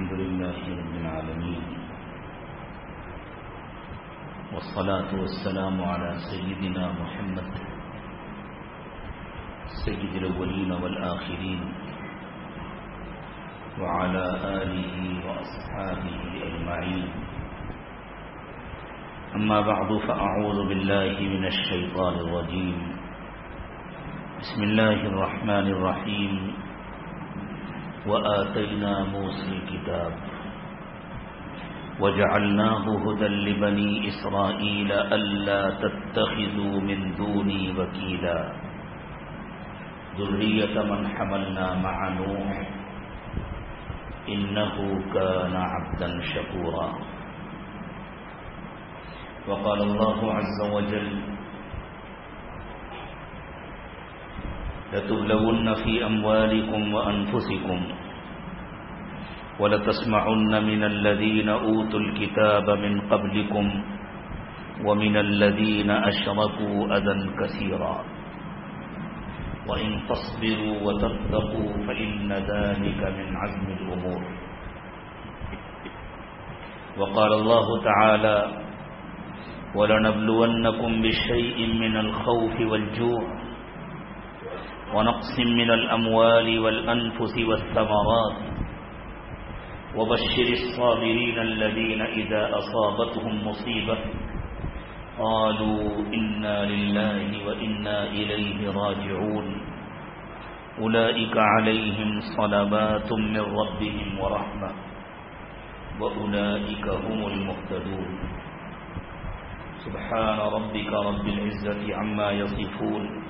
الحمد لله رب العالمين. والصلاة والسلام على سيدنا محمد، سيد الأولين والآخرين، وعلى آله وأصحابه أجمعين. أما بعد، فأعوذ بالله من الشيطان الرجيم. بسم الله الرحمن الرحيم. وآتينا موسى الكتاب وجعلناه هدى لبني إسرائيل ألا تتخذوا من دوني وكيلا. ذرية من حملنا مع نوح إنه كان عبدا شكورا. وقال الله عز وجل لتبلون في أموالكم وأنفسكم ولتسمعن من الذين أوتوا الكتاب من قبلكم ومن الذين أشركوا أذى كثيرا وإن تصبروا وتتقوا فإن ذلك من عزم الأمور وقال الله تعالى ولنبلونكم بشيء من الخوف والجوع ونقص من الأموال والأنفس والثمرات وبشر الصابرين الذين إذا أصابتهم مصيبة قالوا إنا لله وإنا إليه راجعون. أولئك عليهم صلبات من ربهم ورحمة وأولئك هم المهتدون. سبحان ربك رب العزة عما يصفون.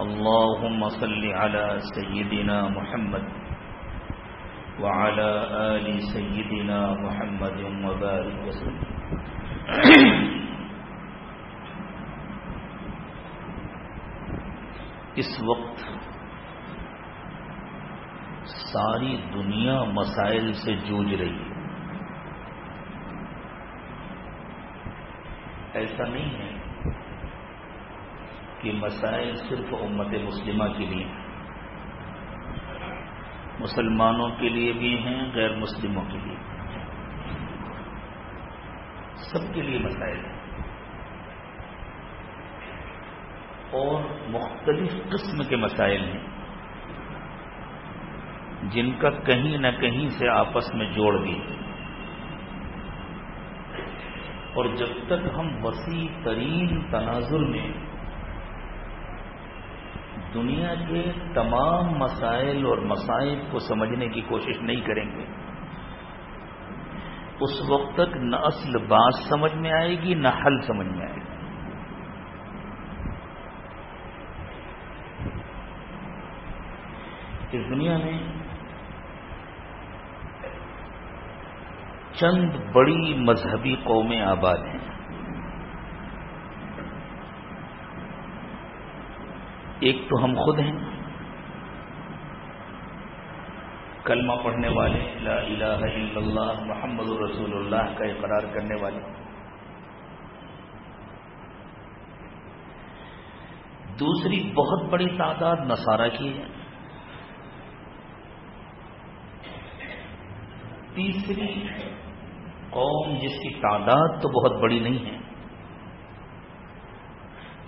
اللهم صل على سيدنا محمد وعلى آل سيدنا محمد وبارك وسلم. اس وقت ساری دنیا مسائل سے جوجھ رہی ہے۔ ایسا نہیں ہے کہ مسائل صرف امت مسلمہ کے لیے ہیں۔ مسلمانوں کے لیے بھی ہیں، غیر مسلموں کے لیے۔ سب کے لیے مسائل ہیں۔ اور مختلف قسم کے مسائل ہیں۔ جن کا کہیں نہ کہیں سے آپس میں جوڑ بھی اور جب تک ہم وسیع ترین تناظر میں دنیا کے تمام مسائل اور مسائل کو سمجھنے کی کوشش نہیں کریں گے۔ اس وقت تک نہ اصل بات سمجھ میں آئے گی، نہ حل سمجھ میں آئے گی۔ اس دنیا میں چند بڑی مذہبی قومیں آباد ہیں۔ ایک تو ہم خود ہیں۔ کلمہ پڑھنے والے، لا الہ الا اللہ، محمد رسول اللہ کا اقرار کرنے والے۔ دوسری بہت بڑی تعداد نصارہ کی ہے تیسری قوم جس کی تعداد تو بہت بڑی نہیں ہے،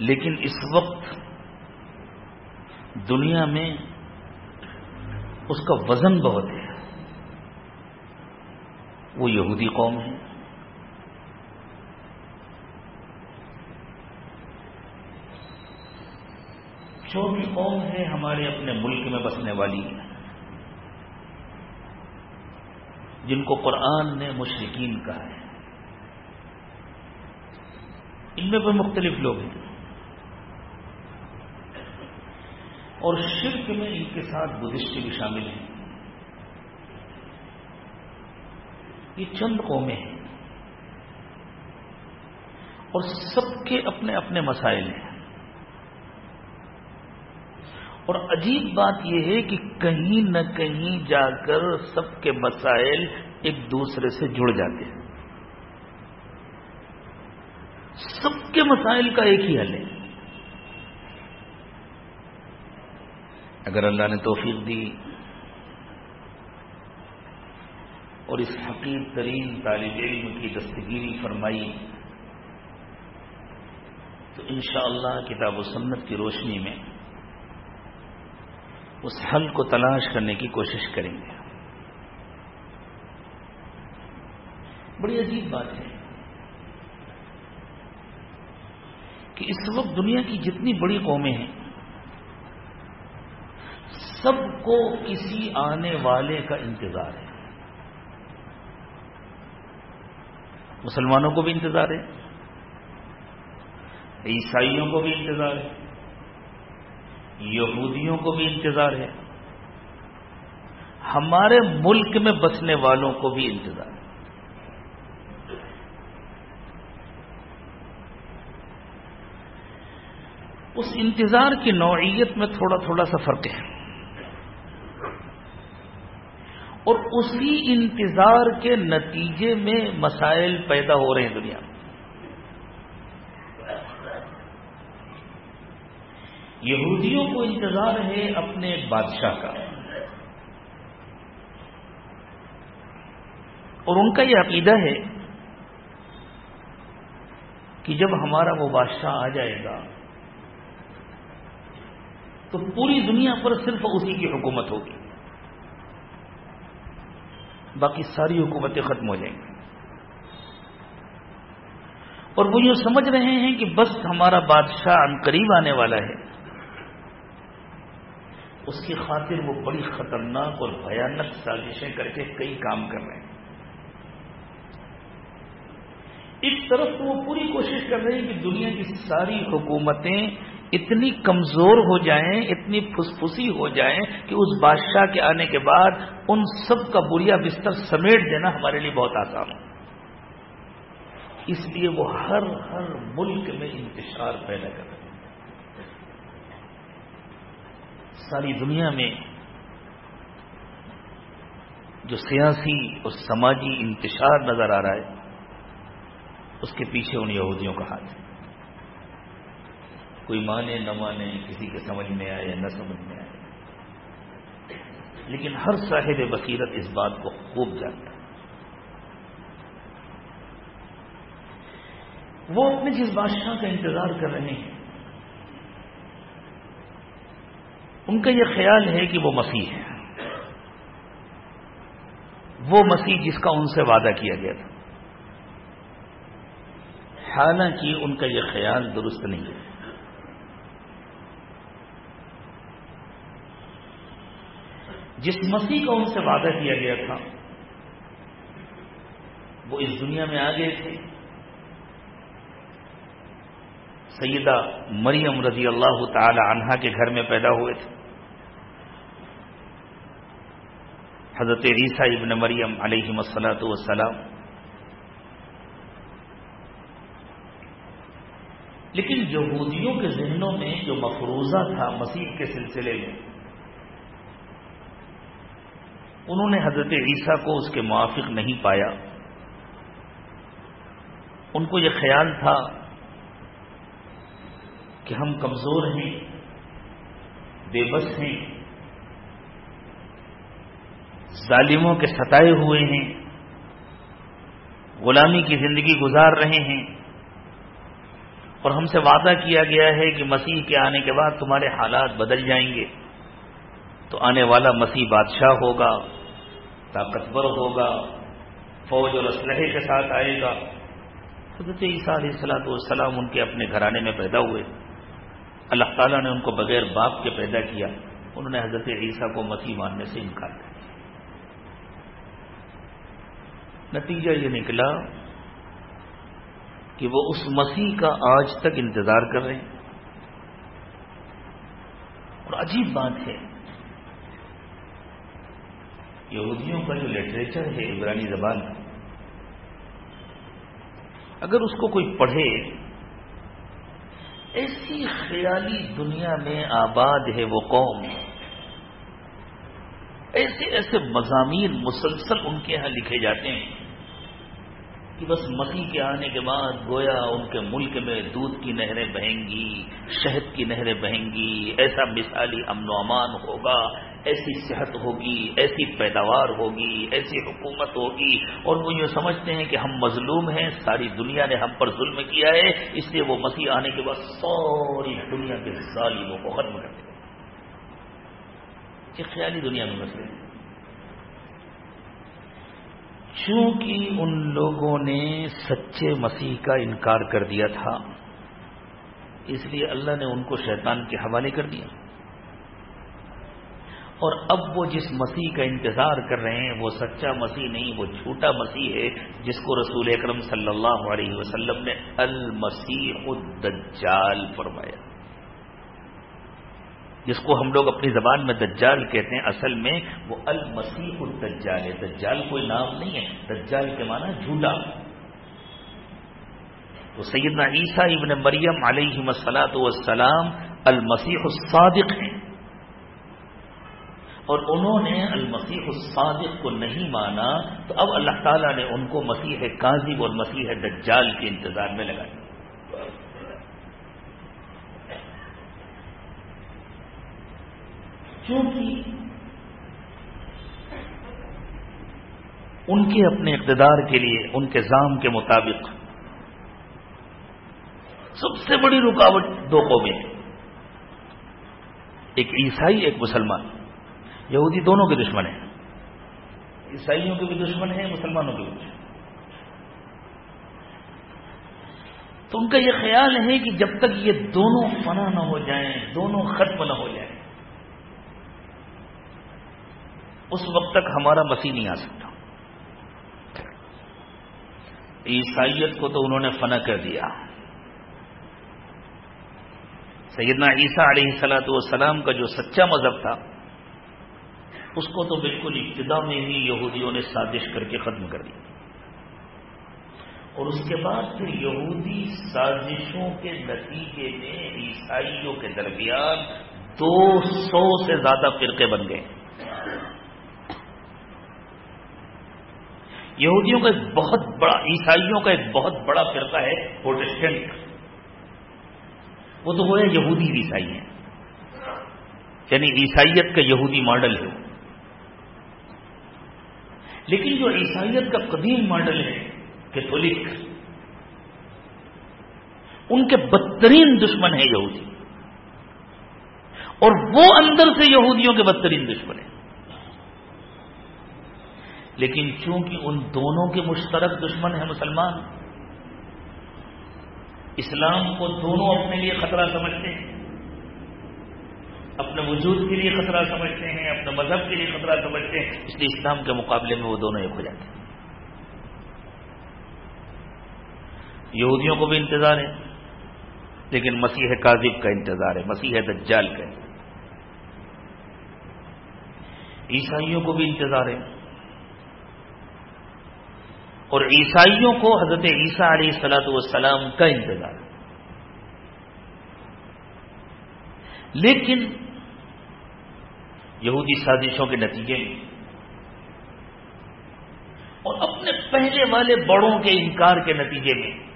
لیکن اس وقت دنیا میں اس کا وزن بہت ہے۔ وہ یہودی قوم ہے۔ چھوٹی قوم ہے ہمارے اپنے ملک میں بسنے والی، جن کو قرآن نے مشرقین کہا ہے۔ ان میں بھی مختلف لوگ ہیں۔ اور شرک میں ان کے ساتھ بدھسٹ بھی شامل ہیں۔ یہ چند قومیں ہیں۔ اور سب کے اپنے اپنے مسائل ہیں۔ اور عجیب بات یہ ہے کہ کہیں نہ کہیں جا کر سب کے مسائل ایک دوسرے سے جڑ جاتے ہیں۔ سب کے مسائل کا ایک ہی حل ہے۔ اگر اللہ نے توفیق دی اور اس حقیق ترین طالب علم کی دستگیری فرمائی، تو انشاءاللہ اللہ کتاب و سنت کی روشنی میں اس حل کو تلاش کرنے کی کوشش کریں گے۔ بڑی عجیب بات ہے کہ اس وقت دنیا کی جتنی بڑی قومیں ہیں سب کو کسی آنے والے کا انتظار ہے۔ مسلمانوں کو بھی انتظار ہے۔ عیسائیوں کو بھی انتظار ہے۔ یہودیوں کو بھی انتظار ہے۔ ہمارے ملک میں بسنے والوں کو بھی انتظار ہے۔ اس انتظار کی نوعیت میں تھوڑا تھوڑا سا فرق ہے۔ اور اسی انتظار کے نتیجے میں مسائل پیدا ہو رہے ہیں دنیا میں۔ یہودیوں کو انتظار ہے اپنے بادشاہ کا۔ اور ان کا یہ عقیدہ ہے کہ جب ہمارا وہ بادشاہ آ جائے گا، تو پوری دنیا پر صرف اسی کی حکومت ہوگی۔ باقی ساری حکومتیں ختم ہو جائیں گی۔ اور وہ یوں سمجھ رہے ہیں کہ بس ہمارا بادشاہ ان قریب آنے والا ہے۔ اس کی خاطر وہ بڑی خطرناک اور بھیانک سازشیں کر کے کئی کام کر رہے ہیں۔ ایک طرف تو وہ پوری کوشش کر رہے ہیں کہ دنیا کی ساری حکومتیں اتنی کمزور ہو جائیں، اتنی پھسپھسی ہو جائیں کہ اس بادشاہ کے آنے کے بعد ان سب کا بڑیا بستر سمیٹ دینا ہمارے لیے بہت آسان ہو۔ اس لیے وہ ہر ہر ملک میں انتشار پیدا کر رہے ہیں۔ ساری دنیا میں جو سیاسی اور سماجی انتشار نظر آ رہا ہے، اس کے پیچھے ان یہودیوں کا ہاتھ ہے۔ کوئی مانے، نہ مانے، کسی کے سمجھ میں آئے، نہ سمجھ میں آئے۔ لیکن ہر صاحب بصیرت اس بات کو خوب جانتا ہے۔ وہ اپنے جس بادشاہ کا انتظار کر رہے ہیں، ان کا یہ خیال ہے کہ وہ مسیح ہے وہ مسیح جس کا ان سے وعدہ کیا گیا تھا۔ حالانکہ ان کا یہ خیال درست نہیں ہے۔ جس مسیح کا ان سے وعدہ کیا گیا تھا، وہ اس دنیا میں آ گئے تھے۔ سیدہ مریم رضی اللہ تعالی عنہا کے گھر میں پیدا ہوئے تھے۔ حضرت عیسیٰ ابن مریم علیہ مسلاۃ والسلام۔ لیکن یہودیوں کے ذہنوں میں جو مفروضہ تھا مسیح کے سلسلے میں انہوں نے حضرت عیسیٰ کو اس کے موافق نہیں پایا۔ ان کو یہ خیال تھا کہ ہم کمزور ہیں، بے بس ہیں، ظالموں کے ستائے ہوئے ہیں، غلامی کی زندگی گزار رہے ہیں۔ اور ہم سے وعدہ کیا گیا ہے کہ مسیح کے آنے کے بعد تمہارے حالات بدل جائیں گے۔ تو آنے والا مسیح بادشاہ ہوگا۔ طاقتور ہوگا، فوج اور اسلحے کے ساتھ آئے گا۔ حضرت عیسیٰ علیہ السلاۃ والسلام ان کے اپنے گھرانے میں پیدا ہوئے۔ اللہ تعالیٰ نے ان کو بغیر باپ کے پیدا کیا۔ انہوں نے حضرت عیسیٰ کو مسیح ماننے سے انکار کیا۔ نتیجہ یہ نکلا کہ وہ اس مسیح کا آج تک انتظار کر رہے ہیں۔ اور عجیب بات ہے یہودیوں کا جو لٹریچر ہے، عبرانی زبان کا اگر اس کو کوئی پڑھے، ایسی خیالی دنیا میں آباد ہے وہ قوم۔ ایسے ایسے مضامین، مسلسل ان کے یہاں لکھے جاتے ہیں کہ بس مسیح کے آنے کے بعد گویا ان کے ملک میں دودھ کی نہریں بہیں گی شہد کی نہریں بہیں گی ایسا مثالی امن و امان ہوگا۔ ایسی صحت ہوگی، ایسی پیداوار ہوگی، ایسی حکومت ہوگی۔ اور وہ یہ سمجھتے ہیں کہ ہم مظلوم ہیں، ساری دنیا نے ہم پر ظلم کیا ہے، اس لیے وہ مسیح آنے کے بعد ساری دنیا کے ظالموں کو ختم کر دیں یہ خیالی دنیا میں مسئلے ہیں چونکہ ان لوگوں نے سچے مسیح کا انکار کر دیا تھا، اس لیے اللہ نے ان کو شیطان کے حوالے کر دیا۔ اور اب وہ جس مسیح کا انتظار کر رہے ہیں، وہ سچا مسیح نہیں، وہ جھوٹا مسیح ہے، جس کو رسول اکرم صلی اللہ علیہ وسلم نے المسیح الدجال فرمایا۔ جس کو ہم لوگ اپنی زبان میں دجال کہتے ہیں، اصل میں وہ المسیح الدجال ہے۔ دجال کوئی نام نہیں ہے، دجال کے معنی جھوٹا۔ تو سیدنا عیسیٰ ابن مریم علیہ مسلاط والسلام المسیح الصادق ہیں۔ اور انہوں نے المسیح الصادق کو نہیں مانا، تو اب اللہ تعالیٰ نے ان کو مسیح کاذب اور مسیح دجال کے انتظار میں لگایا۔ کیونکہ ان کے اپنے اقتدار کے لیے، ان کے زام کے مطابق سب سے بڑی رکاوٹ دو قومیں ایک عیسائی، ایک مسلمان۔ یہودی دونوں کے دشمن ہیں۔ عیسائیوں کے بھی دشمن ہیں، مسلمانوں کے بھی دشمن تو ان کا یہ خیال ہے کہ جب تک یہ دونوں فنا نہ ہو جائیں، دونوں ختم نہ ہو جائیں، اس وقت تک ہمارا مسیح نہیں آ سکتا۔ عیسائیت کو تو انہوں نے فنا کر دیا۔ سیدنا عیسیٰ علیہ سلاۃ والسلام کا جو سچا مذہب تھا اس کو تو بالکل ابتدا میں ہی یہودیوں نے سازش کر کے ختم کر دیا اور اس کے بعد پھر یہودی سازشوں کے نتیجے میں عیسائیوں کے درمیان دو سو سے زیادہ فرقے بن گئے۔ یہودیوں کا ایک بہت بڑا، عیسائیوں کا ایک بہت بڑا فرقہ ہے پروٹسٹنٹ وہ تو وہ ہے یہودی عیسائی ہیں۔ یعنی عیسائیت کا یہودی ماڈل ہے۔ لیکن جو عیسائیت کا قدیم ماڈل ہے کیتھولک، ان کے بدترین دشمن ہے یہودی۔ اور وہ اندر سے یہودیوں کے بدترین دشمن ہیں۔ لیکن چونکہ ان دونوں کے مشترک دشمن ہیں مسلمان، اسلام کو دونوں اپنے لیے خطرہ سمجھتے ہیں۔ اپنے وجود کے لیے خطرہ سمجھتے ہیں، اپنے مذہب کے لیے خطرہ سمجھتے ہیں، اس لیے اسلام کے مقابلے میں وہ دونوں ایک ہو جاتے ہیں۔ یہودیوں کو بھی انتظار ہے، لیکن مسیح کاذب کا انتظار ہے، مسیح دجال کا عیسائیوں کو بھی انتظار ہے۔ اور عیسائیوں کو حضرت عیسیٰ علیہ السلاۃ والسلام کا انتظار لیکن یہودی سازشوں کے نتیجے میں۔ اور اپنے پہلے والے بڑوں کے انکار کے نتیجے میں۔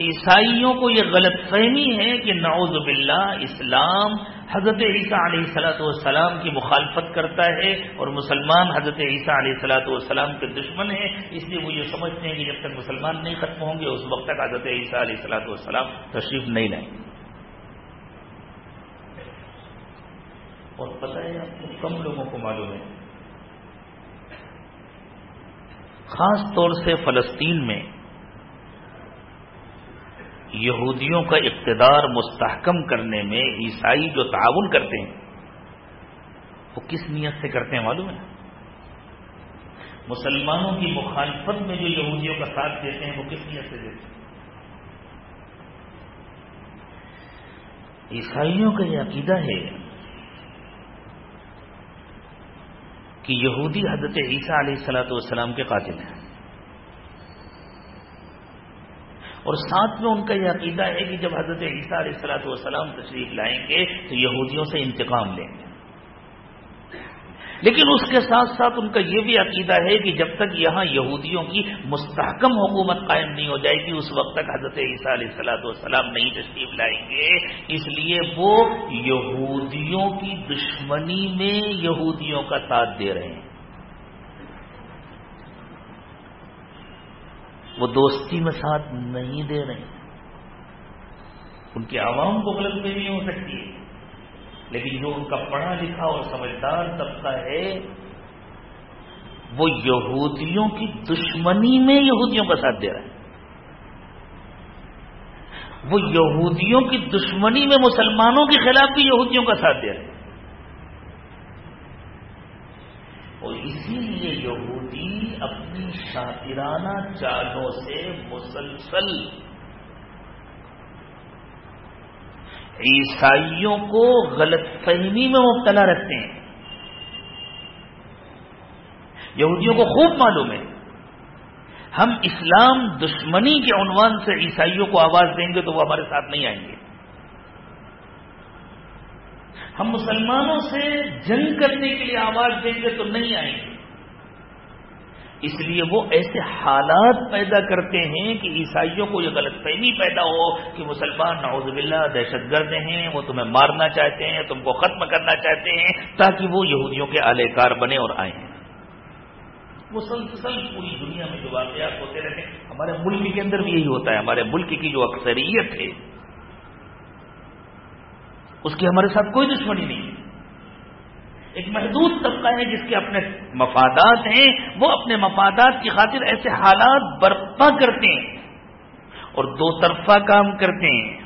عیسائیوں کو یہ غلط فہمی ہے کہ نعوذ باللہ اسلام حضرت عیسیٰ علیہ سلاۃ والسلام کی مخالفت کرتا ہے اور مسلمان حضرت عیسیٰ علیہ سلاۃ والسلام کے دشمن ہیں۔ اس لیے وہ یہ سمجھتے ہیں کہ جب تک مسلمان نہیں ختم ہوں گے، اس وقت تک حضرت عیسیٰ علیہ سلاۃ والسلام تشریف نہیں لائیں گے۔ اور پتہ ہے آپ کو کم لوگوں کو معلوم ہے۔ خاص طور سے فلسطین میں یہودیوں کا اقتدار مستحکم کرنے میں عیسائی جو تعاون کرتے ہیں، وہ کس نیت سے کرتے ہیں معلوم ہے؟ مسلمانوں کی مخالفت میں جو یہودیوں کا ساتھ دیتے ہیں، وہ کس نیت سے دیتے ہیں؟ عیسائیوں کا یہ عقیدہ ہے کہ یہودی حضرت عیسیٰ علیہ السلاۃ والسلام کے قاتل ہیں۔ اور ساتھ میں ان کا یہ عقیدہ ہے کہ جب حضرت عیسیٰ علیہ السلاۃ والسلام تشریف لائیں گے تو یہودیوں سے انتقام لیں گے۔ لیکن اس کے ساتھ ساتھ ان کا یہ بھی عقیدہ ہے کہ جب تک یہاں یہودیوں کی مستحکم حکومت قائم نہیں ہو جائے گی، اس وقت تک حضرت عیسیٰ علیہ السلاۃ والسلام نہیں تشریف لائیں گے۔ اس لیے وہ یہودیوں کی دشمنی میں یہودیوں کا ساتھ دے رہے ہیں۔ وہ دوستی میں ساتھ نہیں دے رہے۔ ان کے عوام کو غلط بھی نہیں ہو سکتی ہے۔ لیکن جو ان کا پڑھا لکھا اور سمجھدار طبقہ ہے، وہ یہودیوں کی دشمنی میں یہودیوں کا ساتھ دے رہا ہے۔ وہ یہودیوں کی دشمنی میں مسلمانوں کے خلاف بھی یہودیوں کا ساتھ دے رہے ہیں اور اسی لیے یہودی اپنی شاطرانہ چالوں سے مسلسل عیسائیوں کو غلط فہمی میں مبتلا رکھتے ہیں۔ یہودیوں کو خوب معلوم ہے۔ ہم اسلام دشمنی کے عنوان سے عیسائیوں کو آواز دیں گے تو وہ ہمارے ساتھ نہیں آئیں گے۔ ہم مسلمانوں سے جنگ کرنے کے لیے آواز دیں گے تو نہیں آئیں گے۔ اس لیے وہ ایسے حالات پیدا کرتے ہیں کہ عیسائیوں کو یہ غلط فہمی پیدا ہو کہ مسلمان نعوذ باللہ دہشت گرد ہیں، وہ تمہیں مارنا چاہتے ہیں، تم کو ختم کرنا چاہتے ہیں، تاکہ وہ یہودیوں کے اعلی کار بنے اور آئے ہیں مسلسل پوری دنیا میں جو واقعات ہوتے رہتے ہیں، ہمارے ملک کے اندر بھی یہی ہوتا ہے، ہمارے ملک کی جو اکثریت ہے، اس کی ہمارے ساتھ کوئی دشمنی نہیں۔ ہے ایک محدود طبقہ ہے جس کے اپنے مفادات ہیں، وہ اپنے مفادات کی خاطر ایسے حالات برپا کرتے ہیں اور دو طرفہ کام کرتے ہیں۔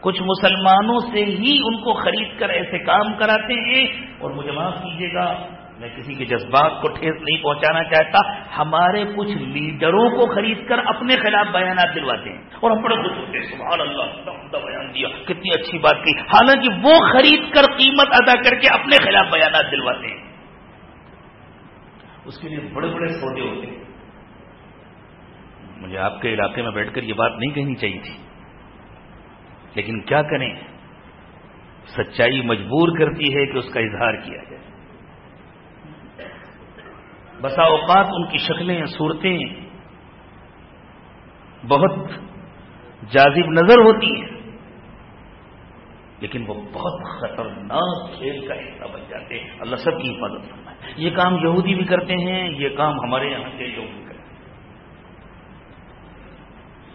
کچھ مسلمانوں سے ہی ان کو خرید کر ایسے کام کراتے ہیں اور مجھے معاف کیجیے گا میں کسی کے جذبات کو ٹھیس نہیں پہنچانا چاہتا، ہمارے کچھ لیڈروں کو خرید کر اپنے خلاف بیانات دلواتے ہیں۔ اور ہم بڑے خوش ہوتے ہیں، سبحان اللہ بیان دیا، کتنی اچھی بات کی۔ حالانکہ وہ خرید کر قیمت ادا کر کے اپنے خلاف بیانات دلواتے ہیں۔ اس کے لیے بڑے بڑے سودے ہوتے ہیں۔ مجھے آپ کے علاقے میں بیٹھ کر یہ بات نہیں کہنی چاہیے تھی۔ لیکن کیا کریں؟ سچائی مجبور کرتی ہے کہ اس کا اظہار کیا جائے۔ بسا اوقات ان کی شکلیں صورتیں بہت جازب نظر ہوتی ہیں، لیکن وہ بہت خطرناک کھیل کا حصہ بن جاتے ہیں۔ اللہ سب کی حفاظت فرمائے۔ یہ کام یہودی بھی کرتے ہیں، یہ کام ہمارے یہاں کے لوگ بھی کرتے ہیں۔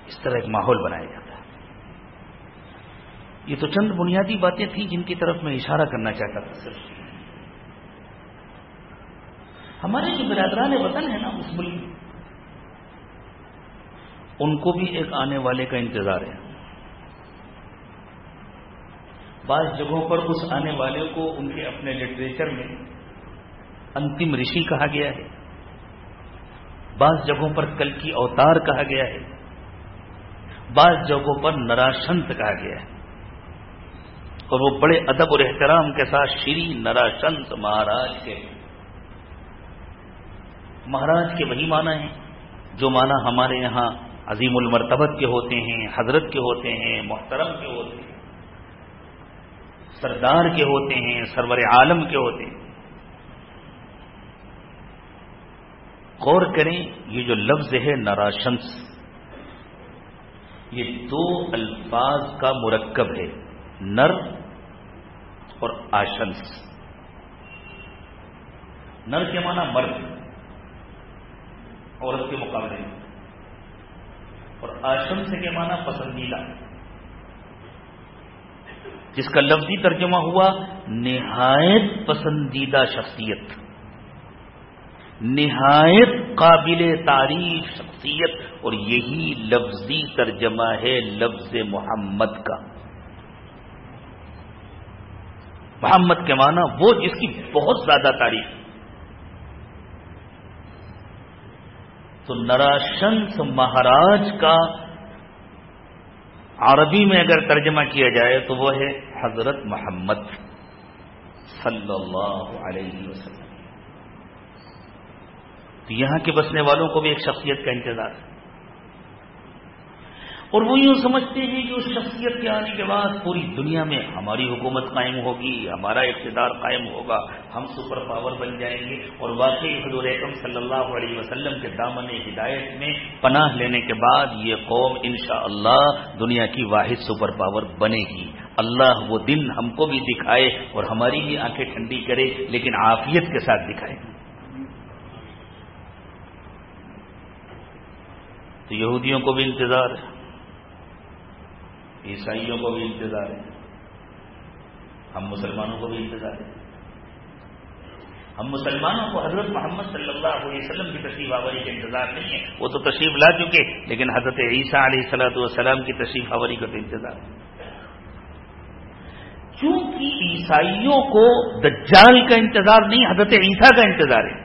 اس طرح ایک ماحول بنایا جاتا ہے۔ یہ تو چند بنیادی باتیں تھیں جن کی طرف میں اشارہ کرنا چاہتا تھا صرف۔ ہمارے جو برادران وطن ہیں نا، اس ملک میں۔ ان کو بھی ایک آنے والے کا انتظار ہے۔ بعض جگہوں پر اس آنے والے کو ان کے اپنے لٹریچر میں انتم رشی کہا گیا ہے۔ بعض جگہوں پر کل کی اوتار کہا گیا ہے۔ بعض جگہوں پر نراشنت کہا گیا ہے۔ اور وہ بڑے ادب اور احترام کے ساتھ شری نراشنت مہاراج کے مہاراج کے وہی معنی ہیں، جو معنی ہمارے یہاں عظیم المرتبت کے ہوتے ہیں، حضرت کے ہوتے ہیں، محترم کے ہوتے ہیں، سردار کے ہوتے ہیں، سرور عالم کے ہوتے ہیں۔ غور کریں، یہ جو لفظ ہے نراشنس یہ دو الفاظ کا مرکب ہے، نر اور آشنس نر کے معنی مرد۔ عورت کے مقابلے میں۔ اور آشم سے کے معنی؟ پسندیدہ۔ جس کا لفظی ترجمہ ہوا، نہایت پسندیدہ شخصیت۔ نہایت قابل تعریف شخصیت۔ اور یہی لفظی ترجمہ ہے لفظ محمد کا۔ محمد کے معنی وہ جس کی بہت زیادہ تعریف۔ تو نراشنس مہاراج کا عربی میں اگر ترجمہ کیا جائے تو وہ ہے حضرت محمد صلی اللہ علیہ وسلم۔ تو یہاں کے بسنے والوں کو بھی ایک شخصیت کا انتظار۔ ہے اور وہ یوں سمجھتے ہیں کہ اس شخصیت کے آنے کے بعد پوری دنیا میں ہماری حکومت قائم ہوگی، ہمارا اقتدار قائم ہوگا، ہم سپر پاور بن جائیں گے اور واقعی حضور اکم صلی اللہ علیہ وسلم کے دامن ہدایت میں پناہ لینے کے بعد یہ قوم انشاءاللہ دنیا کی واحد سپر پاور بنے گی۔ اللہ وہ دن ہم کو بھی دکھائے اور ہماری بھی آنکھیں ٹھنڈی کرے، لیکن عافیت کے ساتھ دکھائے۔ تو یہودیوں کو بھی انتظار ہے۔ عیسائیوں کو بھی انتظار ہے۔ ہم مسلمانوں کو بھی انتظار ہے۔ ہم مسلمانوں کو حضرت محمد صلی اللہ علیہ وسلم کی تشریف آوری کا انتظار نہیں ہے۔ وہ تو تشریف لا چکے، لیکن حضرت عیسیٰ علیہ صلاحت والسلام کی تشریف آوری کا تو انتظار ہے۔ چونکہ عیسائیوں کو دجال کا انتظار نہیں، حضرت عیسیٰ کا انتظار ہے۔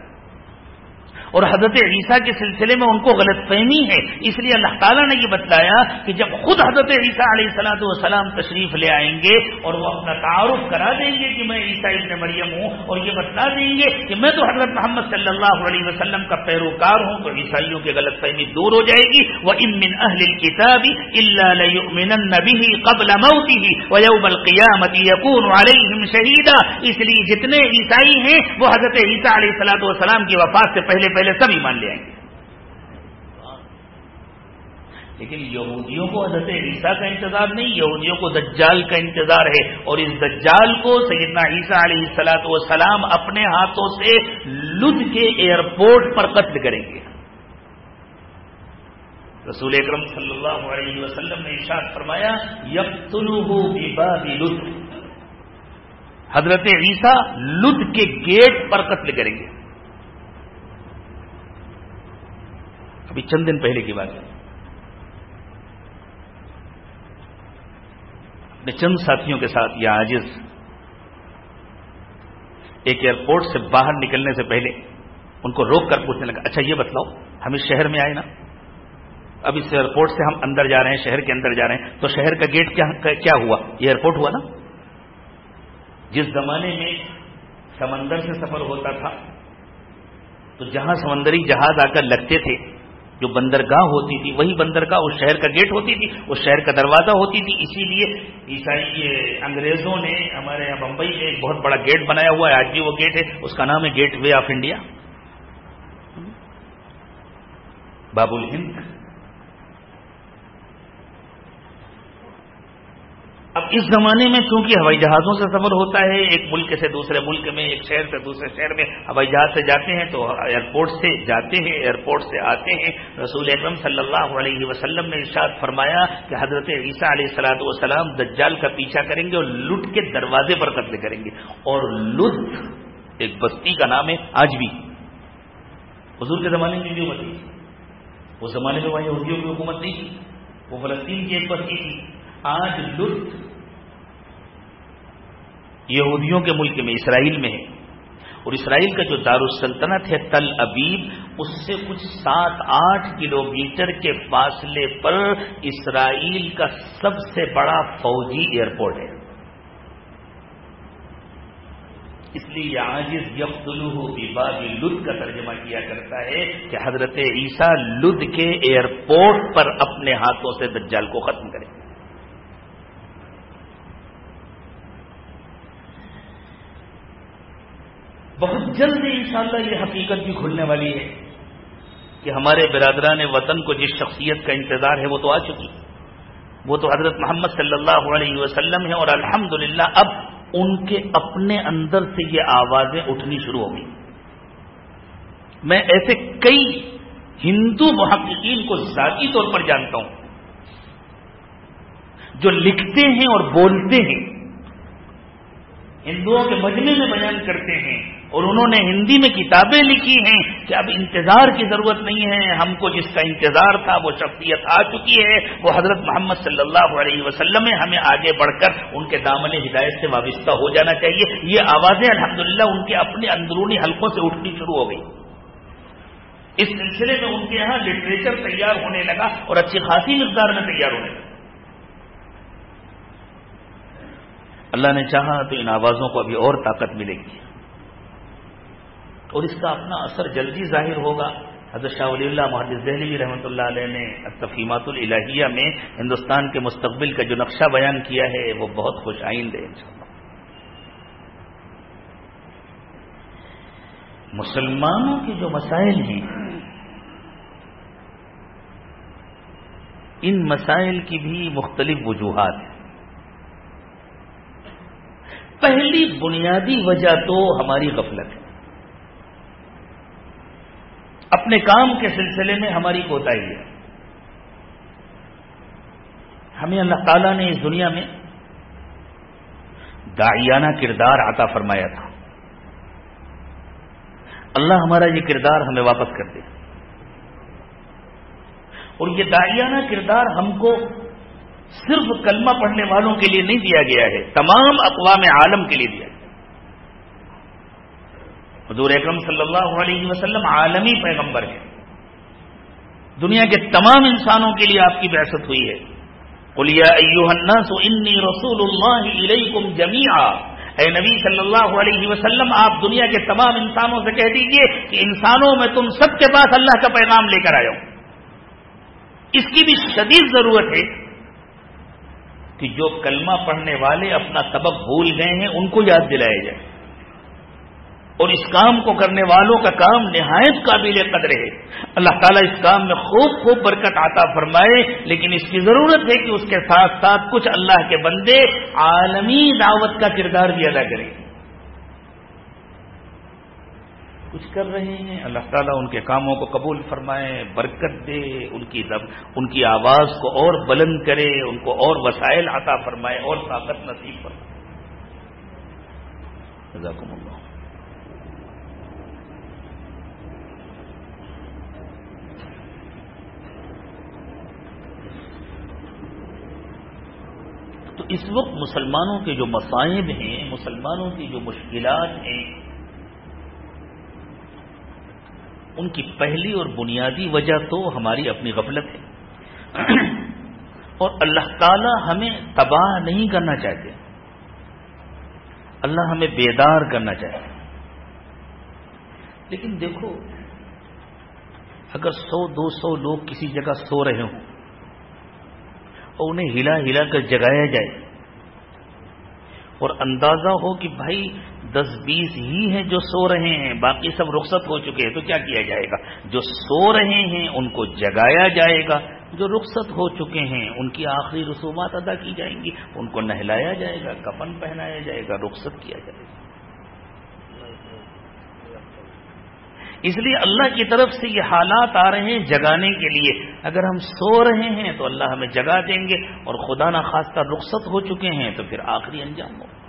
اور حضرت عیسیٰ کے سلسلے میں ان کو غلط فہمی ہے۔ اس لیے اللہ تعالیٰ نے یہ بتلایا کہ جب خود حضرت عیسیٰ علیہ السلاۃ والسلام تشریف لے آئیں گے اور وہ اپنا تعارف کرا دیں گے کہ میں عیسیٰ ابن مریم ہوں اور یہ بتلا دیں گے کہ میں تو حضرت محمد صلی اللہ علیہ وسلم کا پیروکار ہوں تو عیسائیوں کی غلط فہمی دور ہو جائے گی۔ وہ امن اہل کتابی اللہ نبی قبل موتی و القیامت یقون علیہم شہیدہ اس لیے جتنے عیسائی ہیں وہ حضرت عیسیٰ علیہ السلاۃ والسلام کی وفات سے پہلے پہلے سب ایمان لے آئیں گے۔ لیکن یہودیوں کو حضرت عیسیٰ کا انتظار نہیں، یہودیوں کو دجال کا انتظار ہے۔ اور اس دجال کو سیدنا عیسیٰ علیہ السلاۃ والسلام اپنے ہاتھوں سے لدھ کے ایئرپورٹ پر قتل کریں گے۔ رسول اکرم صلی اللہ علیہ وسلم نے ارشاد فرمایا یب حضرت عیسیٰ لدھ کے گیٹ پر قتل کریں گے۔ ابھی چند دن پہلے کی بات ہے۔ اپنے چند ساتھیوں کے ساتھ یہ آجز ایک ایئرپورٹ سے باہر نکلنے سے پہلے ان کو روک کر پوچھنے لگا اچھا یہ بتلاؤ، ہم اس شہر میں آئے نا؟ اب اس ایئرپورٹ سے ہم اندر جا رہے ہیں، شہر کے اندر جا رہے ہیں، تو شہر کا گیٹ کیا ہوا؟ یہ ایئرپورٹ ہوا نا؟ جس زمانے میں سمندر سے سفر ہوتا تھا، تو جہاں سمندری جہاز آ کر لگتے تھے جو بندرگاہ ہوتی تھی، وہی بندرگاہ اس شہر کا گیٹ ہوتی تھی اس شہر کا دروازہ ہوتی تھی۔ اسی لیے عیسائی انگریزوں نے، ہمارے یہاں بمبئی میں ایک بہت بڑا گیٹ بنایا ہوا ہے، آج بھی وہ گیٹ ہے۔ اس کا نام ہے گیٹ وے آف انڈیا باب الہند اب اس زمانے میں چونکہ ہوائی جہازوں سے سفر ہوتا ہے، ایک ملک سے دوسرے ملک میں، ایک شہر سے دوسرے شہر میں ہوائی جہاز سے جاتے ہیں تو ایئرپورٹ سے جاتے ہیں ایئرپورٹ سے آتے ہیں۔ رسول اکرم صلی اللہ علیہ وسلم نے ارشاد فرمایا کہ حضرت عیسیٰ علیہ السلاۃ والسلام دجال کا پیچھا کریں گے اور لٹ کے دروازے پر قتل کریں گے۔ اور لط ایک بستی کا نام ہے آج بھی۔ حضور کے زمانے میں جو بستی اس زمانے میں وہاں یہودیوں کی حکومت نہیں تھی۔ وہ فلسطین کی ایک بستی تھی۔ آج لطف یہودیوں کے ملک میں، اسرائیل میں ہے۔ اور اسرائیل کا جو دارالسلطنت ہے، تل ابیب، اس سے کچھ سات آٹھ کلو میٹر کے فاصلے پر اسرائیل کا سب سے بڑا فوجی ایئرپورٹ ہے۔ اس لیے آج یف باب لد کا ترجمہ کیا کرتا ہے کہ حضرت عیسیٰ لد کے ایئرپورٹ پر اپنے ہاتھوں سے دجال کو ختم کرے۔ بہت جلد انشاءاللہ یہ حقیقت بھی کھلنے والی ہے کہ ہمارے برادران وطن کو جس شخصیت کا انتظار ہے وہ تو آ چکی وہ تو حضرت محمد صلی اللہ علیہ وسلم ہے اور الحمدللہ اب ان کے اپنے اندر سے یہ آوازیں اٹھنی شروع ہو گئی۔ میں ایسے کئی ہندو محققین کو ذاتی طور پر جانتا ہوں جو لکھتے ہیں اور بولتے ہیں۔ ہندوؤں کے مجمے میں بیان کرتے ہیں اور انہوں نے ہندی میں کتابیں لکھی ہیں کہ اب انتظار کی ضرورت نہیں ہے، ہم کو جس کا انتظار تھا وہ شخصیت آ چکی ہے، وہ حضرت محمد صلی اللہ علیہ وسلم ہے ہمیں آگے بڑھ کر ان کے دامن ہدایت سے وابستہ ہو جانا چاہیے۔ یہ آوازیں الحمدللہ ان کے اپنے اندرونی حلقوں سے اٹھنی شروع ہو گئی۔ اس سلسلے میں ان کے یہاں لٹریچر تیار ہونے لگا اور اچھی خاصی مقدار میں تیار ہونے لگا۔ اللہ نے چاہا تو ان آوازوں کو ابھی اور طاقت ملے گی۔ اور اس کا اپنا اثر جلدی ظاہر ہوگا۔ حضرت شاہ ولی اللہ محدث دہلی جی رحمۃ اللہ علیہ نے تفیمات الہیہ میں ہندوستان کے مستقبل کا جو نقشہ بیان کیا ہے، وہ بہت خوش آئند ہے مسلمانوں کے جو مسائل ہیں، ان مسائل کی بھی مختلف وجوہات ہیں۔ پہلی بنیادی وجہ تو ہماری غفلت ہے۔ اپنے کام کے سلسلے میں ہماری کوتاہی ہے۔ ہمیں اللہ تعالیٰ نے اس دنیا میں داعیانہ کردار عطا فرمایا تھا۔ اللہ ہمارا یہ کردار ہمیں واپس کر دے۔ اور یہ داعیانہ کردار ہم کو صرف کلمہ پڑھنے والوں کے لیے نہیں دیا گیا ہے، تمام اقوام عالم کے لیے دیا گیا حضور اکرم صلی اللہ علیہ وسلم عالمی پیغمبر ہے دنیا کے تمام انسانوں کے لیے آپ کی بحثت ہوئی ہے۔ الناس انی رسول اللہ علیکم جمیعا۔ اے نبی صلی اللہ علیہ وسلم، آپ دنیا کے تمام انسانوں سے کہہ دیجیے کہ انسانوں میں تم سب کے پاس اللہ کا پیغام لے کر آئے اس کی بھی شدید ضرورت ہے کہ جو کلمہ پڑھنے والے اپنا سبق بھول گئے ہیں، ان کو یاد دلایا جائے۔ اور اس کام کو کرنے والوں کا کام نہایت قابل قدر ہے۔ اللہ تعالیٰ اس کام میں خوب خوب برکت آتا فرمائے، لیکن اس کی ضرورت ہے کہ اس کے ساتھ ساتھ کچھ اللہ کے بندے عالمی دعوت کا کردار بھی ادا کریں۔ کچھ کر رہے ہیں، اللہ تعالیٰ ان کے کاموں کو قبول فرمائے، برکت دے، ان کی دب ان کی آواز کو اور بلند کرے، ان کو اور وسائل عطا فرمائے اور طاقت نصیب فرمائے۔ جزاکم اللہ تو اس وقت مسلمانوں کے جو مسائب ہیں، مسلمانوں کی جو مشکلات ہیں، ان کی پہلی اور بنیادی وجہ تو ہماری اپنی غفلت ہے۔ اور اللہ تعالی ہمیں تباہ نہیں کرنا چاہتے۔ اللہ ہمیں بیدار کرنا چاہتے۔ لیکن دیکھو، اگر سو، دو سو لوگ کسی جگہ سو رہے ہوں اور انہیں ہلا ہلا کر جگایا جائے۔ اور اندازہ ہو کہ بھائی دس بیس ہی ہیں جو سو رہے ہیں، باقی سب رخصت ہو چکے ہیں، تو کیا کیا جائے گا؟ جو سو رہے ہیں، ان کو جگایا جائے گا۔ جو رخصت ہو چکے ہیں، ان کی آخری رسومات ادا کی جائیں گی۔ ان کو نہلایا جائے گا کپن پہنایا جائے گا، رخصت کیا جائے گا۔ اس لیے اللہ کی طرف سے یہ حالات آ رہے ہیں جگانے کے لیے۔ اگر ہم سو رہے ہیں تو اللہ ہمیں جگا دیں گے اور خدا نخواستہ رخصت ہو چکے ہیں تو پھر آخری انجام ہوگا۔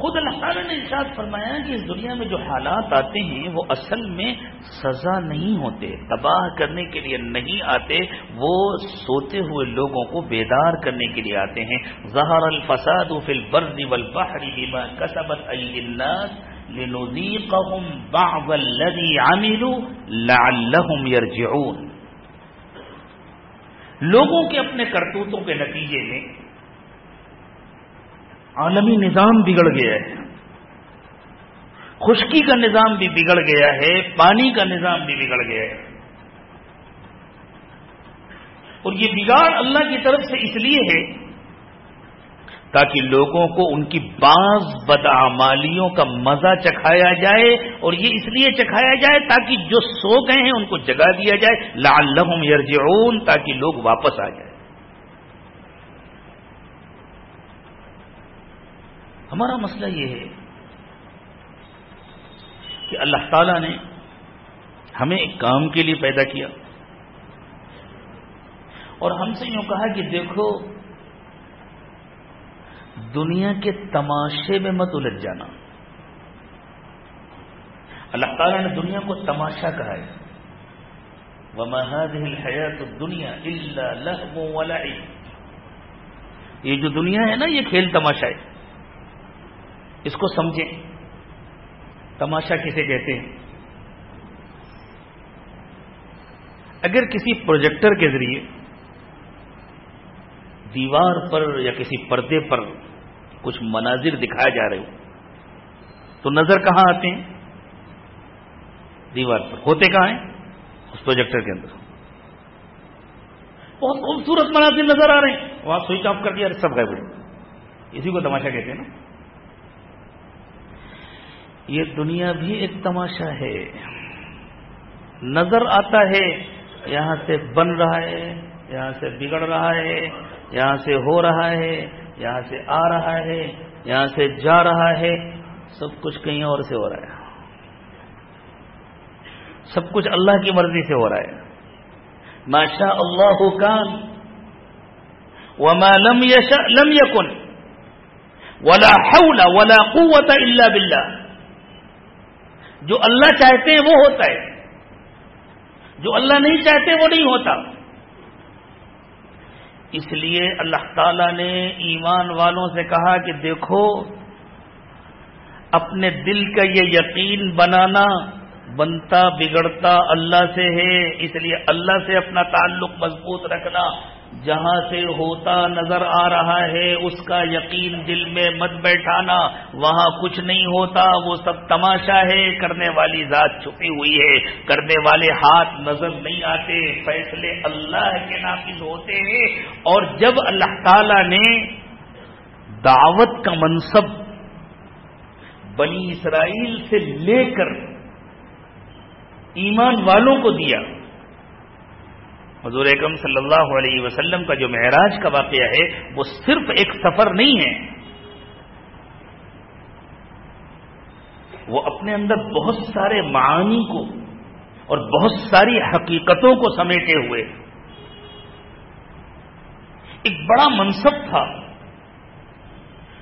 خود اللہ تعالیٰ نے ارشاد فرمایا کہ اس دنیا میں جو حالات آتے ہیں، وہ اصل میں سزا نہیں ہوتے، تباہ کرنے کے لیے نہیں آتے، وہ سوتے ہوئے لوگوں کو بیدار کرنے کے لیے آتے ہیں۔ زہر الفساد فی البر والبحر بما کسبت الناس لنذیقهم بعض الذي عملوا لعلهم يرجعون لوگوں کے اپنے کرتوتوں کے نتیجے میں عالمی نظام بگڑ گیا ہے۔ خشکی کا نظام بھی بگڑ گیا ہے، پانی کا نظام بھی بگڑ گیا ہے۔ اور یہ بگاڑ اللہ کی طرف سے اس لیے ہے تاکہ لوگوں کو ان کی بعض بدعمالیوں کا مزہ چکھایا جائے اور یہ اس لیے چکھایا جائے تاکہ جو سو گئے ہیں ان کو جگا دیا جائے، لعلہم یرجعون تاکہ لوگ واپس آ جائیں۔ ہمارا مسئلہ یہ ہے کہ اللہ تعالی نے ہمیں ایک کام کے لیے پیدا کیا اور ہم سے یوں کہا کہ دیکھو، دنیا کے تماشے میں مت الجھ جانا۔ اللہ تعالیٰ نے دنیا کو تماشا کہا ہے۔ وہ محد حیات دنیا اللہ یہ جو دنیا ہے نا، یہ کھیل تماشا ہے۔ اس کو سمجھیں۔ تماشا کسے کہتے ہیں؟ اگر کسی پروجیکٹر کے ذریعے دیوار پر یا کسی پردے پر کچھ مناظر دکھائے جا رہے ہو تو نظر کہاں آتے ہیں؟ دیوار پر۔ ہوتے کہاں ہیں؟ اس پروجیکٹر کے اندر۔ بہت خوبصورت مناظر نظر آ رہے ہیں۔ وہاں سوئچ آف کر دیا سب گئے بڑے اسی کو تماشا کہتے ہیں نا۔ یہ دنیا بھی ایک تماشا ہے۔ نظر آتا ہے، یہاں سے بن رہا ہے، یہاں سے بگڑ رہا ہے، یہاں سے ہو رہا ہے، یہاں سے آ رہا ہے، یہاں سے جا رہا ہے۔ سب کچھ کہیں اور سے ہو رہا ہے۔ سب کچھ اللہ کی مرضی سے ہو رہا ہے۔ ماشا اللہ کان وما لم يشاء لم يكن ولا حول ولا قوت الا بالله جو اللہ چاہتے ہیں وہ ہوتا ہے۔ جو اللہ نہیں چاہتے وہ نہیں ہوتا۔ اس لیے اللہ تعالی نے ایمان والوں سے کہا کہ دیکھو، اپنے دل کا یہ یقین بنانا بنتا بگڑتا اللہ سے ہے، اس لیے اللہ سے اپنا تعلق مضبوط رکھنا۔ جہاں سے ہوتا نظر آ رہا ہے، اس کا یقین دل میں مت بیٹھانا۔ وہاں کچھ نہیں ہوتا، وہ سب تماشا ہے۔ کرنے والی ذات چھپی ہوئی ہے۔ کرنے والے ہاتھ نظر نہیں آتے۔ فیصلے اللہ کے نافذ ہوتے ہیں۔ اور جب اللہ تعالی نے دعوت کا منصب بنی اسرائیل سے لے کر ایمان والوں کو دیا حضور اکرم صلی اللہ علیہ وسلم کا جو معراج کا واقعہ ہے، وہ صرف ایک سفر نہیں ہے۔ وہ اپنے اندر بہت سارے معانی کو اور بہت ساری حقیقتوں کو سمیٹے ہوئے۔ ایک بڑا منصب تھا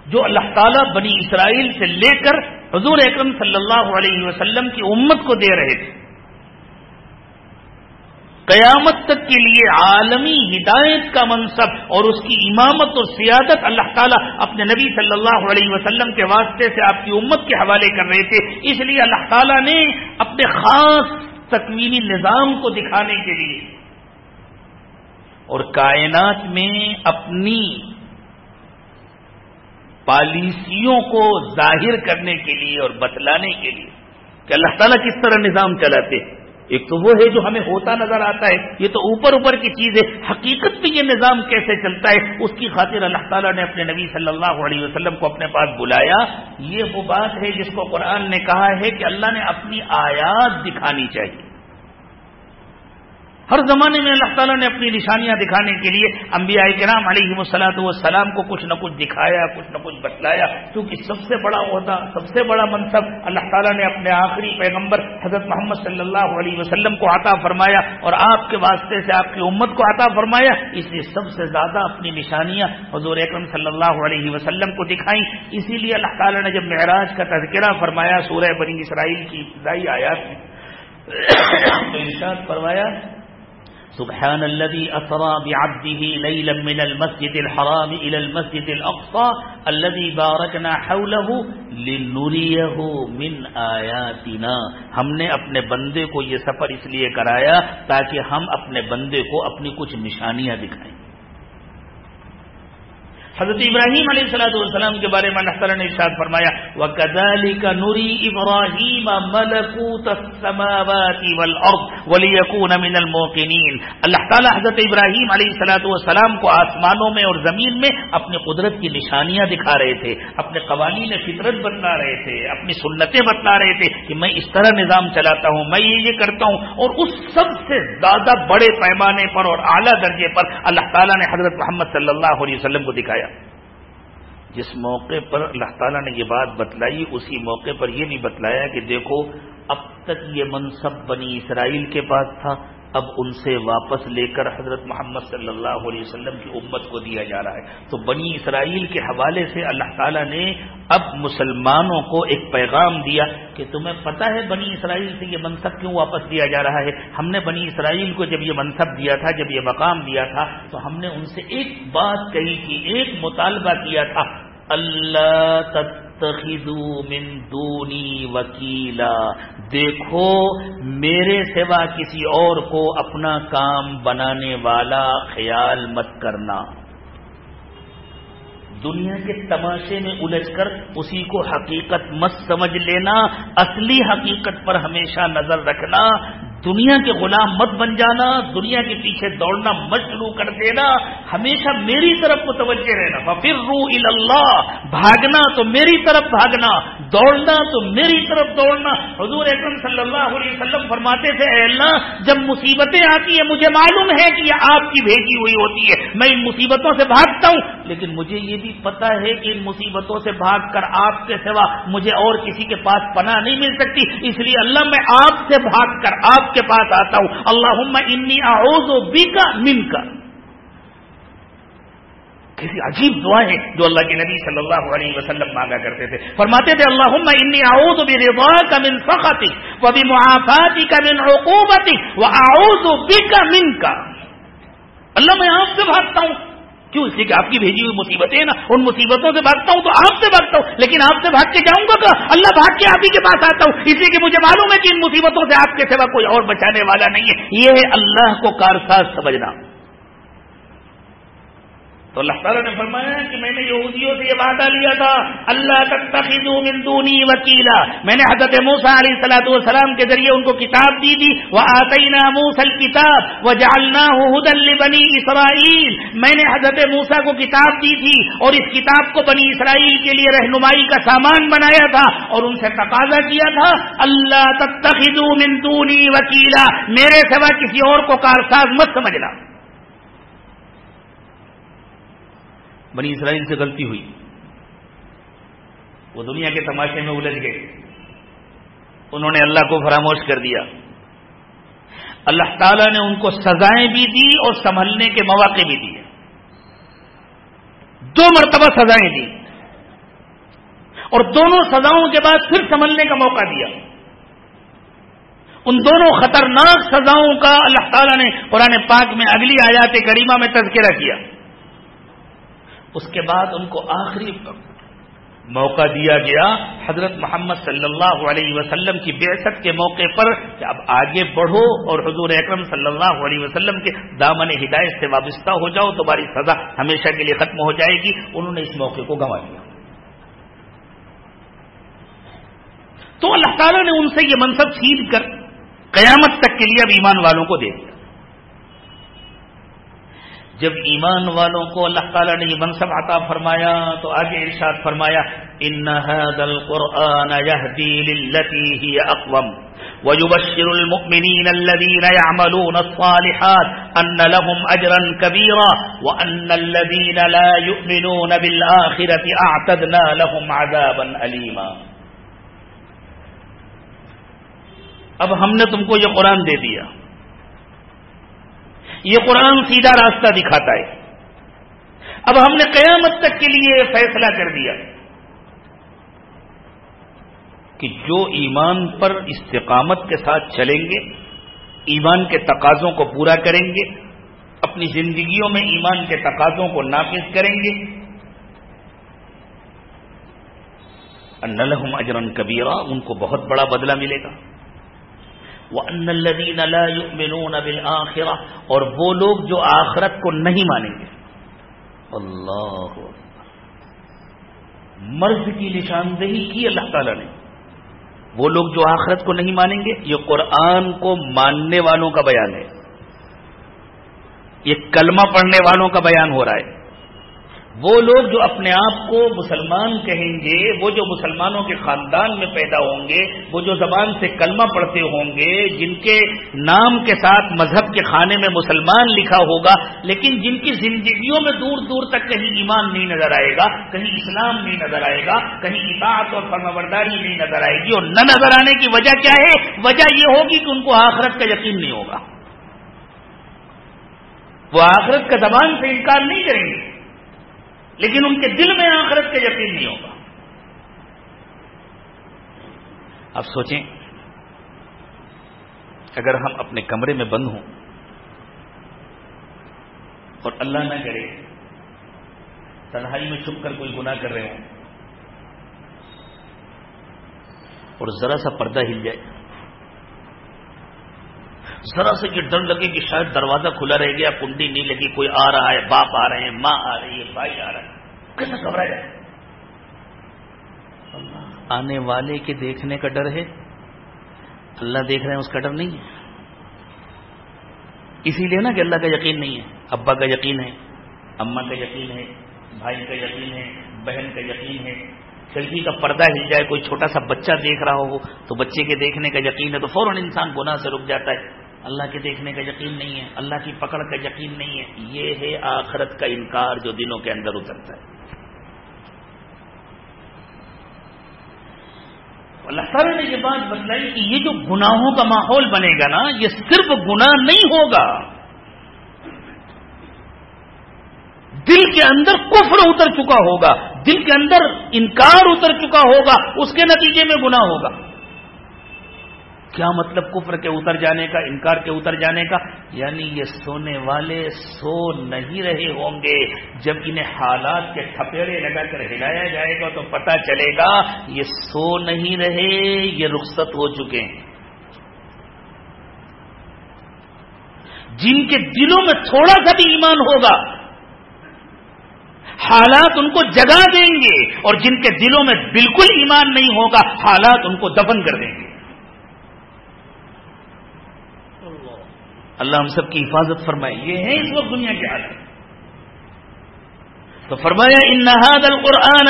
جو اللہ تعالیٰ بنی اسرائیل سے لے کر حضور اکرم صلی اللہ علیہ وسلم کی امت کو دے رہے تھے۔ قیامت تک کے لیے عالمی ہدایت کا منصب اور اس کی امامت اور سیادت اللہ تعالیٰ اپنے نبی صلی اللہ علیہ وسلم کے واسطے سے آپ کی امت کے حوالے کر رہے تھے۔ اس لیے اللہ تعالیٰ نے اپنے خاص تکوینی نظام کو دکھانے کے لیے اور کائنات میں اپنی پالیسیوں کو ظاہر کرنے کے لیے اور بتلانے کے لیے کہ اللہ تعالیٰ کس طرح نظام چلاتے۔ ہیں ایک تو وہ ہے جو ہمیں ہوتا نظر آتا ہے، یہ تو اوپر اوپر کی چیز ہے۔ حقیقت میں یہ نظام کیسے چلتا ہے، اس کی خاطر اللہ تعالیٰ نے اپنے نبی صلی اللہ علیہ وسلم کو اپنے پاس بلایا۔ یہ وہ بات ہے جس کو قرآن نے کہا ہے کہ اللہ نے اپنی آیات دکھانی چاہیے۔ ہر زمانے میں اللہ تعالیٰ نے اپنی نشانیاں دکھانے کے لیے انبیاء کرام علیہ وسلاۃ والسلام کو کچھ نہ کچھ دکھایا، کچھ نہ کچھ بتلایا۔ کیونکہ سب سے بڑا عہدہ سب سے بڑا منصب اللہ تعالیٰ نے اپنے آخری پیغمبر حضرت محمد صلی اللہ علیہ وسلم کو عطا فرمایا اور آپ کے واسطے سے آپ کی امت کو عطا فرمایا۔ اس لیے سب سے زیادہ اپنی نشانیاں حضور اکرم صلی اللہ علیہ وسلم کو دکھائیں۔ اسی لیے اللہ تعالیٰ نے جب معراج کا تذکرہ فرمایا سورہ بنی اسرائیل کی ابتدائی آیات میں، تو ارشاد فرمایا سبحان الذي أسرى بعبده ليلا من المسجد الحرام إلى المسجد الأقصى الذي باركنا حوله لنريه من آياتنا. ہم نے اپنے بندے کو یہ سفر اس لیے کرایا تاکہ ہم اپنے بندے کو اپنی کچھ نشانیاں دکھائیں۔ حضرت ابراہیم علیہ السلاۃ والسلام کے بارے میں اللہ تعالیٰ نے ارشاد فرمایا وہ کدالی کا نوری ابراہیم من الموقنین اللہ تعالیٰ حضرت ابراہیم علیہ السلاۃ والسلام کو آسمانوں میں اور زمین میں اپنی قدرت کی نشانیاں دکھا رہے تھے، اپنے قوانین فطرت بتلا رہے تھے، اپنی سنتیں بتلا رہے تھے کہ میں اس طرح نظام چلاتا ہوں، میں یہ یہ کرتا ہوں۔ اور اس سب سے زیادہ بڑے پیمانے پر اور اعلیٰ درجے پر اللہ تعالیٰ نے حضرت محمد صلی اللہ علیہ وسلم کو دکھایا۔ جس موقع پر اللہ تعالیٰ نے یہ بات بتلائی، اسی موقع پر یہ بھی بتلایا کہ دیکھو، اب تک یہ منصب بنی اسرائیل کے پاس تھا۔ اب ان سے واپس لے کر حضرت محمد صلی اللہ علیہ وسلم کی امت کو دیا جا رہا ہے۔ تو بنی اسرائیل کے حوالے سے اللہ تعالیٰ نے اب مسلمانوں کو ایک پیغام دیا کہ تمہیں پتہ ہے بنی اسرائیل سے یہ منصب کیوں واپس دیا جا رہا ہے؟ ہم نے بنی اسرائیل کو جب یہ منصب دیا تھا، جب یہ مقام دیا تھا، تو ہم نے ان سے ایک بات کہی تھی ایک مطالبہ کیا تھا۔ اللہ تتخذو من دونی وکیلا۔ دیکھو، میرے سوا کسی اور کو اپنا کام بنانے والا خیال مت کرنا۔ دنیا کے تماشے میں الجھ کر اسی کو حقیقت مت سمجھ لینا، اصلی حقیقت پر ہمیشہ نظر رکھنا۔ دنیا کے غلام مت بن جانا، دنیا کے پیچھے دوڑنا مت شروع کر دینا، ہمیشہ میری طرف متوجہ رہنا۔ پھر رو اللہ بھاگنا تو میری طرف بھاگنا، دوڑنا تو میری طرف دوڑنا۔ حضور اکرم صلی اللہ علیہ وسلم فرماتے تھے، اے اللہ، جب مصیبتیں آتی ہیں، مجھے معلوم ہے کہ یہ آپ کی بھیجی ہوئی ہوتی ہے۔ میں ان مصیبتوں سے بھاگتا ہوں، لیکن مجھے یہ بھی پتا ہے کہ ان مصیبتوں سے بھاگ کر آپ کے سوا مجھے اور کسی کے پاس پناہ نہیں مل سکتی۔ اس لیے اللہ، میں آپ سے بھاگ کر آپ کے پاس آتا ہوں۔ اللہ انی آؤز و بی کا من کا کسی عجیب دعا ہے جو اللہ کے نبی صلی اللہ علیہ وسلم مانگا کرتے تھے۔ فرماتے تھے اللہ انی آؤز بے روا کا من فقاتی وہ بھی محافاتی کا من حکومتی وہ آؤز بی کا من کا اللہ، میں آپ سے بھاگتا ہوں۔ کیوں اس لیے کہ آپ کی بھیجی ہوئی مصیبتیں نا، ان مصیبتوں سے بھاگتا ہوں تو آپ سے بھاگتا ہوں، لیکن آپ سے بھاگ کے جاؤں گا تو اللہ بھاگ کے آپ ہی کے پاس آتا ہوں۔ اس لیے کہ مجھے معلوم ہے کہ ان مصیبتوں سے آپ کے سوا کوئی اور بچانے والا نہیں ہے۔ یہ ہے اللہ کو کارساز سمجھنا۔ تو اللہ تعالیٰ نے فرمایا کہ میں نے یہودیوں سے یہ وعدہ لیا تھا، اللہ تک تخیدو مندونی وکیلا۔ میں نے حضرت موسا علیہ سلاۃ والسلام کے ذریعے ان کو کتاب دی تھی۔ وہ آتی موسل کتاب وہ جالنا بنی اسرائیل میں نے حضرت موسا کو کتاب دی تھی اور اس کتاب کو بنی اسرائیل کے لیے رہنمائی کا سامان بنایا تھا اور ان سے تقاضا کیا تھا۔ اللہ تک تخیدو مندونی وکیلا۔ میرے سوا کسی اور کو کارساز مت سمجھنا۔ بنی اسرائیل سے غلطی ہوئی۔ وہ دنیا کے تماشے میں الجھ گئے۔ انہوں نے اللہ کو فراموش کر دیا۔ اللہ تعالیٰ نے ان کو سزائیں بھی دی اور سنبھلنے کے مواقع بھی دیے۔ دو مرتبہ سزائیں دی۔ اور دونوں سزاؤں کے بعد پھر سنبھلنے کا موقع دیا۔ ان دونوں خطرناک سزاؤں کا اللہ تعالیٰ نے قرآن پاک میں اگلی آیات کریمہ میں تذکرہ کیا۔ اس کے بعد ان کو آخری موقع دیا گیا حضرت محمد صلی اللہ علیہ وسلم کی بےسط کے موقع پر کہ اب آگے بڑھو اور حضور اکرم صلی اللہ علیہ وسلم کے دامن ہدایت سے وابستہ ہو جاؤ، تمہاری سزا ہمیشہ کے لیے ختم ہو جائے گی۔ انہوں نے اس موقع کو گنوا دیا۔ تو اللہ تعالیٰ نے ان سے یہ منصب چھین کر قیامت تک کے لیے اب ایمان والوں کو دے دیا۔ جب ایمان والوں کو اللہ تعالیٰ نے یہ منصب عطا فرمایا تو آگے ارشاد فرمایا ان هذا القرآن يهدي للتي هي اقوم ويبشر المؤمنين الذين يعملون الصالحات ان لهم اجرا كبيرا وان الذين لا يؤمنون بالاخره اعتدنا لهم عذابا اليما اب ہم نے تم کو یہ قرآن دے دیا۔ یہ قرآن سیدھا راستہ دکھاتا ہے۔ اب ہم نے قیامت تک کے لیے فیصلہ کر دیا کہ جو ایمان پر استقامت کے ساتھ چلیں گے، ایمان کے تقاضوں کو پورا کریں گے، اپنی زندگیوں میں ایمان کے تقاضوں کو نافذ کریں گے نلحم اجرن کبیرہ ان کو بہت بڑا بدلہ ملے گا۔ بالآخرہ اور وہ لوگ جو آخرت کو نہیں مانیں گے۔ اللہ مرض کی نشاندہی کی اللہ تعالی نے۔ وہ لوگ جو آخرت کو نہیں مانیں گے، یہ قرآن کو ماننے والوں کا بیان ہے۔ یہ کلمہ پڑھنے والوں کا بیان ہو رہا ہے۔ وہ لوگ جو اپنے آپ کو مسلمان کہیں گے، وہ جو مسلمانوں کے خاندان میں پیدا ہوں گے، وہ جو زبان سے کلمہ پڑھتے ہوں گے، جن کے نام کے ساتھ مذہب کے خانے میں مسلمان لکھا ہوگا، لیکن جن کی زندگیوں میں دور دور تک کہیں ایمان نہیں نظر آئے گا، کہیں اسلام نہیں نظر آئے گا، کہیں اطاعت اور فرمبرداری نہیں نظر آئے گی، اور نہ نظر آنے کی وجہ کیا ہے؟ وجہ یہ ہوگی کہ ان کو آخرت کا یقین نہیں ہوگا۔ وہ آخرت کا زبان سے انکار نہیں کریں گے۔ لیکن ان کے دل میں آخرت کا یقین نہیں ہوگا۔ اب سوچیں، اگر ہم اپنے کمرے میں بند ہوں اور اللہ نہ کرے، تنہائی میں چھپ کر کوئی گناہ کر رہے ہوں اور ذرا سا پردہ ہل جائے۔ ذرا سے یہ ڈر لگے کہ شاید دروازہ کھلا رہ گیا، کنڈی نہیں لگی، کوئی آ رہا ہے، باپ آ رہے ہیں، ماں آ رہی ہے، بھائی آ رہا ہے۔ کیسا گھبرا جائے آنے والے کے دیکھنے کا ڈر ہے۔ اللہ دیکھ رہے ہیں، اس کا ڈر نہیں ہے۔ اسی لیے نا کہ اللہ کا یقین نہیں ہے۔ ابا کا یقین ہے اما کا یقین ہے، بھائی کا یقین ہے، بہن کا یقین ہے۔ کھڑکی کا پردہ ہل جائے، کوئی چھوٹا سا بچہ دیکھ رہا ہو، تو بچے کے دیکھنے کا یقین ہے تو فوراً انسان گناہ سے رک جاتا ہے۔ اللہ کے دیکھنے کا یقین نہیں ہے، اللہ کی پکڑ کا یقین نہیں ہے۔ یہ ہے آخرت کا انکار جو دنوں کے اندر اترتا ہے۔ اللہ تعالیٰ نے یہ بات بتلائی کہ یہ جو گناہوں کا ماحول بنے گا نا، یہ صرف گناہ نہیں ہوگا۔ دل کے اندر کفر اتر چکا ہوگا، دل کے اندر انکار اتر چکا ہوگا، اس کے نتیجے میں گناہ ہوگا۔ کیا مطلب کفر کے اتر جانے کا، انکار کے اتر جانے کا؟ یعنی یہ سونے والے سو نہیں رہے ہوں گے۔ جب انہیں حالات کے تھپیڑے لگا کر ہلایا جائے گا تو پتا چلے گا، یہ سو نہیں رہے، یہ رخصت ہو چکے ہیں۔ جن کے دلوں میں تھوڑا سا بھی ایمان ہوگا، حالات ان کو جگا دیں گے اور جن کے دلوں میں بالکل ایمان نہیں ہوگا، حالات ان کو دفن کر دیں گے۔ اللہ ہم سب کی حفاظت فرمائے۔ یہ ہے اس وقت دنیا کے حالات تو فرمایا، ان نہاد القرآن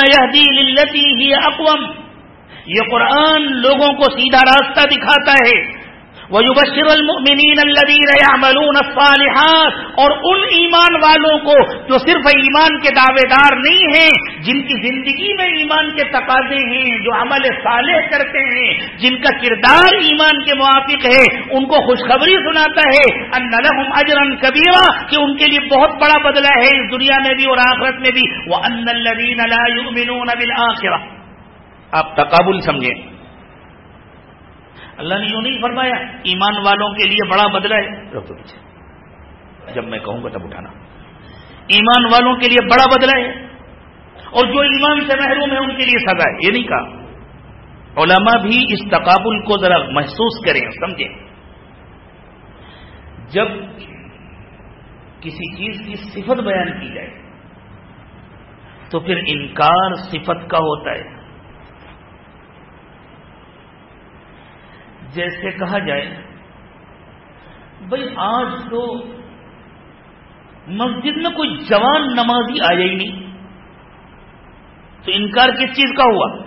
ہی اقوام یہ قرآن لوگوں کو سیدھا راستہ دکھاتا ہے۔ ويبشر المؤمنين الذين يعملون الصالحات اور ان ایمان والوں کو جو صرف ایمان کے دعوے دار نہیں ہیں، جن کی زندگی میں ایمان کے تقاضے ہیں، جو عمل صالح کرتے ہیں، جن کا کردار ایمان کے موافق ہے، ان کو خوشخبری سناتا ہے ان لهم اجرا کبیرا کہ ان کے لیے بہت بڑا بدلہ ہے اس دنیا میں بھی اور آخرت میں بھی۔ وہ ان الذين لا يؤمنون بالآخرة۔ آپ تقابل سمجھیں۔ اللہ نے یوں نہیں فرمایا ایمان والوں کے لیے بڑا بدلہ ہے۔ رکو پیچھے۔ جب میں کہوں گا تب اٹھانا۔ ایمان والوں کے لیے بڑا بدلہ ہے۔ اور جو ایمان سے محروم ہے ان کے لیے سزا ہے۔ یہ نہیں کہا۔ علماء بھی اس تقابل کو ذرا محسوس کریں سمجھیں۔ جب کسی چیز کی صفت بیان کی جائے تو پھر انکار صفت کا ہوتا ہے۔ جیسے کہا جائے بھائی آج تو مسجد میں کوئی جوان نمازی آیا ہی نہیں۔ تو انکار کس چیز کا ہوا؟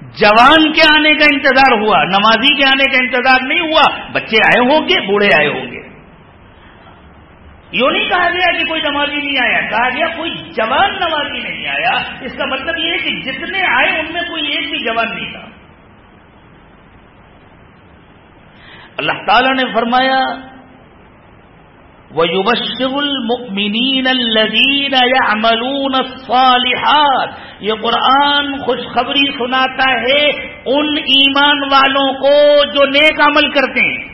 جوان کے آنے کا انتظار ہوا، نمازی کے آنے کا انتظار نہیں ہوا۔ بچے آئے ہوں گے، بوڑھے آئے ہوں گے۔ یوں نہیں کہا گیا کہ کوئی نمازی نہیں آیا۔ کہا گیا کوئی جوان نمازی نہیں آیا۔ اس کا مطلب یہ ہے کہ جتنے آئے، ان میں کوئی ایک بھی جوان نہیں تھا۔ اللہ تعالی نے فرمایا وہ المؤمنین الذین یعملون الصالحات یہ قرآن خوشخبری سناتا ہے ان ایمان والوں کو جو نیک عمل کرتے ہیں۔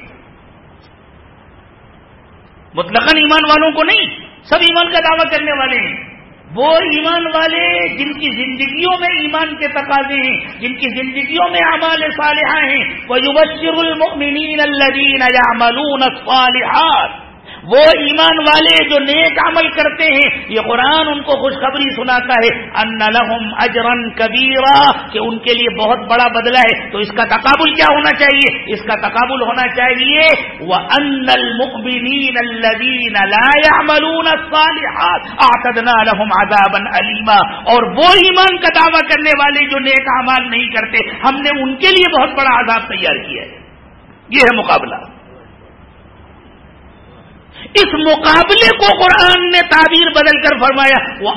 مطلق ایمان والوں کو نہیں، سب ایمان کا دعویٰ کرنے والے ہیں۔ وہ ایمان والے جن کی زندگیوں میں ایمان کے تقاضے ہیں، جن کی زندگیوں میں اعمال صالحہ ہیں۔ وہ یوبشر المؤمنین الذین یعملون الصالحات۔ وہ ایمان والے جو نیک عمل کرتے ہیں، یہ قرآن ان کو خوشخبری سناتا ہے ان لہم اجرن کبیرا کہ ان کے لیے بہت بڑا بدلہ ہے۔ تو اس کا تقابل کیا ہونا چاہیے؟ اس کا تقابل ہونا چاہیے وہ ان المقبرین الذین لا يعملون الصالحات اعتدنا لهم عذابا علیما اور وہ ایمان کا دعویٰ کرنے والے جو نیک اعمال نہیں کرتے، ہم نے ان کے لیے بہت بڑا عذاب تیار کیا ہے۔ یہ ہے مقابلہ۔ اس مقابلے کو قرآن نے تعبیر بدل کر فرمایا وہ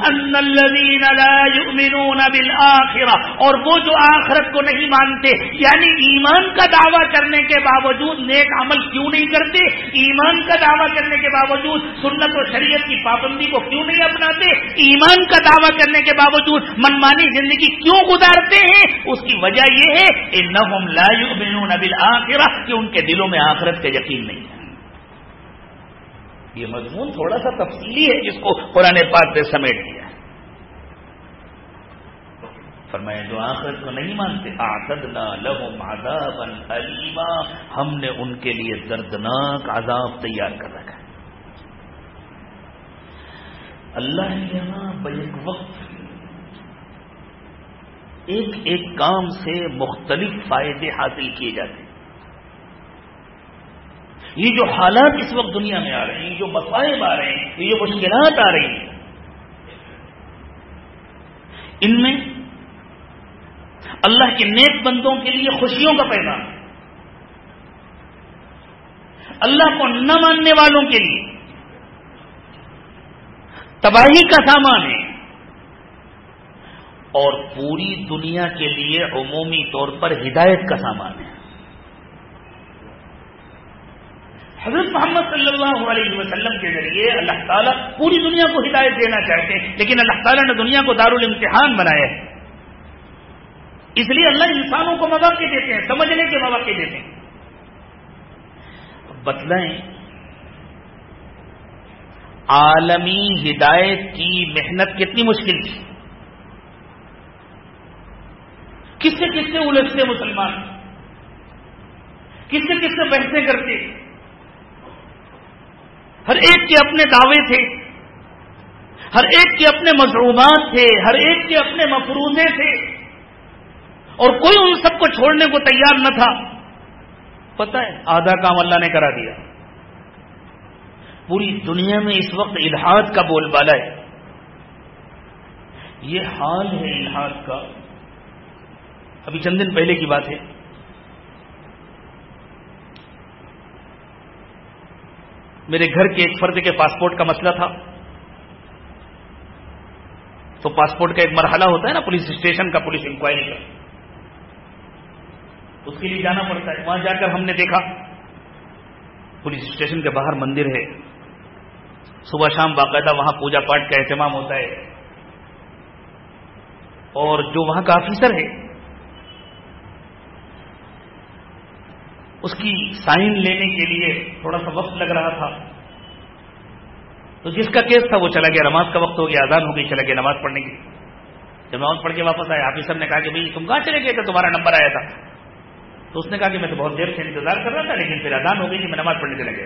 اور وہ جو آخرت کو نہیں مانتے یعنی ایمان کا دعویٰ کرنے کے باوجود نیک عمل کیوں نہیں کرتے؟ ایمان کا دعویٰ کرنے کے باوجود سنت و شریعت کی پابندی کو کیوں نہیں اپناتے؟ ایمان کا دعویٰ کرنے کے باوجود منمانی زندگی کیوں گزارتے ہیں؟ اس کی وجہ یہ ہے کہ ان کے دلوں میں آخرت کا یقین نہیں ہے۔ یہ مضمون تھوڑا سا تفصیلی ہے جس کو قرآن پاک سے سمیٹ دیا فرمایا، جو آخرت کو نہیں مانتے آتدنا لہم عذابا علیما ہم نے ان کے لیے دردناک عذاب تیار کر رکھا ہے۔ اللہ نے یہاں بیک وقت ایک ایک کام سے مختلف فائدے حاصل کیے جاتے ہیں۔ یہ جو حالات اس وقت دنیا میں آ رہے ہیں، یہ جو مسائب آ رہے ہیں، یہ جو مشکلات آ رہی ہیں۔ ان میں اللہ کے نیک بندوں کے لیے خوشیوں کا پیغام۔ اللہ کو نہ ماننے والوں کے لیے تباہی کا سامان ہے۔ اور پوری دنیا کے لیے عمومی طور پر ہدایت کا سامان ہے۔ حضرت محمد صلی اللہ علیہ وسلم کے ذریعے اللہ تعالیٰ پوری دنیا کو ہدایت دینا چاہتے ہیں، لیکن اللہ تعالیٰ نے دنیا کو دارالامتحان بنایا ہے۔ اس لیے اللہ انسانوں کو مواقع دیتے ہیں، سمجھنے کے مواقع دیتے ہیں۔ بتلائیں، عالمی ہدایت کی محنت کتنی مشکل تھی۔ کس سے کس سے الجھتے مسلمان؟ کس سے کس سے بحثیں کرتے؟ ہر ایک کے اپنے دعوے تھے، ہر ایک کے اپنے مضروبات تھے، ہر ایک کے اپنے مفروضے تھے۔ اور کوئی ان سب کو چھوڑنے کو تیار نہ تھا۔ پتہ ہے، آدھا کام اللہ نے کرا دیا۔ پوری دنیا میں اس وقت الحاد کا بول بالا ہے۔ یہ حال ہے الحاد کا۔ ابھی چند دن پہلے کی بات ہے۔ میرے گھر کے ایک فرد کے پاسپورٹ کا مسئلہ تھا۔ تو پاسپورٹ کا ایک مرحلہ ہوتا ہے نا، پولیس اسٹیشن کا پولیس انکوائری کا۔ اس کے لیے جانا پڑتا ہے۔ وہاں جا کر ہم نے دیکھا، پولیس اسٹیشن کے باہر مندر ہے۔ صبح شام باقاعدہ وہاں پوجا پاٹ کا اہتمام ہوتا ہے۔ اور جو وہاں کا آفیسر ہے اس کی سائن لینے کے لیے تھوڑا سا وقت لگ رہا تھا۔ تو جس کا کیس تھا وہ چلا گیا، نماز کا وقت ہو گیا آزاد ہو گئی، چلا گیا نماز پڑھنے کی۔ جب نماز پڑھ کے واپس آئے آفیسر نے کہا کہ بھائی، تم کہاں چلے گئے تھے؟ تمہارا نمبر آیا تھا۔ تو اس نے کہا کہ میں تو بہت دیر سے انتظار کر رہا تھا، لیکن پھر اذان ہو گئی کہ میں نماز پڑھنے چلے گیا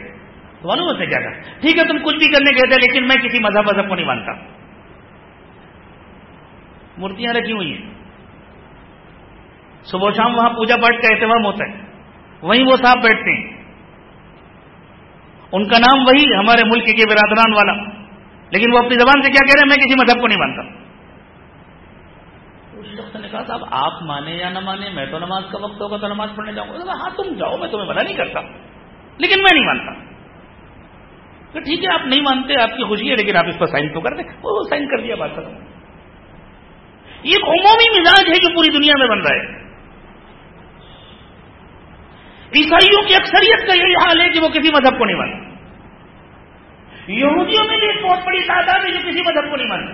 تو معلوم اس نے کیا کہا ٹھیک ہے، تم کچھ بھی کرنے گئے تھے، لیکن میں کسی مذہب مذہب کو نہیں مانتا۔ مورتیاں رکھی ہوئی ہیں۔ صبح شام وہاں پوجا پاٹ کا اہتمام ہوتا ہے۔ وہیں وہ صاحب بیٹھتے ہیں۔ ان کا نام وہی ہمارے ملک کے برادران والا۔ لیکن وہ اپنی زبان سے کیا کہہ رہے ہیں؟ میں کسی مذہب کو نہیں مانتا۔ نے کہا صاحب، آپ مانے یا نہ مانے، میں تو نماز کا وقت ہوگا تو نماز پڑھنے جاؤں گا۔ ہاں تم جاؤ، میں تمہیں منع نہیں کرتا۔ لیکن میں نہیں مانتا۔ تو ٹھیک ہے، آپ نہیں مانتے، آپ کی خوشی ہے، لیکن آپ اس پر سائن تو کر دیں۔ وہ سائن کر دیا بات ختم۔ یہ ایک عمومی مزاج ہے جو پوری دنیا میں بن رہا ہے۔ عیسائیوں کی اکثریت کا یہی حال ہے کہ وہ کسی مذہب کو نہیں مانتے۔ یہودیوں میں بھی ایک بہت بڑی تعداد ہے جو کسی مذہب کو نہیں مانتے۔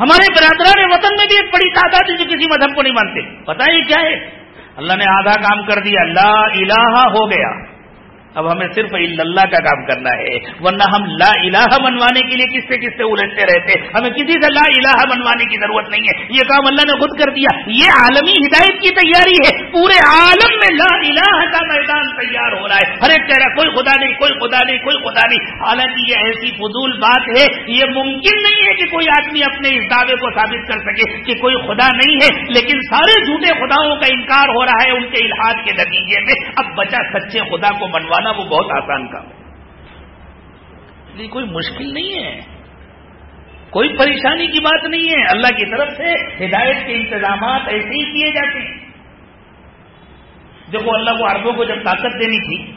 ہمارے برادران وطن میں بھی ایک بڑی تعداد ہے جو کسی مذہب کو نہیں مانتے۔ پتا ہی کیا ہے؟ اللہ نے آدھا کام کر دیا اللہ الہ ہو گیا۔ اب ہمیں صرف اللہ کا کام کرنا ہے، ورنہ ہم لا الہ بنوانے کے لیے کس سے کس سے الجھتے رہتے؟ ہمیں کسی سے لا الہ بنوانے کی ضرورت نہیں ہے۔ یہ کام اللہ نے خود کر دیا۔ یہ عالمی ہدایت کی تیاری ہے۔ پورے عالم میں لا الہ کا میدان تیار ہو رہا ہے۔ ہر ایک کہہ رہا کوئی خدا نہیں، کوئی خدا نہیں، کوئی خدا نہیں۔ حالانکہ یہ ایسی فضول بات ہے، یہ ممکن نہیں ہے کہ کوئی آدمی اپنے اس دعوے کو ثابت کر سکے کہ کوئی خدا نہیں ہے۔ لیکن سارے جھوٹے خداؤں کا انکار ہو رہا ہے ان کے الحاظ کے نتیجے میں۔ اب بچا سچے خدا کو وہ بہت آسان کام ہے۔ کوئی مشکل نہیں ہے۔ کوئی پریشانی کی بات نہیں ہے۔ اللہ کی طرف سے ہدایت کے انتظامات ایسے ہی کیے جاتے ہیں۔ دیکھو اللہ کو عربوں کو جب طاقت دینی تھی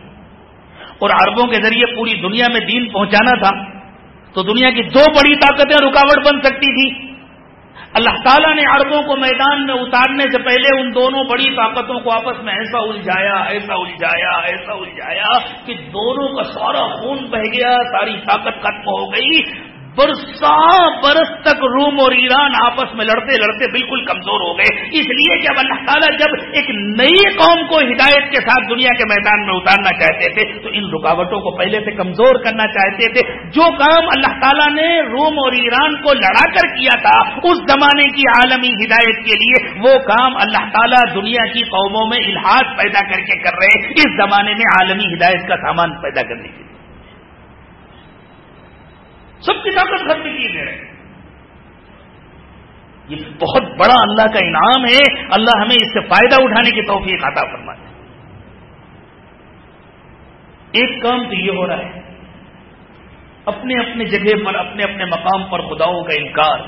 اور عربوں کے ذریعے پوری دنیا میں دین پہنچانا تھا، تو دنیا کی دو بڑی طاقتیں رکاوٹ بن سکتی تھی اللہ تعالیٰ نے عربوں کو میدان میں اتارنے سے پہلے ان دونوں بڑی طاقتوں کو آپس میں ایسا الجھایا ایسا الجھایا ایسا الجھایا کہ دونوں کا سارا خون بہ گیا، ساری طاقت ختم ہو گئی۔ برسا برس تک روم اور ایران آپس میں لڑتے لڑتے بالکل کمزور ہو گئے۔ اس لیے جب اللہ تعالیٰ جب ایک نئی قوم کو ہدایت کے ساتھ دنیا کے میدان میں اتارنا چاہتے تھے، تو ان رکاوٹوں کو پہلے سے کمزور کرنا چاہتے تھے۔ جو کام اللہ تعالیٰ نے روم اور ایران کو لڑا کر کیا تھا، اس زمانے کی عالمی ہدایت کے لیے وہ کام اللہ تعالیٰ دنیا کی قوموں میں الحاظ پیدا کر کے کر رہے اس زمانے میں عالمی ہدایت کا سامان پیدا کرنے کے لیے۔ سب کی طاقت ختم کی دے رہے یہ بہت بڑا اللہ کا انعام ہے۔ اللہ ہمیں اس سے فائدہ اٹھانے کی توفیق عطا فرماتے ایک کام تو یہ ہو رہا ہے۔ اپنے اپنے جگہ پر، اپنے اپنے مقام پر خداؤں کا انکار،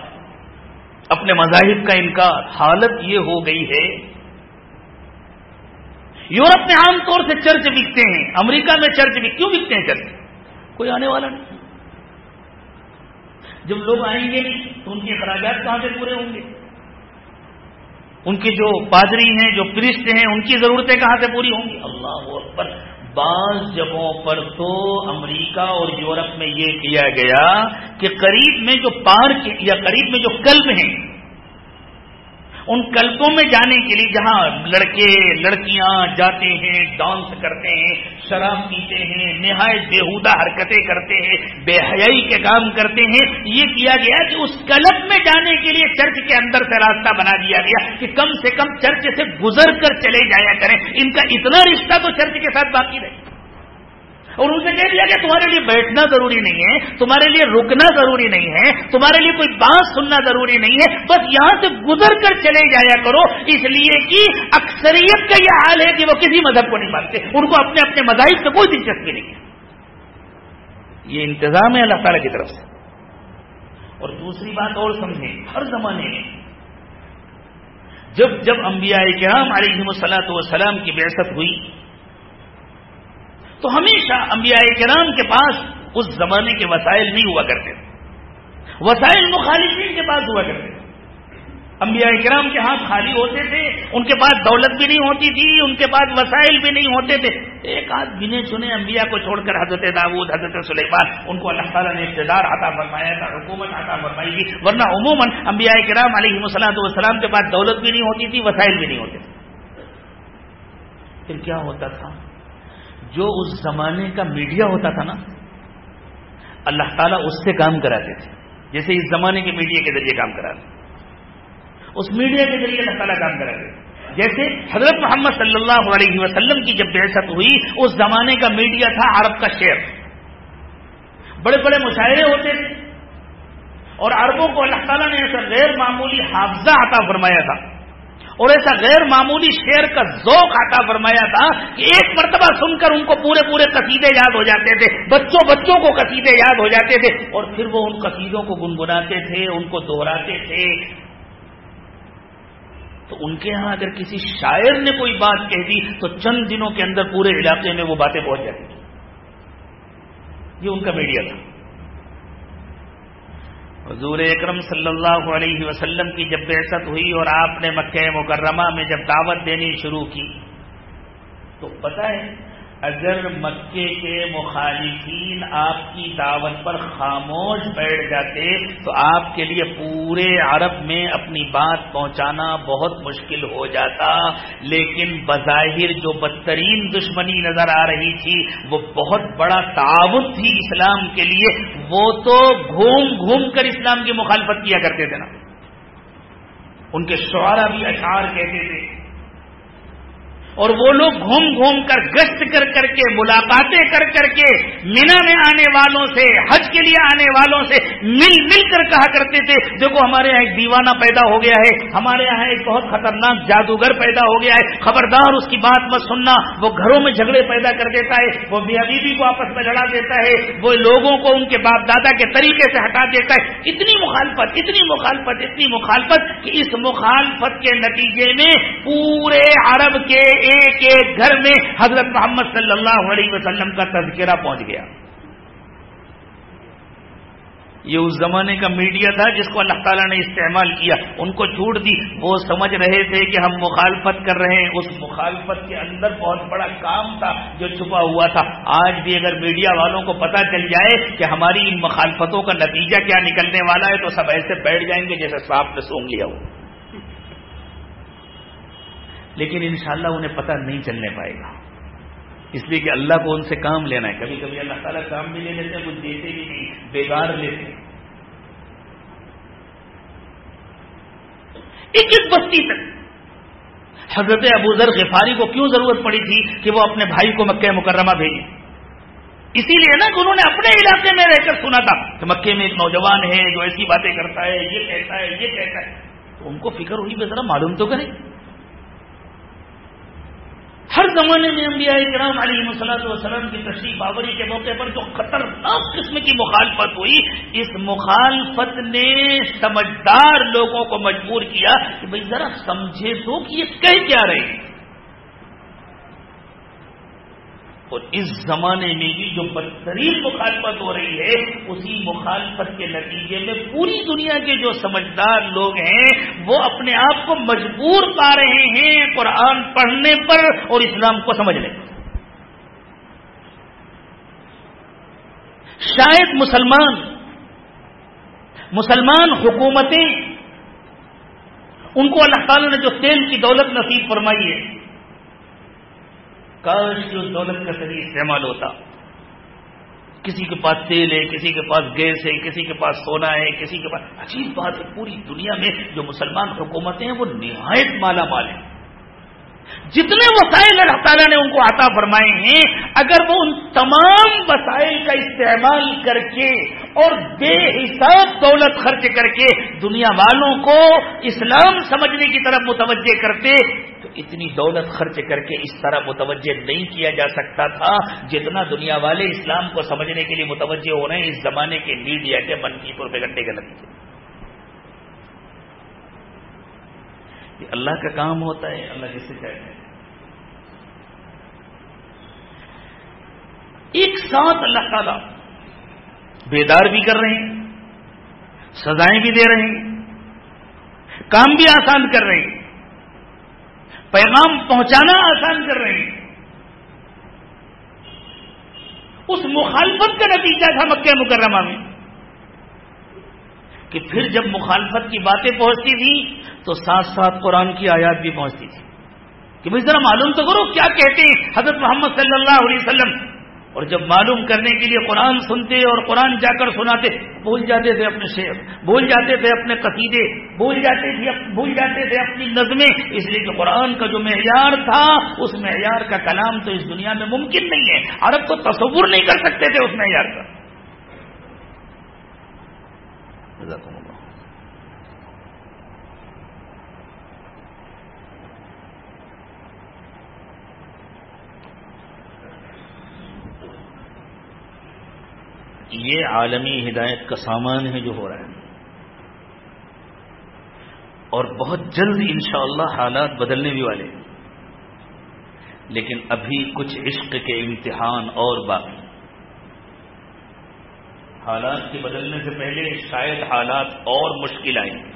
اپنے مذاہب کا انکار حالت یہ ہو گئی ہے۔ یورپ میں عام طور سے چرچ بکتے ہیں، امریکہ میں چرچ بھی، کیوں بکتے ہیں چرچ؟ کوئی آنے والا نہیں۔ جب لوگ آئیں گے نہیں تو ان کے اخراجات کہاں سے پورے ہوں گے؟ ان کے جو پادری ہیں، جو کرسٹ ہیں، ان کی ضرورتیں کہاں سے پوری ہوں گی؟ اللہ اکبر۔ بعض جگہوں پر تو امریکہ اور یورپ میں یہ کیا گیا کہ قریب میں جو پارک یا قریب میں جو کلب ہیں ان کلپوں میں جانے کے لیے جہاں لڑکے لڑکیاں جاتے ہیں، ڈانس کرتے ہیں، شراب پیتے ہیں، نہایت بےحودہ حرکتیں کرتے ہیں، بے حیائی کے کام کرتے ہیں، یہ کیا گیا کہ اس کلب میں جانے کے لیے چرچ کے اندر سے راستہ بنا دیا گیا کہ کم سے کم چرچ سے گزر کر چلے جایا کریں۔ ان کا اتنا رشتہ تو چرچ کے ساتھ باقی رہے اور ان سے کہہ دیا کہ تمہارے لیے بیٹھنا ضروری نہیں ہے، تمہارے لیے رکنا ضروری نہیں ہے، تمہارے لیے کوئی بات سننا ضروری نہیں ہے، بس یہاں سے گزر کر چلے جایا کرو۔ اس لیے کہ اکثریت کا یہ حال ہے کہ وہ کسی مذہب کو نہیں مانتے، ان کو اپنے اپنے مذاہب سے کوئی دلچسپی نہیں ہے۔ یہ انتظام ہے اللہ تعالی کی طرف سے۔ اور دوسری بات اور سمجھیں، ہر زمانے میں جب جب انبیاء کرام علیہ مسلاۃ وسلام کی بےست ہوئی تو ہمیشہ انبیاء کرام کے پاس اس زمانے کے وسائل نہیں ہوا کرتے۔ تھے وسائل مخالفین کے پاس ہوا کرتے۔ تھے انبیاء کرام کے ہاتھ خالی ہوتے تھے، ان کے پاس دولت بھی نہیں ہوتی تھی، ان کے پاس وسائل بھی نہیں ہوتے تھے۔ ایک آدھ گنے چنے انبیاء کو چھوڑ کر حضرت داود حضرت سلیمان، ان کو اللہ تعالیٰ نے اقتدار عطا فرمایا تھا، حکومت عطا فرمائی تھی، ورنہ عموماً انبیاء کرام علیہ مسلط والسلام کے پاس دولت بھی نہیں ہوتی تھی، وسائل بھی نہیں ہوتے تھے۔ پھر کیا ہوتا تھا؟ جو اس زمانے کا میڈیا ہوتا تھا نا، اللہ تعالیٰ اس سے کام کراتے تھے۔ جیسے اس زمانے کے میڈیا کے ذریعے کام کرا اس میڈیا کے ذریعے اللہ تعالیٰ کام کراتے جیسے حضرت محمد صلی اللہ علیہ وسلم کی جب بحثت ہوئی، اس زمانے کا میڈیا تھا عرب کا شعر۔ بڑے بڑے مشاعرے ہوتے تھے۔ اور عربوں کو اللہ تعالیٰ نے ایسا غیر معمولی حافظہ عطا فرمایا تھا۔ اور ایسا غیر معمولی شعر کا ذوق آتا فرمایا تھا کہ ایک مرتبہ سن کر ان کو پورے پورے قصیدے یاد ہو جاتے تھے، بچوں بچوں کو قصیدے یاد ہو جاتے تھے، اور پھر وہ ان قصیدوں کو گنگناتے تھے، ان کو دوہراتے تھے۔ تو ان کے ہاں اگر کسی شاعر نے کوئی بات کہہ دی، تو چند دنوں کے اندر پورے علاقے میں وہ باتیں پہنچ جاتی تھیں۔ یہ ان کا میڈیا تھا۔ حضور اکرم صلی اللہ علیہ وسلم کی جب بحثت ہوئی اور آپ نے مکہ مکرمہ میں جب دعوت دینی شروع کی تو پتہ ہے اگر مکے کے مخالفین آپ کی دعوت پر خاموش بیٹھ جاتے تو آپ کے لیے پورے عرب میں اپنی بات پہنچانا بہت مشکل ہو جاتا۔ لیکن بظاہر جو بدترین دشمنی نظر آ رہی تھی، وہ بہت بڑا تعاون تھی اسلام کے لیے۔ وہ تو گھوم گھوم کر اسلام کی مخالفت کیا کرتے تھے نا۔ ان کے شعرا بھی اشعار کہتے تھے۔ اور وہ لوگ گھوم گھوم کر گشت کر کر کے ملاقاتیں کر کر کے مینا میں آنے والوں سے، حج کے لیے آنے والوں سے مل مل کر کہا کرتے تھے، دیکھو ہمارے یہاں ایک دیوانہ پیدا ہو گیا ہے، ہمارے یہاں ایک بہت خطرناک جادوگر پیدا ہو گیا ہے، خبردار اس کی بات مت سننا، وہ گھروں میں جھگڑے پیدا کر دیتا ہے، وہ میاں بیوی کو آپس میں لڑا دیتا ہے، وہ لوگوں کو ان کے باپ دادا کے طریقے سے ہٹا دیتا ہے۔ اتنی مخالفت اتنی مخالفت اتنی مخالفت کہ اس مخالفت کے نتیجے میں پورے عرب کے ایک ایک گھر میں حضرت محمد صلی اللہ علیہ وسلم کا تذکرہ پہنچ گیا۔ یہ اس زمانے کا میڈیا تھا جس کو اللہ تعالیٰ نے استعمال کیا۔ ان کو چھوٹ دی۔ وہ سمجھ رہے تھے کہ ہم مخالفت کر رہے ہیں۔ اس مخالفت کے اندر بہت بڑا کام تھا جو چھپا ہوا تھا۔ آج بھی اگر میڈیا والوں کو پتا چل جائے کہ ہماری ان مخالفتوں کا نتیجہ کیا نکلنے والا ہے تو سب ایسے بیٹھ جائیں گے جیسے صاحب نے سونگ لیا ہو۔ لیکن انشاءاللہ انہیں پتہ نہیں چلنے پائے گا۔ اس لیے کہ اللہ کو ان سے کام لینا ہے۔ کبھی کبھی اللہ تعالیٰ کام بھی لے لیتے ہیں، کچھ دیتے بھی نہیں، بیکار لیتے ایک ایک بستی تک؟ حضرت ابو ذر غفاری کو کیوں ضرورت پڑی تھی کہ وہ اپنے بھائی کو مکہ مکرمہ بھیجے؟ اسی لیے نا کہ انہوں نے اپنے علاقے میں رہ کر سنا تھا کہ مکے میں ایک نوجوان ہے جو ایسی باتیں کرتا ہے، یہ کہتا ہے، یہ کہتا ہے۔ تو ان کو فکر ہوئی میں ذرا معلوم تو کریں۔ ہر زمانے میں انبیاء کرام علیہ مسلط وسلم کی تشریف آوری کے موقع پر جو خطرناک قسم کی مخالفت ہوئی، اس مخالفت نے سمجھدار لوگوں کو مجبور کیا کہ بھئی ذرا سمجھے تو کہ یہ کہہ کیا رہے ہیں اور اس زمانے میں بھی جو بدترین مخالفت ہو رہی ہے، اسی مخالفت کے نتیجے میں پوری دنیا کے جو سمجھدار لوگ ہیں، وہ اپنے آپ کو مجبور پا رہے ہیں قرآن پڑھنے پر اور اسلام کو سمجھنے پر۔ شاید مسلمان مسلمان حکومتیں، ان کو اللہ تعالیٰ نے جو تیل کی دولت نصیب فرمائی ہے کاش کی اس دولت کا صحیح استعمال ہوتا۔ کسی کے پاس تیل ہے، کسی کے پاس گیس ہے، کسی کے پاس سونا ہے، کسی کے پاس۔ عجیب بات ہے، پوری دنیا میں جو مسلمان حکومتیں ہیں، وہ نہایت مالا مال ہیں۔ جتنے وسائل اللہ تعالیٰ نے ان کو عطا فرمائے ہیں، اگر وہ ان تمام وسائل کا استعمال کر کے اور بے حساب دولت خرچ کر کے دنیا والوں کو اسلام سمجھنے کی طرف متوجہ کرتے اتنی دولت خرچ کر کے اس طرح متوجہ نہیں کیا جا سکتا تھا جتنا دنیا والے اسلام کو سمجھنے کے لیے متوجہ ہو رہے ہیں اس زمانے کے میڈیا کے من کی پور پہ گھنٹے کے نتیجے یہ اللہ کا کام ہوتا ہے، اللہ کس سے کہتے ہیں ایک ساتھ اللہ تعالی بیدار بھی کر رہے ہیں، سزائیں بھی دے رہے ہیں، کام بھی آسان کر رہے ہیں۔ پیغام پہنچانا آسان کر رہے ہیں۔ اس مخالفت کا نتیجہ تھا مکہ مکرمہ میں۔ کہ پھر جب مخالفت کی باتیں پہنچتی تھیں، تو ساتھ ساتھ قرآن کی آیات بھی پہنچتی تھی کہ مجھے ذرا معلوم تو کرو، کیا کہتے ہیں حضرت محمد صلی اللہ علیہ وسلم؟ اور جب معلوم کرنے کے لیے قرآن سنتے اور قرآن جا کر سناتے، بھول جاتے تھے اپنے شعر بھول جاتے تھے اپنے قصیدے، بھول جاتے تھے بھول جاتے تھے اپنی نظمیں، اس لیے کہ قرآن کا جو معیار تھا، اس معیار کا کلام تو اس دنیا میں ممکن نہیں ہے۔ عرب تو تصور نہیں کر سکتے تھے اس معیار کا۔ یہ عالمی ہدایت کا سامان ہے جو ہو رہا ہے۔ اور بہت جلد انشاءاللہ حالات بدلنے بھی والے ہیں۔ لیکن ابھی کچھ عشق کے امتحان اور باقی۔ حالات کے بدلنے سے پہلے شاید حالات اور مشکل آئیں گے۔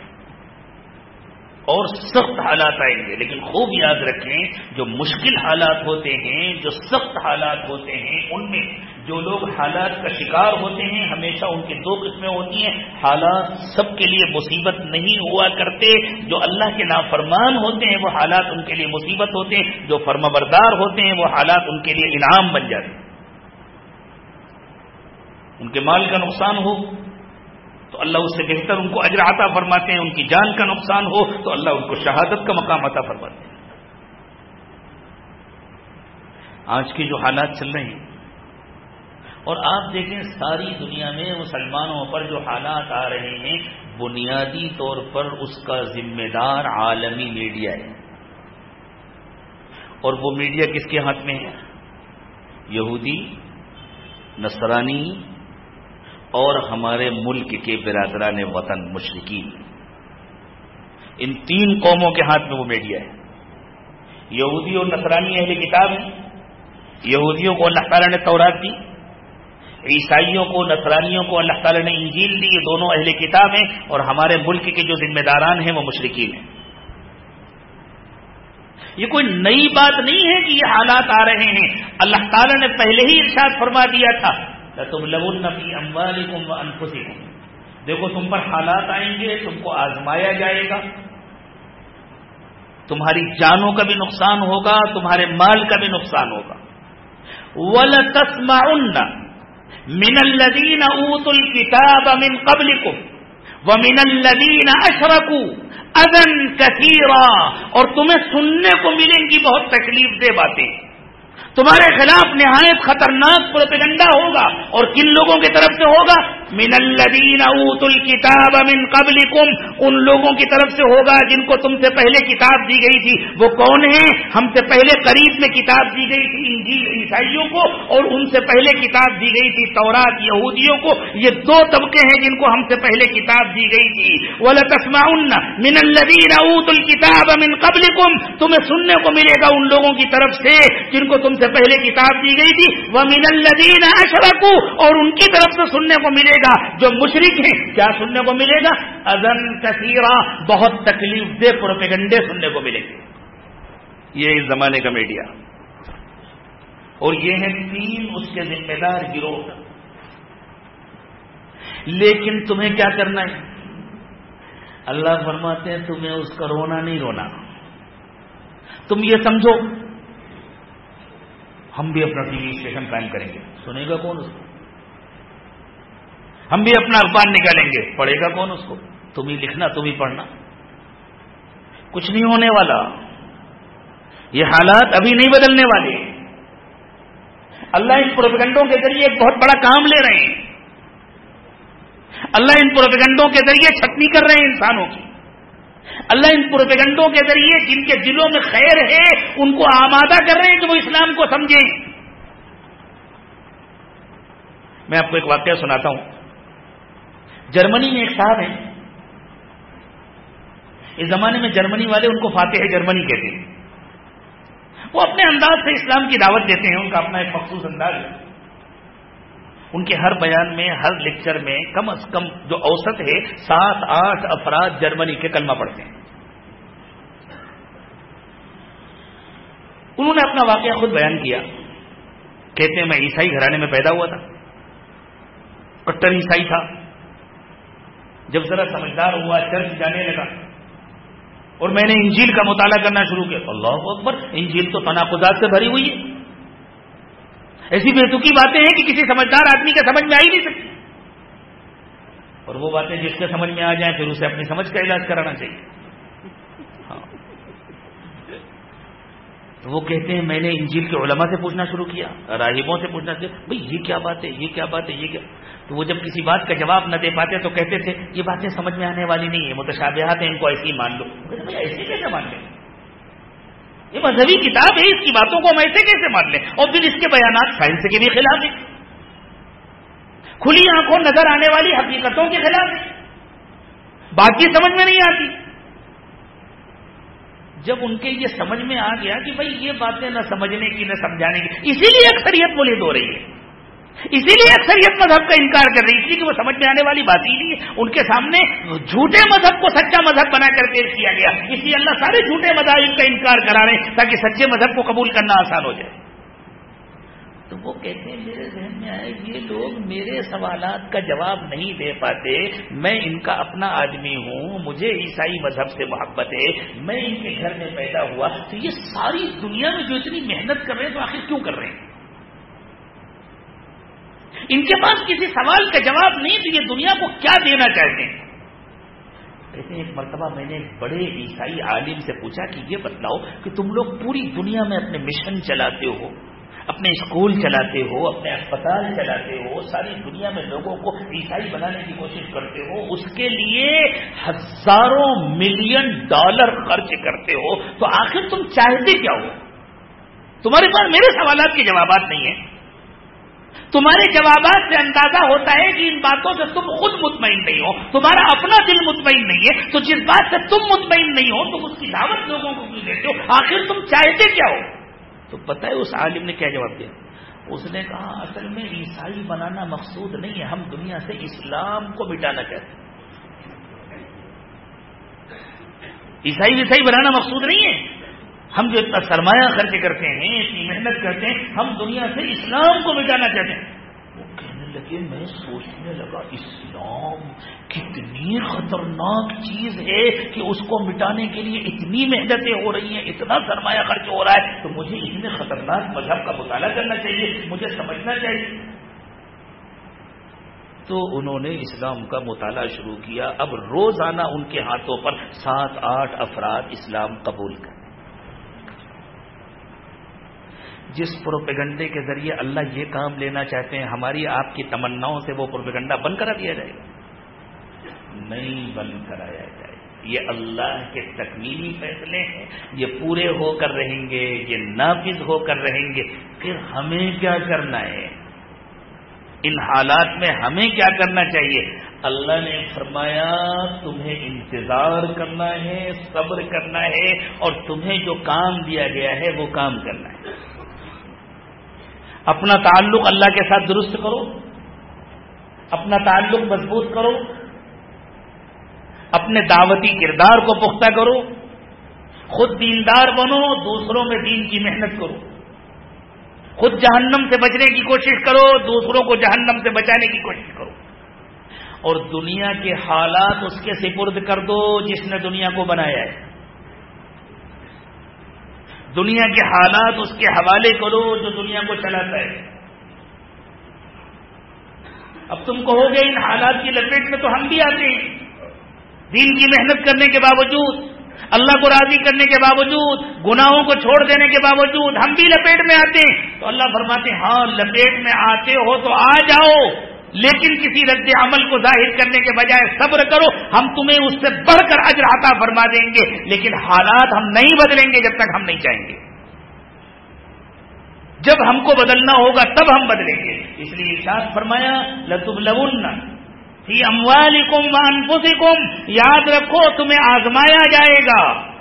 اور سخت حالات آئیں گے۔ لیکن خوب یاد رکھیں، جو مشکل حالات ہوتے ہیں، جو سخت حالات ہوتے ہیں، ان میں جو لوگ حالات کا شکار ہوتے ہیں، ہمیشہ ان کی دو قسمیں ہوتی ہیں۔ حالات سب کے لیے مصیبت نہیں ہوا کرتے۔ جو اللہ کے نافرمان ہوتے ہیں، وہ حالات ان کے لیے مصیبت ہوتے ہیں۔ جو فرما بردار ہوتے ہیں، وہ حالات ان کے لیے انعام بن جاتے ہیں۔ ان کے مال کا نقصان ہو، تو اللہ اس سے بہتر ان کو اجر عطا فرماتے ہیں۔ ان کی جان کا نقصان ہو، تو اللہ ان کو شہادت کا مقام عطا فرماتے ہیں۔ آج کے جو حالات چل رہے ہیں اور آپ دیکھیں ساری دنیا میں مسلمانوں پر جو حالات آ رہے ہیں، بنیادی طور پر اس کا ذمہ دار عالمی میڈیا ہے۔ اور وہ میڈیا کس کے ہاتھ میں ہے؟ یہودی، نصرانی اور ہمارے ملک کے برادران وطن مشرقین ان تین قوموں کے ہاتھ میں وہ میڈیا ہے۔ یہودی اور نصرانی اہل کتاب ہیں۔ یہودیوں کو اللہ تعالیٰ نے تورات دی۔ عیسائیوں کو، نصرانیوں کو اللہ تعالیٰ نے انجیل دی، یہ دونوں اہل کتاب ہیں اور ہمارے ملک کے جو ذمہ داران ہیں وہ مشرقین ہیں۔ یہ کوئی نئی بات نہیں ہے کہ یہ حالات آ رہے ہیں۔ اللہ تعالیٰ نے پہلے ہی ارشاد فرما دیا تھا تم لگن نبی امبانی کم دیکھو، تم پر حالات آئیں گے، تم کو آزمایا جائے گا۔ تمہاری جانوں کا بھی نقصان ہوگا، تمہارے مال کا بھی نقصان ہوگا۔ ول تسما من الدین اوت الکتاب من قبل کو وہ من الدین اشرکو ادن کثیرا اور تمہیں سننے کو ملیں گی بہت تکلیف دہ باتیں تمہارے خلاف نہایت خطرناک پروپیگنڈا ہوگا اور کن لوگوں کی طرف سے ہوگا؟ من الذین اوت الكتاب من قبلکم، ان لوگوں کی طرف سے ہوگا جن کو تم سے پہلے کتاب دی گئی تھی۔ وہ کون ہیں؟ ہم سے پہلے قریب میں کتاب دی گئی تھی، انجیل، عیسائیوں کو، اور ان سے پہلے کتاب دی گئی تھی، تورات، یہودیوں کو۔ یہ دو طبقے ہیں جن کو ہم سے پہلے کتاب دی گئی تھی۔ وَلَتَسْمَعُنَّ مِنَ الَّذِينَ أُوتُوا الْكِتَابَ مِن قَبْلِكُمْ۔ تمہیں سننے کو ملے گا ان لوگوں کی طرف سے جن کو تم سے پہلے کتاب دی گئی تھی وہ من الدین اشرکو اور ان کی طرف سے سننے کو ملے گا۔ جو مشرق ہیں، کیا سننے کو ملے گا؟ ازن کثیرہ، بہت تکلیف دہ پروپیگنڈے سننے کو ملے۔ گے یہ اس زمانے کا میڈیا۔ اور یہ ہیں تین اس کے ذمہ دار گروہ۔ لیکن تمہیں کیا کرنا ہے؟ اللہ فرماتے ہیں، تمہیں اس کا رونا نہیں رونا۔ تم یہ سمجھو۔ ہم بھی اپنا ٹی وی اسٹیشن قائم کریں گے۔ سنے گا کون اس کو؟ ہم بھی اپنا اخبار نکالیں گے۔ پڑھے گا کون اس کو؟ تم ہی لکھنا تم ہی پڑھنا۔ کچھ نہیں ہونے والا۔ یہ حالات ابھی نہیں بدلنے والے۔ اللہ ان پروپیگنڈوں کے ذریعے ایک بہت بڑا کام لے رہے ہیں۔ اللہ ان پروپیگنڈوں کے ذریعے چھٹنی کر رہے ہیں انسانوں کی۔ اللہ ان پروپیگنڈوں کے ذریعے جن کے دلوں میں خیر ہے ان کو آمادہ کر رہے ہیں کہ وہ اسلام کو سمجھیں۔ میں آپ کو ایک واقعہ سناتا ہوں۔ جرمنی میں ایک صاحب ہیں۔ اس زمانے میں جرمنی والے ان کو فاتح جرمنی کہتے ہیں۔ وہ اپنے انداز سے اسلام کی دعوت دیتے ہیں، ان کا اپنا ایک مخصوص انداز ہے۔ ان کے ہر بیان میں، ہر لیکچر میں کم از کم جو اوسط ہے، سات، آٹھ افراد جرمنی کے کلمہ پڑھتے ہیں۔ انہوں نے اپنا واقعہ خود بیان کیا۔ کہتے ہیں میں عیسائی گھرانے میں پیدا ہوا تھا۔ کٹر عیسائی تھا۔ جب ذرا سمجھدار ہوا، چرچ جانے لگا۔ اور میں نے انجیل کا مطالعہ کرنا شروع کیا۔ اللہ اکبر، انجیل تو تناقضات سے بھری ہوئی ہے۔ ایسی بےتکی باتیں ہیں کہ کسی سمجھدار آدمی کا سمجھ میں آ ہی نہیں سکتی۔ اور وہ باتیں جس کے سمجھ میں آ جائیں، پھر اسے اپنی سمجھ کا علاج کرانا چاہیے ہاں تو وہ کہتے ہیں میں نے انجیل کے علماء سے پوچھنا شروع کیا، راہبوں سے پوچھنا شروع بھائی یہ کیا بات ہے، یہ کیا بات ہے، یہ کیا؟ تو وہ جب کسی بات کا جواب نہ دے پاتے تو کہتے تھے، یہ باتیں سمجھ میں آنے والی نہیں ہے متشابہات ہیں، ان کو ایسی مان لو۔ ایسے کیسے مان لیں؟ یہ مذہبی کتاب ہے، اس کی باتوں کو ہم ایسے کیسے مان لیں؟ اور پھر اس کے بیانات سائنس کے بھی خلاف ہیں۔ کھلی آنکھوں نظر آنے والی حقیقتوں کے خلاف ہیں۔ باقی سمجھ میں نہیں آتی۔ جب ان کے یہ سمجھ میں آ گیا کہ بھائی یہ باتیں نہ سمجھنے کی نہ سمجھانے کی، اسی لیے اکثریت ملد ہو رہی ہے۔ اسی لیے اکثریت مذہب کا انکار کر رہی ہے، اس لیے کہ وہ سمجھ میں آنے والی بات ہی نہیں ہے۔ ان کے سامنے جھوٹے مذہب کو سچا مذہب بنا کر پیش کیا گیا۔ اس لیے اللہ سارے جھوٹے مذاہب کا انکار کرا رہے ہیں تاکہ سچے مذہب کو قبول کرنا آسان ہو جائے۔ تو وہ کہتے ہیں، میرے ذہن میں آئے یہ لوگ میرے سوالات کا جواب نہیں دے پاتے۔ میں ان کا اپنا آدمی ہوں، مجھے عیسائی مذہب سے محبت ہے، میں ان کے گھر میں پیدا ہوا۔ تو یہ ساری دنیا میں جو اتنی محنت کر رہے ہیں، تو آخر کیوں کر رہے ہیں؟ ان کے پاس کسی سوال کا جواب نہیں، تو یہ دنیا کو کیا دینا چاہتے ہیں؟ کہتے ہیں، ایک مرتبہ میں نے ایک بڑے عیسائی عالم سے پوچھا کہ یہ بتلاؤ کہ تم لوگ پوری دنیا میں اپنے مشن چلاتے ہو۔ اپنے اسکول چلاتے ہو، اپنے اسپتال چلاتے ہو، ساری دنیا میں لوگوں کو عیسائی بنانے کی کوشش کرتے ہو، اس کے لیے ہزاروں ملین ڈالر خرچ کرتے ہو، تو آخر تم چاہتے کیا ہو؟ تمہارے پاس میرے سوالات کے جوابات نہیں ہیں۔ تمہارے جوابات سے اندازہ ہوتا ہے کہ ان باتوں سے تم خود مطمئن نہیں ہو، تمہارا اپنا دل مطمئن نہیں ہے، تو جس بات سے تم مطمئن نہیں ہو، تم اس کی دعوت لوگوں کو کیوں دیتے ہو؟ آخر تم چاہتے کیا ہو؟ تو پتہ ہے اس عالم نے کیا جواب دیا؟ اس نے کہا، اصل میں عیسائی بنانا مقصود نہیں ہے، ہم دنیا سے اسلام کو مٹانا چاہتے ہیں۔ عیسائی ویسائی بنانا مقصود نہیں ہے۔ ہم جو اتنا سرمایہ خرچ کرتے ہیں، اتنی محنت کرتے ہیں، ہم دنیا سے اسلام کو مٹانا چاہتے ہیں۔ وہ لگے، میں سوچنے لگا، اسلام کتنی خطرناک چیز ہے کہ اس کو مٹانے کے لیے اتنی محنتیں ہو رہی ہیں، اتنا سرمایہ خرچ ہو رہا ہے۔ تو مجھے اتنے خطرناک مذہب کا مطالعہ کرنا چاہیے، مجھے سمجھنا چاہیے۔ تو انہوں نے اسلام کا مطالعہ شروع کیا۔ اب روزانہ ان کے ہاتھوں پر سات، آٹھ افراد اسلام قبول کر جس پروپیگنڈے کے ذریعے اللہ یہ کام لینا چاہتے ہیں، ہماری آپ کی تمناؤں سے وہ پروپیگنڈا بند کرا دیا جائے گا۔ نہیں بند کرایا جائے یہ اللہ کے تکمیلی فیصلے ہیں۔ یہ پورے ہو کر رہیں گے، یہ نافذ ہو کر رہیں گے۔ پھر ہمیں کیا کرنا ہے؟ ان حالات میں ہمیں کیا کرنا چاہیے؟ اللہ نے فرمایا، تمہیں انتظار کرنا ہے، صبر کرنا ہے اور تمہیں جو کام دیا گیا ہے، وہ کام کرنا ہے۔ اپنا تعلق اللہ کے ساتھ درست کرو، اپنا تعلق مضبوط کرو، اپنے دعوتی کردار کو پختہ کرو، خود دیندار بنو، دوسروں میں دین کی محنت کرو۔ خود جہنم سے بچنے کی کوشش کرو، دوسروں کو جہنم سے بچانے کی کوشش کرو۔ اور دنیا کے حالات اس کے سپرد کر دو جس نے دنیا کو بنایا ہے۔ دنیا کے حالات اس کے حوالے کرو جو دنیا کو چلاتا ہے۔ اب تم کہو گے ان حالات کی لپیٹ میں تو ہم بھی آتے ہیں۔ دین کی محنت کرنے کے باوجود، اللہ کو راضی کرنے کے باوجود، گناہوں کو چھوڑ دینے کے باوجود ہم بھی لپیٹ میں آتے ہیں۔ تو اللہ فرماتے ہیں ہاں لپیٹ میں آتے ہو تو آ جاؤ۔ لیکن کسی رد عمل کو ظاہر کرنے کے بجائے صبر کرو، ہم تمہیں اس سے بڑھ کر اجر عطا فرما دیں گے، لیکن حالات ہم نہیں بدلیں گے جب تک ہم نہیں چاہیں گے۔ جب ہم کو بدلنا ہوگا تب ہم بدلیں گے۔ اس لیے ارشاد فرمایا لطب لبن فی اموالکم وانفسکم یاد رکھو تمہیں آزمایا جائے گا۔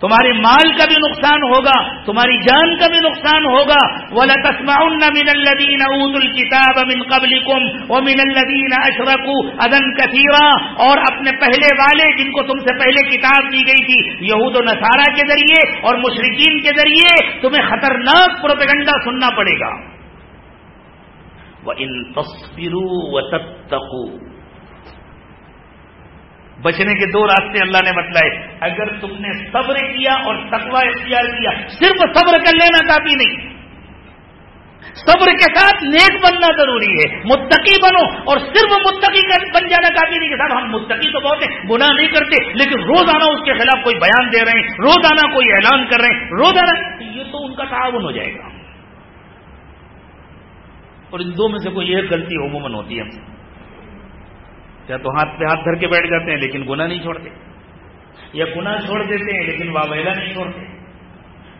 تمہارے مال کا بھی نقصان ہوگا، تمہاری جان کا بھی نقصان ہوگا۔ وَلَتَسْمَعُنَّ مِنَ الَّذِينَ أُوتُوا الْكِتَابَ مِنْ قَبْلِكُمْ وَمِنَ الَّذِينَ أَشْرَكُوا أَذًا كَثِيرًا اور اپنے پہلے والے جن کو تم سے پہلے کتاب دی گئی تھی، یہود و نصارہ کے ذریعے اور مشرقین کے ذریعے تمہیں خطرناک پروپیگنڈا سننا پڑے گا۔ وَإِن تَصْبِرُوا وَتَتَّقُوا بچنے کے دو راستے اللہ نے بتلائے۔ اگر تم نے صبر کیا اور تقوا اختیار کیا، صرف صبر کر لینا کافی نہیں۔ صبر کے ساتھ نیک بننا ضروری ہے۔ متقی بنو اور صرف متقی بن جانا کافی نہیں کہ صاحب، ہم متقی تو بہت ہیں، گناہ نہیں کرتے، لیکن روزانہ اس کے خلاف کوئی بیان دے رہے ہیں، روزانہ کوئی اعلان کر رہے ہیں، روزانہ یہ تو ان کا تعاون ہو جائے گا۔ اور ان دو میں سے کوئی ایک غلطی عموماً ہوتی ہے۔ ہم سے یا تو ہاتھ پہ ہاتھ دھر کے بیٹھ جاتے ہیں لیکن گنا نہیں چھوڑتے، یا گنا چھوڑ دیتے ہیں لیکن واویلا نہیں چھوڑتے۔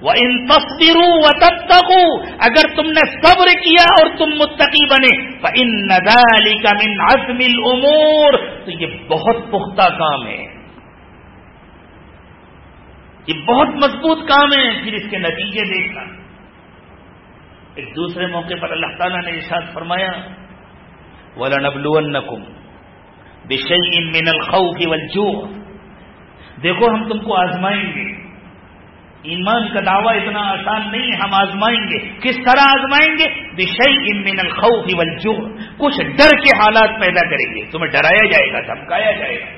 وہ ان تصویروں و تب اگر تم نے صبر کیا اور تم متقی بنے ان ندالی کا من عزم الامور تو یہ بہت پختہ کام ہے۔ یہ بہت مضبوط کام ہے، پھر اس کے نتیجے دیکھنا۔ ایک دوسرے موقع پر اللہ تعالیٰ نے ارشاد فرمایا ولا نبلونکم من الخوف والجوع۔ دیکھو، ہم تم کو آزمائیں گے۔ ایمان کا دعویٰ اتنا آسان نہیں ہے، ہم آزمائیں گے۔ کس طرح آزمائیں گے؟ بشئی من الخوف والجوع۔ کچھ ڈر کے حالات پیدا کریں گے۔ تمہیں ڈرایا جائے گا، دھمکایا جائے گا۔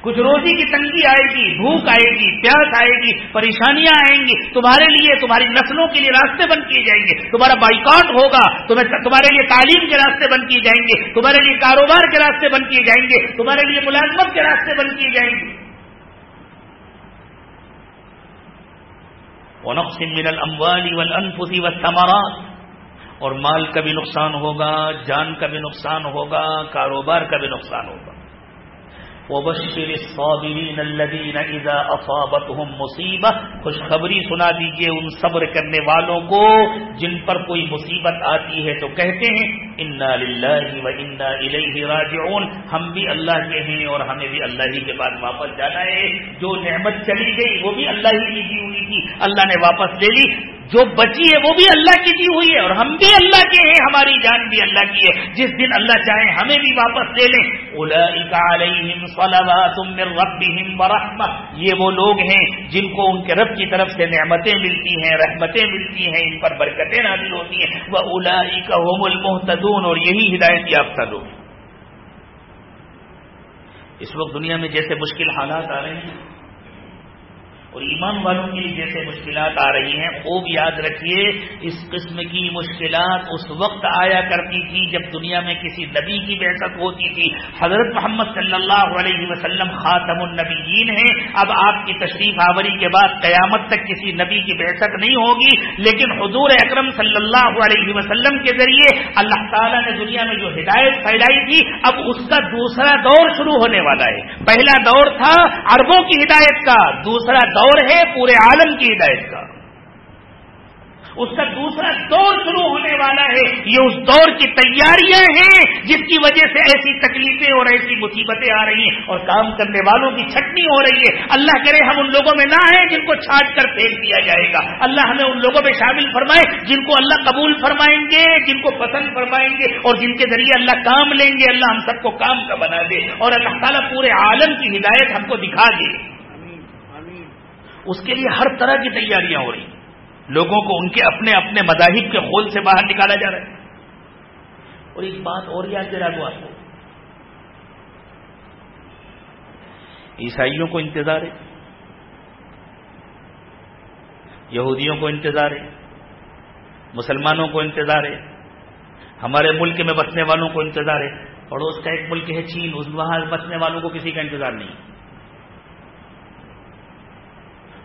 کچھ روزی کی تنگی آئے گی، بھوک آئے گی، پیاس آئے گی، پریشانیاں آئیں گی، تمہارے لیے، تمہاری نسلوں کے لیے راستے بند کیے جائیں گے، تمہارا بائیکاٹ ہوگا، تمہیں تمہارے لیے تعلیم کے راستے بند کیے جائیں گے، تمہارے لیے کاروبار کے راستے بند کیے جائیں گے، تمہارے لیے ملازمت کے راستے بند کیے جائیں گے۔ من الاموال والانفس والثمرات۔ اور مال کا بھی نقصان ہوگا، جان کا بھی نقصان ہوگا، کاروبار کا بھی نقصان ہوگا۔ وبشر الصابرين الذين اذا اصابتهم مصیبہ خوشخبری سنا دیجیے ان صبر کرنے والوں کو، جن پر کوئی مصیبت آتی ہے تو کہتے ہیں انا للہ و انا الیہ راجعون۔ ہم بھی اللہ کے ہیں اور ہمیں بھی اللہ ہی کے بعد واپس جانا ہے۔ جو نعمت چلی گئی وہ بھی اللہ ہی کی دی ہوئی تھی۔ اللہ نے واپس لے لی۔ جو بچی ہے وہ بھی اللہ کی دی ہوئی ہے اور ہم بھی اللہ کے ہیں۔ ہماری جان بھی اللہ کی ہے۔ جس دن اللہ چاہے ہمیں بھی واپس لے لیں۔ یہ وہ لوگ ہیں جن کو ان کے رب کی طرف سے نعمتیں ملتی ہیں، رحمتیں ملتی ہیں۔ ان پر برکتیں نازل ہوتی ہیں۔ وہ اولا کا المحتدون اور یہی ہدایت یافتہ لوگ۔ اس وقت دنیا میں جیسے مشکل حالات آ رہے ہیں اور ایمان والوں کے لیے جیسے مشکلات آ رہی ہیں خوب یاد رکھیے، اس قسم کی مشکلات اس وقت آیا کرتی تھی جب دنیا میں کسی نبی کی بحثت ہوتی تھی۔ حضرت محمد صلی اللہ علیہ وسلم خاتم النبیین ہیں۔ اب آپ کی تشریف آوری کے بعد قیامت تک کسی نبی کی بحثت نہیں ہوگی، لیکن حضور اکرم صلی اللہ علیہ وسلم کے ذریعے اللہ تعالیٰ نے دنیا میں جو ہدایت پھیلائی تھی، اب اس کا دوسرا دور شروع ہونے والا ہے۔ پہلا دور تھا اربوں کی ہدایت کا، دوسرا دور دور ہے پورے عالم کی ہدایت کا۔ اس کا دوسرا دور شروع ہونے والا ہے۔ یہ اس دور کی تیاریاں ہیں جس کی وجہ سے ایسی تکلیفیں اور ایسی مصیبتیں آ رہی ہیں اور کام کرنے والوں کی چھٹنی ہو رہی ہے۔ اللہ کرے ہم ان لوگوں میں نہ ہیں جن کو چھاٹ کر پھینک دیا جائے گا۔ اللہ ہمیں ان لوگوں میں شامل فرمائے جن کو اللہ قبول فرمائیں گے، جن کو پسند فرمائیں گے اور جن کے ذریعے اللہ کام لیں گے، اللہ ہم سب کو کام کا بنا دے اور اللہ تعالیٰ پورے عالم کی ہدایت ہم کو دکھا دے۔ اس کے لیے ہر طرح کی تیاریاں ہو رہی لوگوں کو ان کے اپنے اپنے مذاہب کے خول سے باہر نکالا جا رہا ہے۔ اور ایک بات اور یاد دلا دو آپ کو۔ عیسائیوں کو انتظار ہے۔ یہودیوں کو انتظار ہے۔ مسلمانوں کو انتظار ہے۔ ہمارے ملک میں بسنے والوں کو انتظار ہے۔ پڑوس کا ایک ملک ہے چین، اس وہاں بسنے والوں کو کسی کا انتظار نہیں۔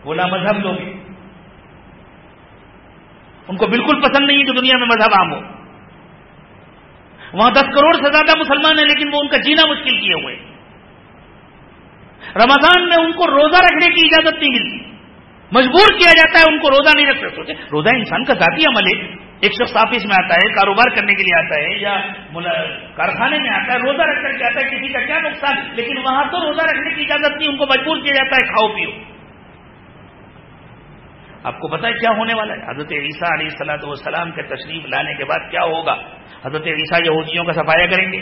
وہ نہ مذہب لوگ ان کو بالکل پسند نہیں ہے کہ دنیا میں مذہب عام ہو۔ وہاں دس کروڑ سے زیادہ مسلمان ہیں، لیکن وہ ان کا جینا مشکل کیے ہوئے رمضان میں ان کو روزہ رکھنے کی اجازت نہیں ملتی۔ مجبور کیا جاتا ہے ان کو روزہ نہیں رکھ سکتے روزہ انسان کا ذاتی عمل ہے۔ ایک شخص آفس میں آتا ہے، کاروبار کرنے کے لیے آتا ہے یا کارخانے میں آتا ہے، روزہ رکھ کر کے آتا ہے، کسی کا کیا نقصان؟ لیکن وہاں تو روزہ رکھنے کی اجازت نہیں، ان کو مجبور کیا جاتا ہے کھاؤ پیو۔ آپ کو پتا ہے کیا ہونے والا ہے؟ حضرت عیسیٰ علیہ السلاۃ والسلام کے تشریف لانے کے بعد کیا ہوگا؟ حضرت عیسیٰ یہودیوں کا صفایا کریں گے،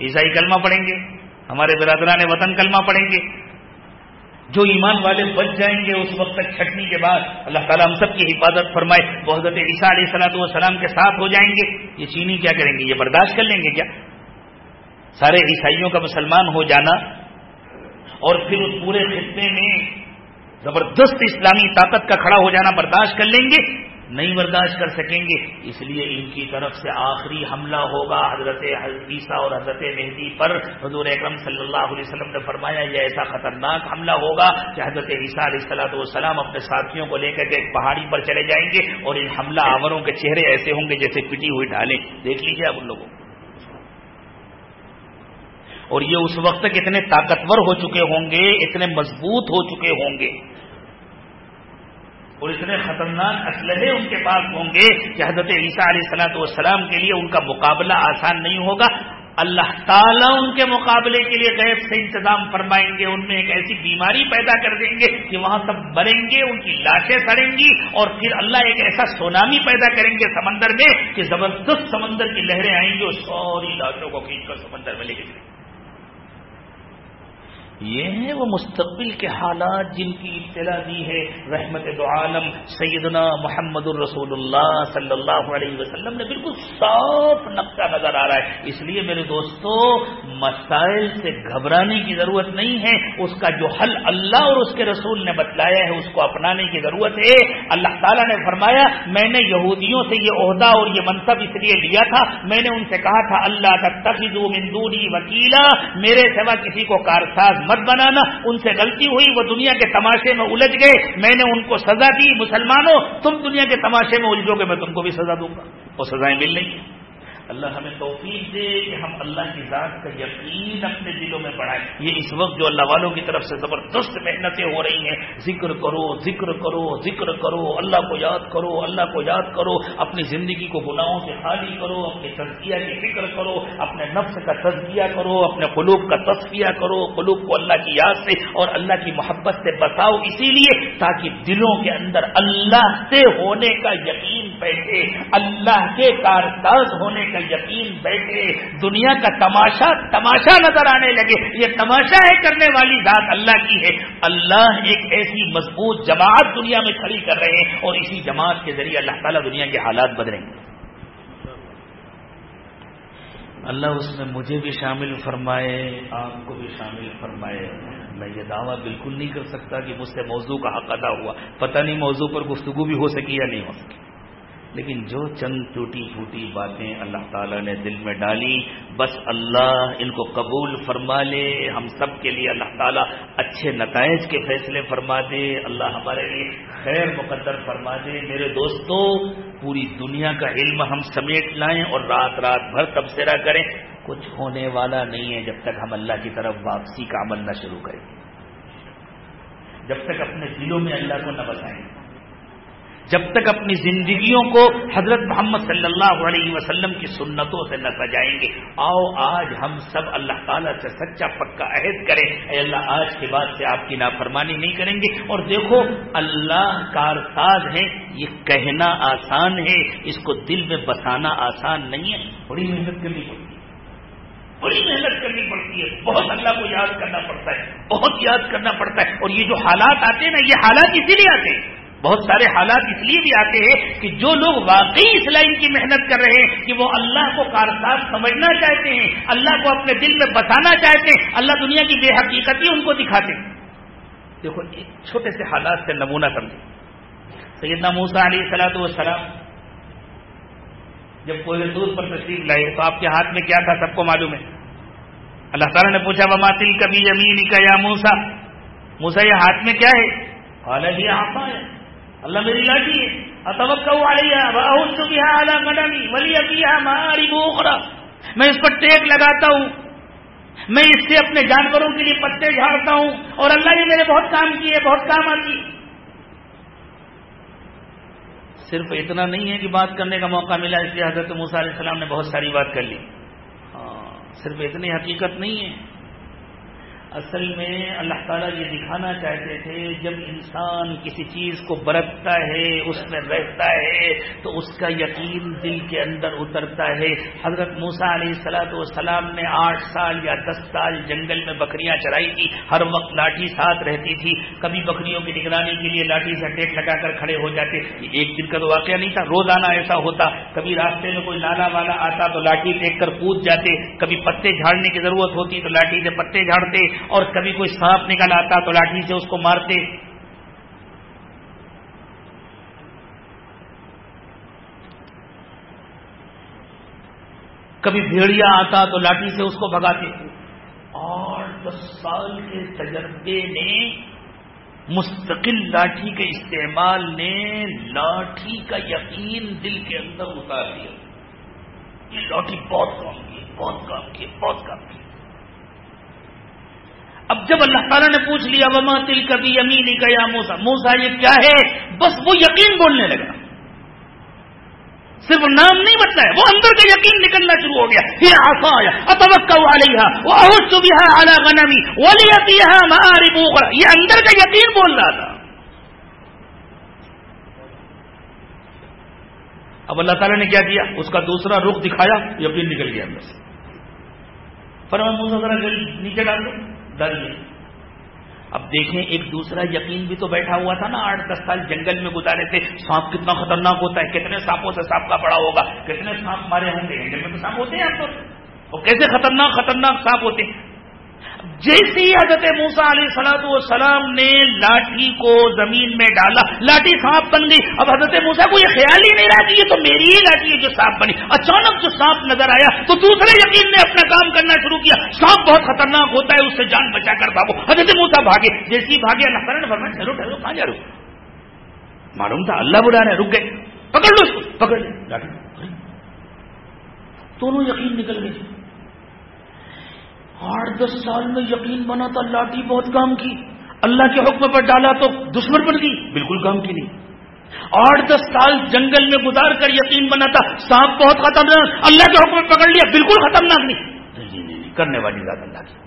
عیسائی کلمہ پڑھیں گے، ہمارے برادران وطن کلمہ پڑھیں گے۔ جو ایمان والے بچ جائیں گے اس وقت تک چھٹنی کے بعد، اللہ تعالیٰ ہم سب کی حفاظت فرمائے، وہ حضرت عیسیٰ علیہ السلاۃ والسلام کے ساتھ ہو جائیں گے۔ یہ چینی کیا کریں گے؟ یہ برداشت کر لیں گے کیا؟ سارے عیسائیوں کا مسلمان ہو جانا اور پھر اس پورے خطے میں زبردست اسلامی طاقت کا کھڑا ہو جانا برداشت کر لیں گے، نہیں برداشت کر سکیں گے۔ اس لیے ان کی طرف سے آخری حملہ ہوگا۔ حضرت عیسیٰ اور حضرت مہدی پر حضور اکرم صلی اللہ علیہ وسلم نے فرمایا، یہ ایسا خطرناک حملہ ہوگا کہ حضرت عیسیٰ علیہ السلاۃ والسلام اپنے ساتھیوں کو لے کر کے ایک پہاڑی پر چلے جائیں گے اور ان حملہ آوروں کے چہرے ایسے ہوں گے جیسے پٹی ہوئی ڈھالیں۔ دیکھ لیجیے اب ان لوگوں کو۔ اور یہ اس وقت تک اتنے طاقتور ہو چکے ہوں گے، اتنے مضبوط ہو چکے ہوں گے۔ اور اتنے خطرناک اسلحے ان کے پاس ہوں گے کہ حضرت عیسیٰ علیہ السلاۃ والسلام کے لیے ان کا مقابلہ آسان نہیں ہوگا۔ اللہ تعالیٰ ان کے مقابلے کے لیے غیب سے انتظام فرمائیں گے، ان میں ایک ایسی بیماری پیدا کر دیں گے کہ وہاں سب مریں گے، ان کی لاشیں سڑیں گی اور پھر اللہ ایک ایسا سونامی پیدا کریں گے سمندر میں کہ زبردست سمندر کی لہریں آئیں گی اور سوری لاشوں کو کھینچ کر سمندر میں لے کے جائیں گے۔ یہ ہیں وہ مستقبل کے حالات جن کی اطلاع دی ہے رحمت دو عالم سیدنا محمد الرسول اللہ صلی اللہ علیہ وسلم نے بالکل صاف نقشہ نظر آ رہا ہے۔ اس لیے میرے دوستو، مسائل سے گھبرانے کی ضرورت نہیں ہے۔ اس کا جو حل اللہ اور اس کے رسول نے بتلایا ہے، اس کو اپنانے کی ضرورت ہے۔ اللہ تعالیٰ نے فرمایا، میں نے یہودیوں سے یہ عہدہ اور یہ منصب اس لیے لیا تھا۔ میں نے ان سے کہا تھا، اللہ کا تخذ مندوری وکیلا، میرے سوا کسی کو کارساز مت بنانا، ان سے غلطی ہوئی، وہ دنیا کے تماشے میں الجھ گئے، میں نے ان کو سزا دی، مسلمانوں، تم دنیا کے تماشے میں الجھو گے، میں تم کو بھی سزا دوں گا۔ وہ سزائیں مل رہی ہیں۔ اللہ ہمیں توفیق دے کہ ہم اللہ کی ذات کا یقین اپنے دلوں میں بڑھائیں۔ یہ اس وقت جو اللہ والوں کی طرف سے زبردست محنتیں ہو رہی ہیں، ذکر کرو ذکر کرو ذکر کرو، اللہ کو یاد کرو، اللہ کو یاد کرو، اپنی زندگی کو گناہوں سے خالی کرو اپنے تزکیہ کی فکر کرو، اپنے نفس کا تزکیہ کرو، اپنے قلوب کا تصفیہ کرو، قلوب کو اللہ کی یاد سے اور اللہ کی محبت سے بساؤ اسی لیے تاکہ دلوں کے اندر اللہ سے ہونے کا یقین بیٹھے، اللہ کے کارساز ہونے کا یقین بیٹھے، دنیا کا تماشا تماشا نظر آنے لگے۔ یہ تماشا ہے کرنے والی ذات اللہ کی ہے۔ اللہ ایک ایسی مضبوط جماعت دنیا میں کھڑی کر رہے ہیں اور اسی جماعت کے ذریعے اللہ تعالیٰ دنیا کے حالات بدلیں گے۔ اللہ اس میں مجھے بھی شامل فرمائے، آپ کو بھی شامل فرمائے۔ میں یہ دعویٰ بالکل نہیں کر سکتا کہ مجھ سے موضوع کا حق ادا ہوا۔ پتہ نہیں موضوع پر گفتگو بھی ہو سکی یا نہیں ہو سکی۔ لیکن جو چند ٹوٹی پھوٹی باتیں اللہ تعالیٰ نے دل میں ڈالی، بس اللہ ان کو قبول فرما لے، ہم سب کے لیے اللہ تعالیٰ اچھے نتائج کے فیصلے فرما دے، اللہ ہمارے لیے خیر مقدر فرما دے۔ میرے دوستوں پوری دنیا کا علم ہم سمیٹ لائیں اور رات رات بھر تبصرہ کریں۔ کچھ ہونے والا نہیں ہے جب تک ہم اللہ کی طرف واپسی کا عمل نہ شروع کریں۔ جب تک اپنے دلوں میں اللہ کو نہ بسائیں۔ جب تک اپنی زندگیوں کو حضرت محمد صلی اللہ علیہ وسلم کی سنتوں سے نہ سجائیں گے۔ آؤ آج ہم سب اللہ تعالیٰ سے سچا پکا عہد کریں۔ اے اللہ، آج کے بعد سے آپ کی نافرمانی نہیں کریں گے۔ اور دیکھو، اللہ کارساز ہے یہ کہنا آسان ہے، اس کو دل میں بسانا آسان نہیں ہے۔ بڑی محنت کرنی پڑتی ہے۔ بڑی محنت کرنی پڑتی ہے۔ بہت اللہ کو یاد کرنا پڑتا ہے۔ بہت یاد کرنا پڑتا ہے۔ اور یہ جو حالات آتے ہیں نا، یہ حالات اسی لیے آتے ہیں۔ بہت سارے حالات اس لیے بھی آتے ہیں کہ جو لوگ واقعی اس لائن کی محنت کر رہے ہیں کہ وہ اللہ کو کارساز سمجھنا چاہتے ہیں، اللہ کو اپنے دل میں بتانا چاہتے ہیں، اللہ دنیا کی بے حقیقت ان کو دکھاتے ہیں۔ دیکھو، ایک چھوٹے سے حالات سے نمونہ سمجھے سیدنا موسا علیہ سلاۃ والسلام جب کوئی دودھ پر تشریف لائے تو آپ کے ہاتھ میں کیا تھا سب کو معلوم ہے؟ اللہ تعالیٰ نے پوچھا وہ کبھی امین کا یا موسا موسا یہ ہاتھ میں کیا ہے؟ حالت یہ آپا ہے۔ اللہ میری لاٹھی ہے۔ ولی ابھی ہماری بوخرا میں اس پر ٹیک لگاتا ہوں۔ میں اس سے اپنے جانوروں کے لیے پتے جھاڑتا ہوں۔ اور اللہ نے میرے بہت کام کیے، بہت کام آتی۔ صرف اتنا نہیں ہے کہ بات کرنے کا موقع ملا، اس لیے حضرت موسیٰ علیہ السلام نے بہت ساری بات کر لی۔ ہاں، صرف اتنی حقیقت نہیں ہے۔ اصل میں اللہ تعالیٰ یہ دکھانا چاہتے تھے، جب انسان کسی چیز کو برتتا ہے، اس میں رہتا ہے، تو اس کا یقین دل کے اندر اترتا ہے۔ حضرت موسا علیہ سلاۃ والسلام نے آٹھ سال یا دس سال جنگل میں بکریاں چرائی تھی، ہر وقت لاٹھی ساتھ رہتی تھی۔ کبھی بکریوں کی نگرانی کے لیے لاٹھی سے ٹیک لگا کر کھڑے ہو جاتے۔ ایک دن کا تو واقعہ نہیں تھا، روزانہ ایسا ہوتا۔ کبھی راستے میں کوئی نالا والا آتا تو لاٹھی ٹیک کر کود جاتے، کبھی پتے جھاڑنے کی ضرورت ہوتی تو لاٹھی سے پتے جھاڑتے۔ اور کبھی کوئی سانپ نکل آتا تو لاٹھی سے اس کو مارتے۔ کبھی بھیڑیا آتا تو لاٹھی سے اس کو بھگاتے۔ تھے اور دس سال کے تجربے نے مستقل لاٹھی کے استعمال نے لاٹھی کا یقین دل کے اندر اتار دیا۔ یہ لاٹھی بہت کام کی، بہت کام کی، بہت کام کی۔ اب جب اللہ تعالیٰ نے پوچھ لیا، وما تل کبھی امین گیا موسا موسا یہ کیا ہے؟ بس وہ یقین بولنے لگا۔ صرف نام نہیں بتلا ہے وہ اندر کا یقین نکلنا شروع ہو گیا۔ یہ آسا آیا اتوقع اعلیٰ غنمی ولی یہ اندر کا یقین بول رہا تھا۔ اب اللہ تعالیٰ نے کیا کیا؟ اس کا دوسرا رخ دکھایا، یقین نکل گیا اندر سے۔ فرما موسا ذرا نیچے ڈال دو اب دیکھیں ایک دوسرا یقین بھی تو بیٹھا ہوا تھا نا آٹھ دس سال جنگل میں گزارے تھے۔ سانپ کتنا خطرناک ہوتا ہے، کتنے سانپوں سے سانپ کا پڑا ہوگا، کتنے سانپ مارے ہوں گے۔ جنگل میں تو سانپ ہوتے ہیں آپ تو۔ کیسے خطرناک خطرناک سانپ ہوتے ہیں؟ جیسی حضرت موسا علیہ سلاۃ والسلام نے لاٹھی کو زمین میں ڈالا، لاٹھی سانپ بن گئی۔ اب حضرت موسا کو یہ خیال ہی نہیں رہا کہ یہ تو میری ہی لاٹھی ہے جو سانپ بنی۔ اچانک جو سانپ نظر آیا تو دوسرے یقین نے اپنا کام کرنا شروع کیا۔ سانپ بہت خطرناک ہوتا ہے، اس سے جان بچا کر بھاگو۔ حضرت موسا بھاگے۔ جیسی بھاگے، اللہ تعالیٰ نے فرمایا ٹھہرو ٹھہرو، کہاں جا معلوم تھا اللہ بلا رہے رک گئے۔ پکڑ لو اس کو۔ پکڑ لاٹھی۔ دونوں یقین نکل گئے۔ آٹھ دس سال میں یقین بنا تھا لاٹھی بہت کام کی۔ اللہ کے حکم پر ڈالا تو دشمن بن گئی۔ بالکل کام کی نہیں۔ آٹھ دس سال جنگل میں گزار کر یقین بنا تھا۔ سانپ بہت خطرناک۔ اللہ کے حکم پکڑ لیا۔ بالکل خطرناک نہیں۔ کرنے والی ذات اللہ کی۔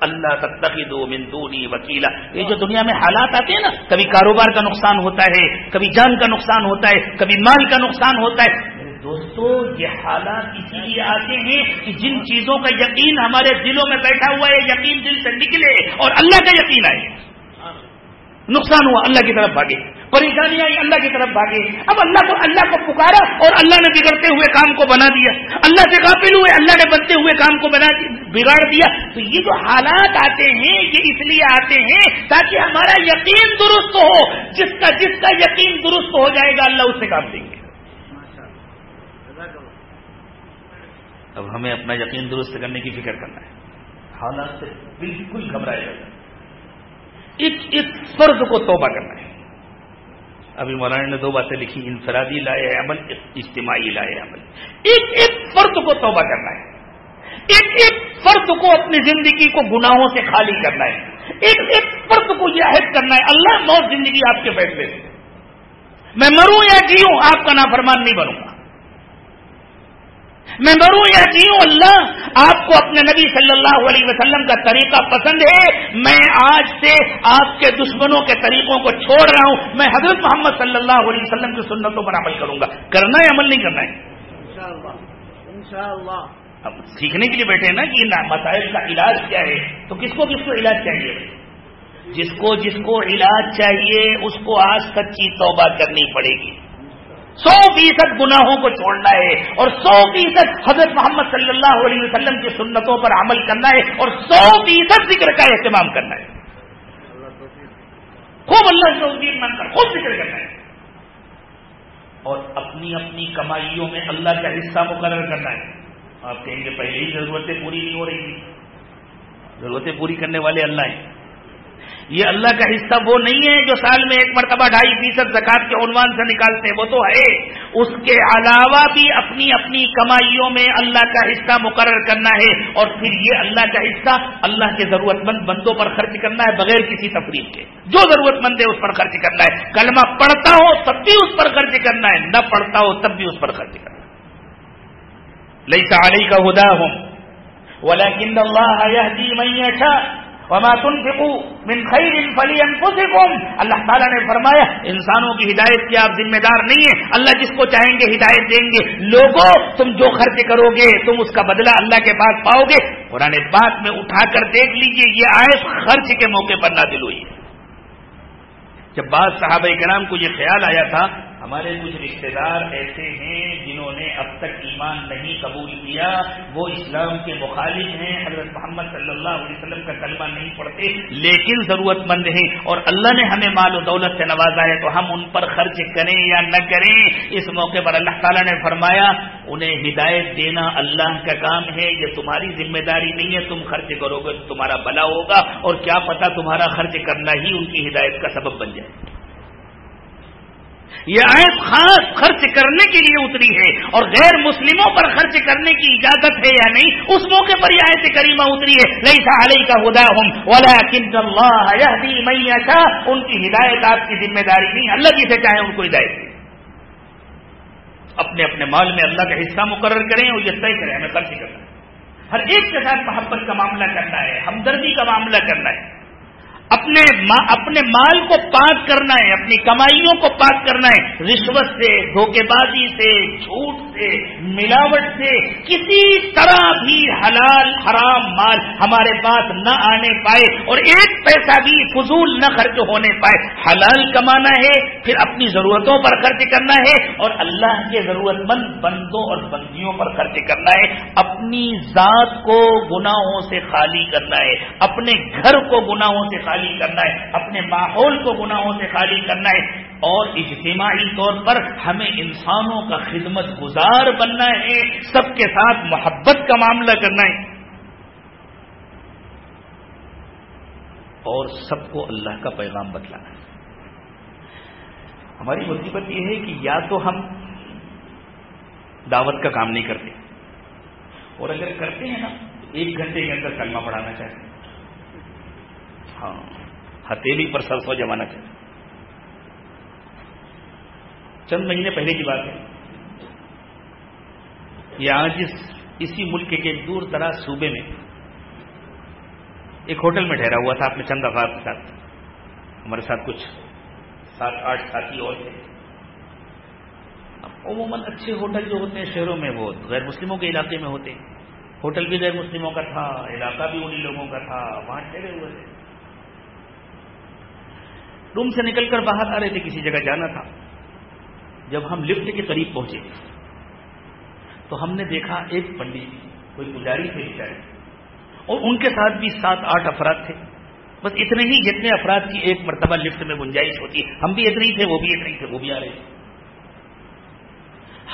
اللہ تک دو مندونی وکیلا۔ یہ جو دنیا میں حالات آتے ہیں نا، کبھی کاروبار کا نقصان ہوتا ہے، کبھی جان کا نقصان ہوتا ہے، کبھی مال کا نقصان ہوتا ہے۔ دوستو، یہ حالات اسی لیے آتے ہیں کہ جن چیزوں کا یقین ہمارے دلوں میں بیٹھا ہوا ہے، یقین دل سے نکلے اور اللہ کا یقین آئے۔ نقصان ہوا، اللہ کی طرف بھاگے۔ پریشانی آئی اللہ کی طرف بھاگے۔ اب اللہ کو اللہ کو پکارا اور اللہ نے بگڑتے ہوئے کام کو بنا دیا۔ اللہ سے قابل ہوئے، اللہ نے بنتے ہوئے کام کو بنا بگاڑ دیا۔ تو یہ جو حالات آتے ہیں، یہ اس لیے آتے ہیں تاکہ ہمارا یقین درست ہو۔ جس کا جس کا یقین درست ہو جائے گا، اللہ اس سے کام دیں گے اب ہمیں اپنا یقین درست کرنے کی فکر کرنا ہے۔ حالات سے بالکل گھبرائے گا ایک فرض کو توبہ کرنا ہے۔ ابھی مولانا نے دو باتیں لکھی، انفرادی لائے عمل، اجتماعی لائے عمل۔ ایک ایک فرد کو توبہ کرنا ہے۔ ایک ایک فرد کو اپنی زندگی کو گناہوں سے خالی کرنا ہے۔ ایک ایک فرد کو یہ عہد کرنا ہے، اللہ موت زندگی آپ کے فیصلے سے۔ میں مروں یا جیوں، آپ کا نافرمان نہیں بنوں گا۔ میں مروں یا جیوں اللہ آپ کو اپنے نبی صلی اللہ علیہ وسلم کا طریقہ پسند ہے۔ میں آج سے آپ کے دشمنوں کے طریقوں کو چھوڑ رہا ہوں۔ میں حضرت محمد صلی اللہ علیہ وسلم کی سنتوں پر عمل کروں گا۔ کرنا ہے عمل نہیں کرنا ہے۔ اب سیکھنے کے لیے بیٹھے نا کہ مسائل کا علاج کیا ہے۔ تو کس کو کس کو علاج چاہیے؟ جس کو جس کو علاج چاہیے اس کو آج سچی توبہ کرنی پڑے گی۔ سو فیصد گناہوں کو چھوڑنا ہے اور سو فیصد حضرت محمد صلی اللہ علیہ وسلم کی سنتوں پر عمل کرنا ہے اور سو فیصد ذکر کا اہتمام کرنا ہے۔ خوب اللہ سے من کر خوب ذکر کرنا ہے۔ اور اپنی اپنی کمائیوں میں اللہ کا حصہ مقرر کرنا ہے۔ آپ کہیں گے پہلے ہی ضرورتیں پوری نہیں ہو رہی تھی ضرورتیں پوری کرنے والے اللہ ہیں۔ یہ اللہ کا حصہ وہ نہیں ہے جو سال میں ایک مرتبہ ڈھائی فیصد زکات کے عنوان سے نکالتے ہیں وہ تو ہے۔ اس کے علاوہ بھی اپنی اپنی کمائیوں میں اللہ کا حصہ مقرر کرنا ہے۔ اور پھر یہ اللہ کا حصہ اللہ کے ضرورت مند بندوں پر خرچ کرنا ہے بغیر کسی تفریح کے۔ جو ضرورت مند ہے اس پر خرچ کرنا ہے۔ کلمہ پڑھتا ہو تب بھی اس پر خرچ کرنا ہے، نہ پڑھتا ہو تب بھی اس پر خرچ کرنا ہے۔ لئی ساڑی کا ہدا ہوں ولیکن اللہ میشا وما تنفقوا من خیر فلینفسکم اللہ تعالیٰ نے فرمایا، انسانوں کی ہدایت کی آپ ذمہ دار نہیں ہیں۔ اللہ جس کو چاہیں گے ہدایت دیں گے۔ لوگوں، تم جو خرچ کرو گے، تم اس کا بدلہ اللہ کے پاس پاؤ گے۔ قرآن بات میں اٹھا کر دیکھ لیجیے، یہ آئے خرچ کے موقع پر نازل ہوئی۔ ہے جب بعض صحابہ کرام کو یہ خیال آیا تھا ہمارے کچھ رشتے دار ایسے ہیں جنہوں نے اب تک ایمان نہیں قبول کیا۔ وہ اسلام کے مخالف ہیں۔ حضرت محمد صلی اللہ علیہ وسلم کا کلمہ نہیں پڑھتے، لیکن ضرورت مند ہیں۔ اور اللہ نے ہمیں مال و دولت سے نوازا ہے تو ہم ان پر خرچ کریں یا نہ کریں، اس موقع پر اللہ تعالیٰ نے فرمایا، انہیں ہدایت دینا اللہ کا کام ہے، یہ تمہاری ذمہ داری نہیں ہے، تم خرچ کرو گے تمہارا بلا ہوگا، اور کیا پتا تمہارا خرچ کرنا ہی ان کی ہدایت کا سبب بن جائے۔ یہ آیت خاص خرچ کرنے کے لیے اتری ہے اور غیر مسلموں پر خرچ کرنے کی اجازت ہے یا نہیں، اس موقع پر یہ آیت کریمہ اتری ہے نہیں سا علیہ کا ہدا ہوں ان کی ہدایت آپ کی ذمہ داری نہیں، اللہ جی جسے چاہے ان کو ہدایت دے۔ اپنے اپنے مال میں اللہ کا حصہ مقرر کریں اور یہ طے کریں، ہمیں خرچ کرنا۔ ہر ایک کے ساتھ محبت کا معاملہ کرنا ہے، ہمدردی کا معاملہ کرنا ہے۔ اپنے اپنے مال کو پاک کرنا ہے، اپنی کمائیوں کو پاک کرنا ہے۔ رشوت سے، دھوکے بازی سے، جھوٹ سے، ملاوٹ سے، کسی طرح بھی حلال، حرام مال ہمارے پاس نہ آنے پائے اور ایک پیسہ بھی فضول نہ خرچ ہونے پائے۔ حلال کمانا ہے، پھر اپنی ضرورتوں پر خرچ کرنا ہے اور اللہ کے ضرورت مند بندوں اور بندیوں پر خرچ کرنا ہے۔ اپنی ذات کو گناہوں سے خالی کرنا ہے، اپنے گھر کو گناہوں سے خالی خالی کرنا ہے، اپنے ماحول کو گناہوں سے خالی کرنا ہے۔ اور اجتماعی طور پر ہمیں انسانوں کا خدمت گزار بننا ہے، سب کے ساتھ محبت کا معاملہ کرنا ہے۔ اور سب کو اللہ کا پیغام بتلانا ہے۔ ہماری مصیبت یہ ہے کہ یا تو ہم دعوت کا کام نہیں کرتے، اور اگر کرتے ہیں نا ایک گھنٹے کے اندر کلمہ پڑھانا چاہتے ہیں۔ ہاں۔ ہتھیلی پر سرسو جمانا چاہیے چند مہینے پہلے کی بات ہے۔ یہ آج اسی ملک کے دور دراز صوبے میں ایک ہوٹل میں ٹھہرا ہوا تھا اپنے چند افراد کے ساتھ۔ ہمارے ساتھ کچھ سات، آٹھ ساتھی اور تھے۔ عموماً اچھے ہوٹل جو ہوتے ہیں شہروں میں وہ غیر مسلموں کے علاقے میں ہوتے۔ ہیں ہوٹل بھی غیر مسلموں کا تھا، علاقہ بھی انہیں لوگوں کا تھا، وہاں ٹھہرے ہوئے تھے۔ روم سے نکل کر باہر آ رہے تھے، کسی جگہ جانا تھا۔ جب ہم لفٹ کے قریب پہنچے، تو ہم نے دیکھا ایک پنڈت، کوئی پجاری تھے بیچارے۔ اور ان کے ساتھ بھی سات آٹھ افراد تھے۔ بس اتنے ہی جتنے افراد کی ایک مرتبہ لفٹ میں گنجائش ہوتی۔ ہے ہم بھی اتنے ہی تھے، وہ بھی اتنے ہی تھے، وہ بھی آ رہے۔ تھے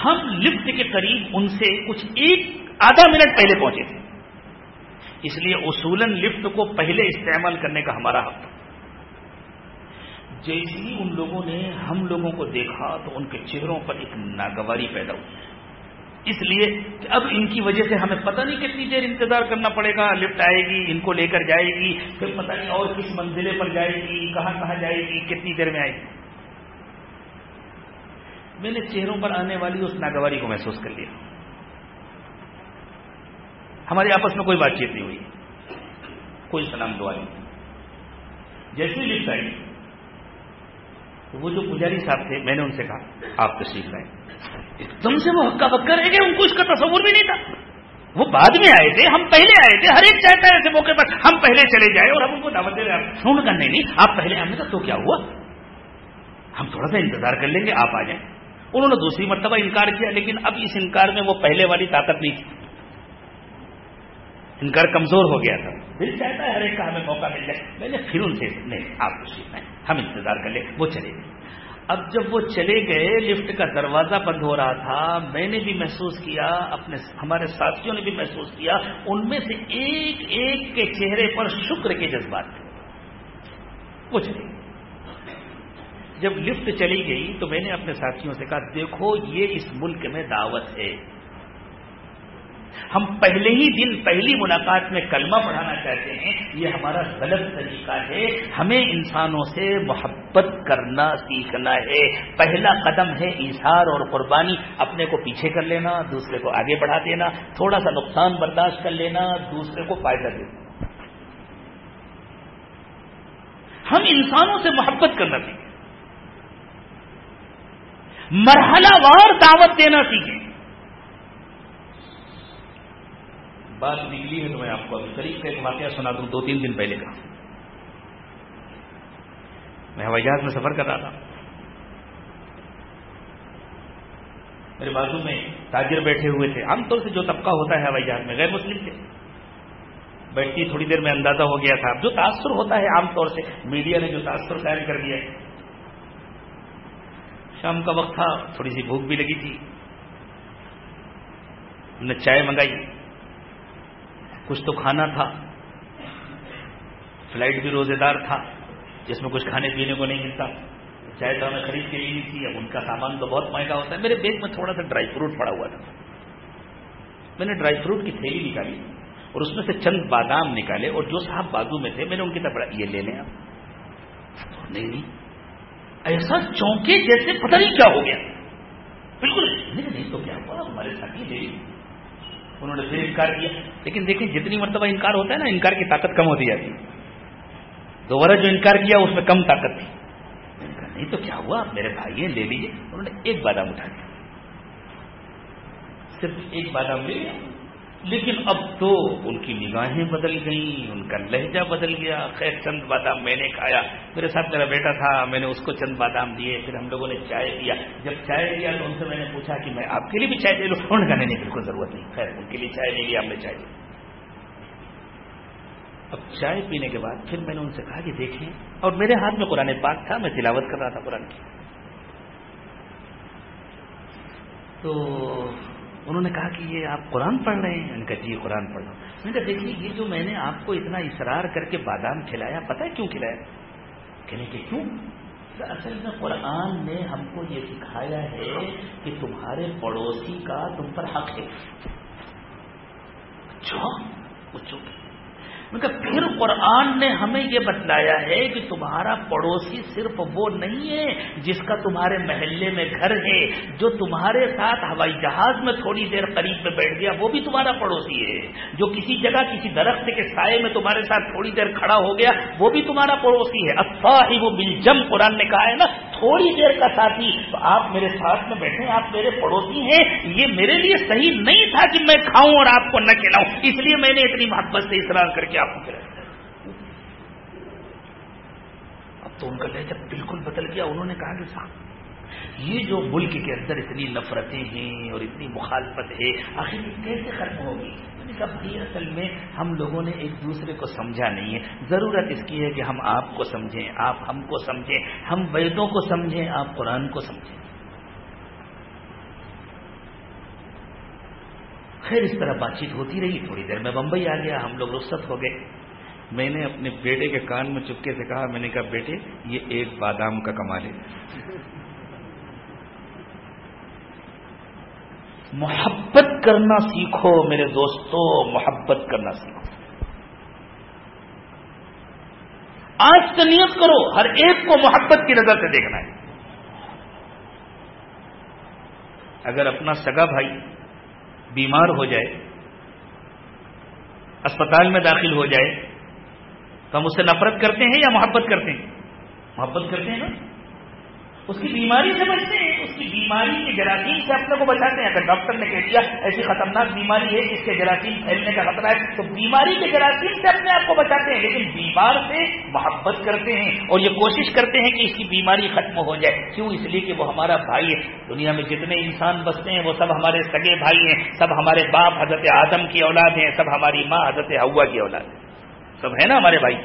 ہم لفٹ کے قریب ان سے کچھ ایک آدھا منٹ پہلے پہنچے تھے۔ اس لیے اصولن لفٹ کو پہلے استعمال کرنے کا ہمارا حق تھا۔ جیسے ہی ان لوگوں نے ہم لوگوں کو دیکھا تو ان کے چہروں پر ایک ناگواری پیدا ہوئی۔ اس لیے کہ اب ان کی وجہ سے ہمیں پتہ نہیں کتنی دیر انتظار کرنا پڑے گا، لفٹ آئے گی، ان کو لے کر جائے گی، پھر پتہ نہیں اور کس منزلے پر جائے گی، کہاں کہاں جائے گی، کتنی دیر میں آئے گی۔ میں نے چہروں پر آنے والی اس ناگواری کو محسوس کر لیا۔ ہمارے آپس میں کوئی بات چیت نہیں ہوئی، کوئی سلام دعا نہیں۔ جیسے لفٹ آئی تو وہ جو پجاری صاحب تھے، میں نے ان سے کہا، آپ تشریف لائیں۔ ایک دم سے وہ ہکا بکا رہ گئے ان کو اس کا تصور بھی نہیں تھا۔ وہ بعد میں آئے تھے، ہم پہلے آئے تھے، ہر ایک چاہتا ہے ایسے موقع پر ہم پہلے چلے جائیں اور ہم ان کو دعوت دے رہے سن کرنے نہیں آپ پہلے ہم نے کہا تو کیا ہوا؟ ہم تھوڑا سا انتظار کر لیں گے، آپ آ جائیں۔ انہوں نے دوسری مرتبہ انکار کیا، لیکن اب اس انکار میں وہ پہلے والی طاقت نہیں تھی۔ انکار کمزور ہو گیا تھا۔ دل چاہتا ہے ہر ایک کا ہمیں موقع مل جائے۔ میں نے پھر ان سے نہیں، آپ کو سیکھنا ہم انتظار کر لیں، وہ چلے گئے۔ اب جب وہ چلے گئے، لفٹ کا دروازہ بند ہو رہا تھا، میں نے بھی محسوس کیا، اپنے ہمارے ساتھیوں نے بھی محسوس کیا، ان میں سے ایک ایک کے چہرے پر شکر کے جذبات تھے۔ وہ چلے گئے۔ جب لفٹ چلی گئی تو میں نے اپنے ساتھیوں سے کہا، دیکھو، یہ اس ملک میں دعوت ہے۔ ہم پہلے ہی دن پہلی ملاقات میں کلمہ پڑھانا چاہتے ہیں، یہ ہمارا غلط طریقہ ہے۔ ہمیں انسانوں سے محبت کرنا سیکھنا ہے۔ پہلا قدم ہے اظہار اور قربانی۔ اپنے کو پیچھے کر لینا، دوسرے کو آگے بڑھا دینا، تھوڑا سا نقصان برداشت کر لینا، دوسرے کو فائدہ دینا۔ ہم انسانوں سے محبت کرنا سیکھیں۔ مرحلہ وار دعوت دینا سیکھیں۔ بات نکلی ہے تو میں آپ کو ابھی قریب کا ایک واقعہ سنا دوں، دو تین دن پہلے کا۔ میں ہوائی جہاز میں سفر کر رہا تھا۔ میرے بازو میں تاجر بیٹھے ہوئے تھے۔ عام طور سے جو طبقہ ہوتا ہے ہوائی جہاز میں، غیر مسلم تھے بیٹھتی تھوڑی دیر میں اندازہ ہو گیا تھا۔ جو تاثر ہوتا ہے عام طور سے، میڈیا نے جو تاثر قائم کر دیا ہے۔ شام کا وقت تھا، تھوڑی سی بھوک بھی لگی تھی۔ ہم نے چائے منگائی۔ کچھ تو کھانا تھا۔ فلائٹ بھی روزے دار تھا۔ جس میں کچھ کھانے پینے کو نہیں ملتا۔ چائے تو ہمیں خرید کے لی تھی۔ اب ان کا سامان تو بہت مہنگا ہوتا ہے۔ میرے بیگ میں تھوڑا سا ڈرائی فروٹ پڑا ہوا تھا۔ میں نے ڈرائی فروٹ کی تھیلی نکالی اور اس میں سے چند بادام نکالے اور جو صاحب بازو میں تھے، میں نے ان کی طرف یہ لے لیں آپ نہیں نہیں ایسا چونکے جیسے پتہ نہیں کیا ہو گیا۔ بالکل۔ نہیں تو کیا ہوا؟ ہمارے ساتھ ہی لے انہوں نے پھر انکار کیا۔ لیکن دیکھیں، جتنی مرتبہ انکار ہوتا ہے نا، انکار کی طاقت کم ہوتی جاتی ہے۔ دوبارہ جو انکار کیا، اس میں کم طاقت تھی۔ نہیں تو کیا ہوا؟ میرے بھائی لے لیجیے انہوں نے ایک بادام اٹھا لیا۔ صرف ایک بادام لے لیا۔ لیکن اب تو ان کی نگاہیں بدل گئیں، ان کا لہجہ بدل گیا۔ خیر، چند بادام میں نے کھایا۔ میرے ساتھ میرا بیٹا تھا، میں نے اس کو چند بادام دیے، پھر ہم لوگوں نے چائے پیا۔ جب چائے لیا تو ان سے میں نے پوچھا کہ میں آپ کے لیے بھی چائے دے لوں؟ انہوں نے کہا نہیں بالکل ضرورت نہیں۔ خیر، ان کے لیے چائے لے لیا ہم نے چائے لی اب چائے پینے کے بعد پھر میں نے ان سے کہا کہ دیکھیں، اور میرے ہاتھ میں قرآن پاک تھا، میں تلاوت کر رہا تھا قرآن کی۔ تو انہوں نے کہا کہ یہ آپ قرآن پڑھ رہے ہیں۔ ان کا جی قرآن پڑھ رہا ہوں۔ میں نے کہا دیکھیے، یہ جو میں نے آپ کو اتنا اصرار کر کے بادام کھلایا، پتہ ہے کیوں کھلایا؟ کہنے کہ کیوں؟ اصل میں قرآن نے ہم کو یہ سکھایا ہے کہ تمہارے پڑوسی کا تم پر حق ہے۔ اچھا چپ پھر قرآن نے ہمیں یہ بتلایا ہے کہ تمہارا پڑوسی صرف وہ نہیں ہے جس کا تمہارے محلے میں گھر ہے، جو تمہارے ساتھ ہوائی جہاز میں تھوڑی دیر قریب میں بیٹھ گیا، وہ بھی تمہارا پڑوسی ہے۔ جو کسی جگہ، کسی درخت کے سائے میں تمہارے ساتھ تھوڑی دیر کھڑا ہو گیا، وہ بھی تمہارا پڑوسی ہے۔ افا ہی وہ بلجم قرآن نے کہا ہے نا تھوڑی دیر کا ساتھی، تو آپ میرے ساتھ میں بیٹھے، آپ میرے پڑوسی ہیں، یہ میرے لیے صحیح نہیں تھا کہ میں کھاؤں اور آپ کو نہ کھلاؤں، اس لیے میں نے اتنی محبت سے اصرار کر کے آپ کو اب تو ان کا لہجہ بالکل بدل گیا، انہوں نے کہا کہ صاحب، یہ جو ملک کے اندر اتنی نفرتیں ہیں اور اتنی مخالفت ہے، آخر یہ کیسے ختم ہوگی؟ بھائی اصل میں ہم لوگوں نے ایک دوسرے کو سمجھا نہیں ہے۔ ضرورت اس کی ہے کہ ہم آپ کو سمجھیں، آپ ہم کو سمجھیں، ہم ویدوں کو سمجھیں، آپ قرآن کو سمجھیں۔ خیر، اس طرح بات چیت ہوتی رہی، تھوڑی دیر میں بمبئی آ گیا، ہم لوگ رخصت ہو گئے۔ میں نے اپنے بیٹے کے کان میں چپکے سے کہا، میں نے کہا، بیٹے، یہ ایک بادام کا کمال ہے۔ محبت کرنا سیکھو میرے دوستو، محبت کرنا سیکھو۔ آج سے نیت کرو، ہر ایک کو محبت کی نظر سے دیکھنا ہے۔ اگر اپنا سگا بھائی بیمار ہو جائے، اسپتال میں داخل ہو جائے، تو ہم اس سے نفرت کرتے ہیں یا محبت کرتے ہیں؟ محبت کرتے ہیں نا؟ اس کی بیماری سے بچتے ہیں، اس کی بیماری کے جراثیم سے اپنے کو بچاتے ہیں۔ اگر ڈاکٹر نے کہہ دیا، ایسی خطرناک بیماری ہے جس کے جراثیم پھیلنے کا خطرہ ہے، تو بیماری کے جراثیم سے اپنے آپ کو بچاتے ہیں، لیکن بیمار سے محبت کرتے ہیں اور یہ کوشش کرتے ہیں کہ اس کی بیماری ختم ہو جائے۔ کیوں؟ اس لیے کہ وہ ہمارا بھائی ہے۔ دنیا میں جتنے انسان بستے ہیں، وہ سب ہمارے سگے بھائی ہیں۔ سب ہمارے باپ حضرت آدم کی اولاد ہیں، سب ہماری ماں حضرت ہوا کی اولاد ہے سب ہے نا ہمارے بھائی؟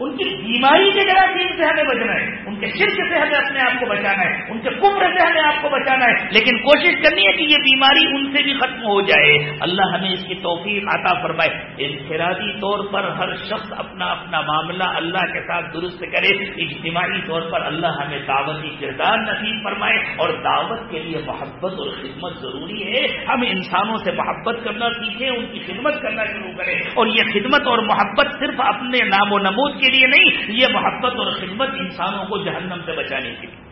ان کی بیماری کے جراثیم سے ہمیں بچنا ہے، ان کے شرک سے ہمیں اپنے آپ کو بچانا ہے، ان کے کمر سے ہمیں آپ کو بچانا ہے۔ لیکن کوشش کرنی ہے کہ یہ بیماری ان سے بھی ختم ہو جائے۔ اللہ ہمیں اس کی توفیق عطا فرمائے۔ انفرادی طور پر ہر شخص اپنا اپنا معاملہ اللہ کے ساتھ درست کرے۔ اجتماعی طور پر اللہ ہمیں دعوتی کردار نصیب فرمائے۔ اور دعوت کے لیے محبت اور خدمت ضروری ہے۔ ہم انسانوں سے محبت کرنا سیکھیں، ان کی خدمت کرنا شروع کریں۔ اور یہ خدمت اور محبت صرف اپنے نام و نمود کے لیے نہیں، یہ محبت اور خدمت انسانوں کو جہنم سے بچانے کے لیے۔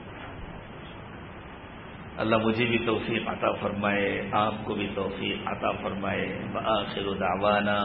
اللہ مجھے بھی توفیق عطا فرمائے، آپ کو بھی توفیق عطا فرمائے۔ بآخر دعوانا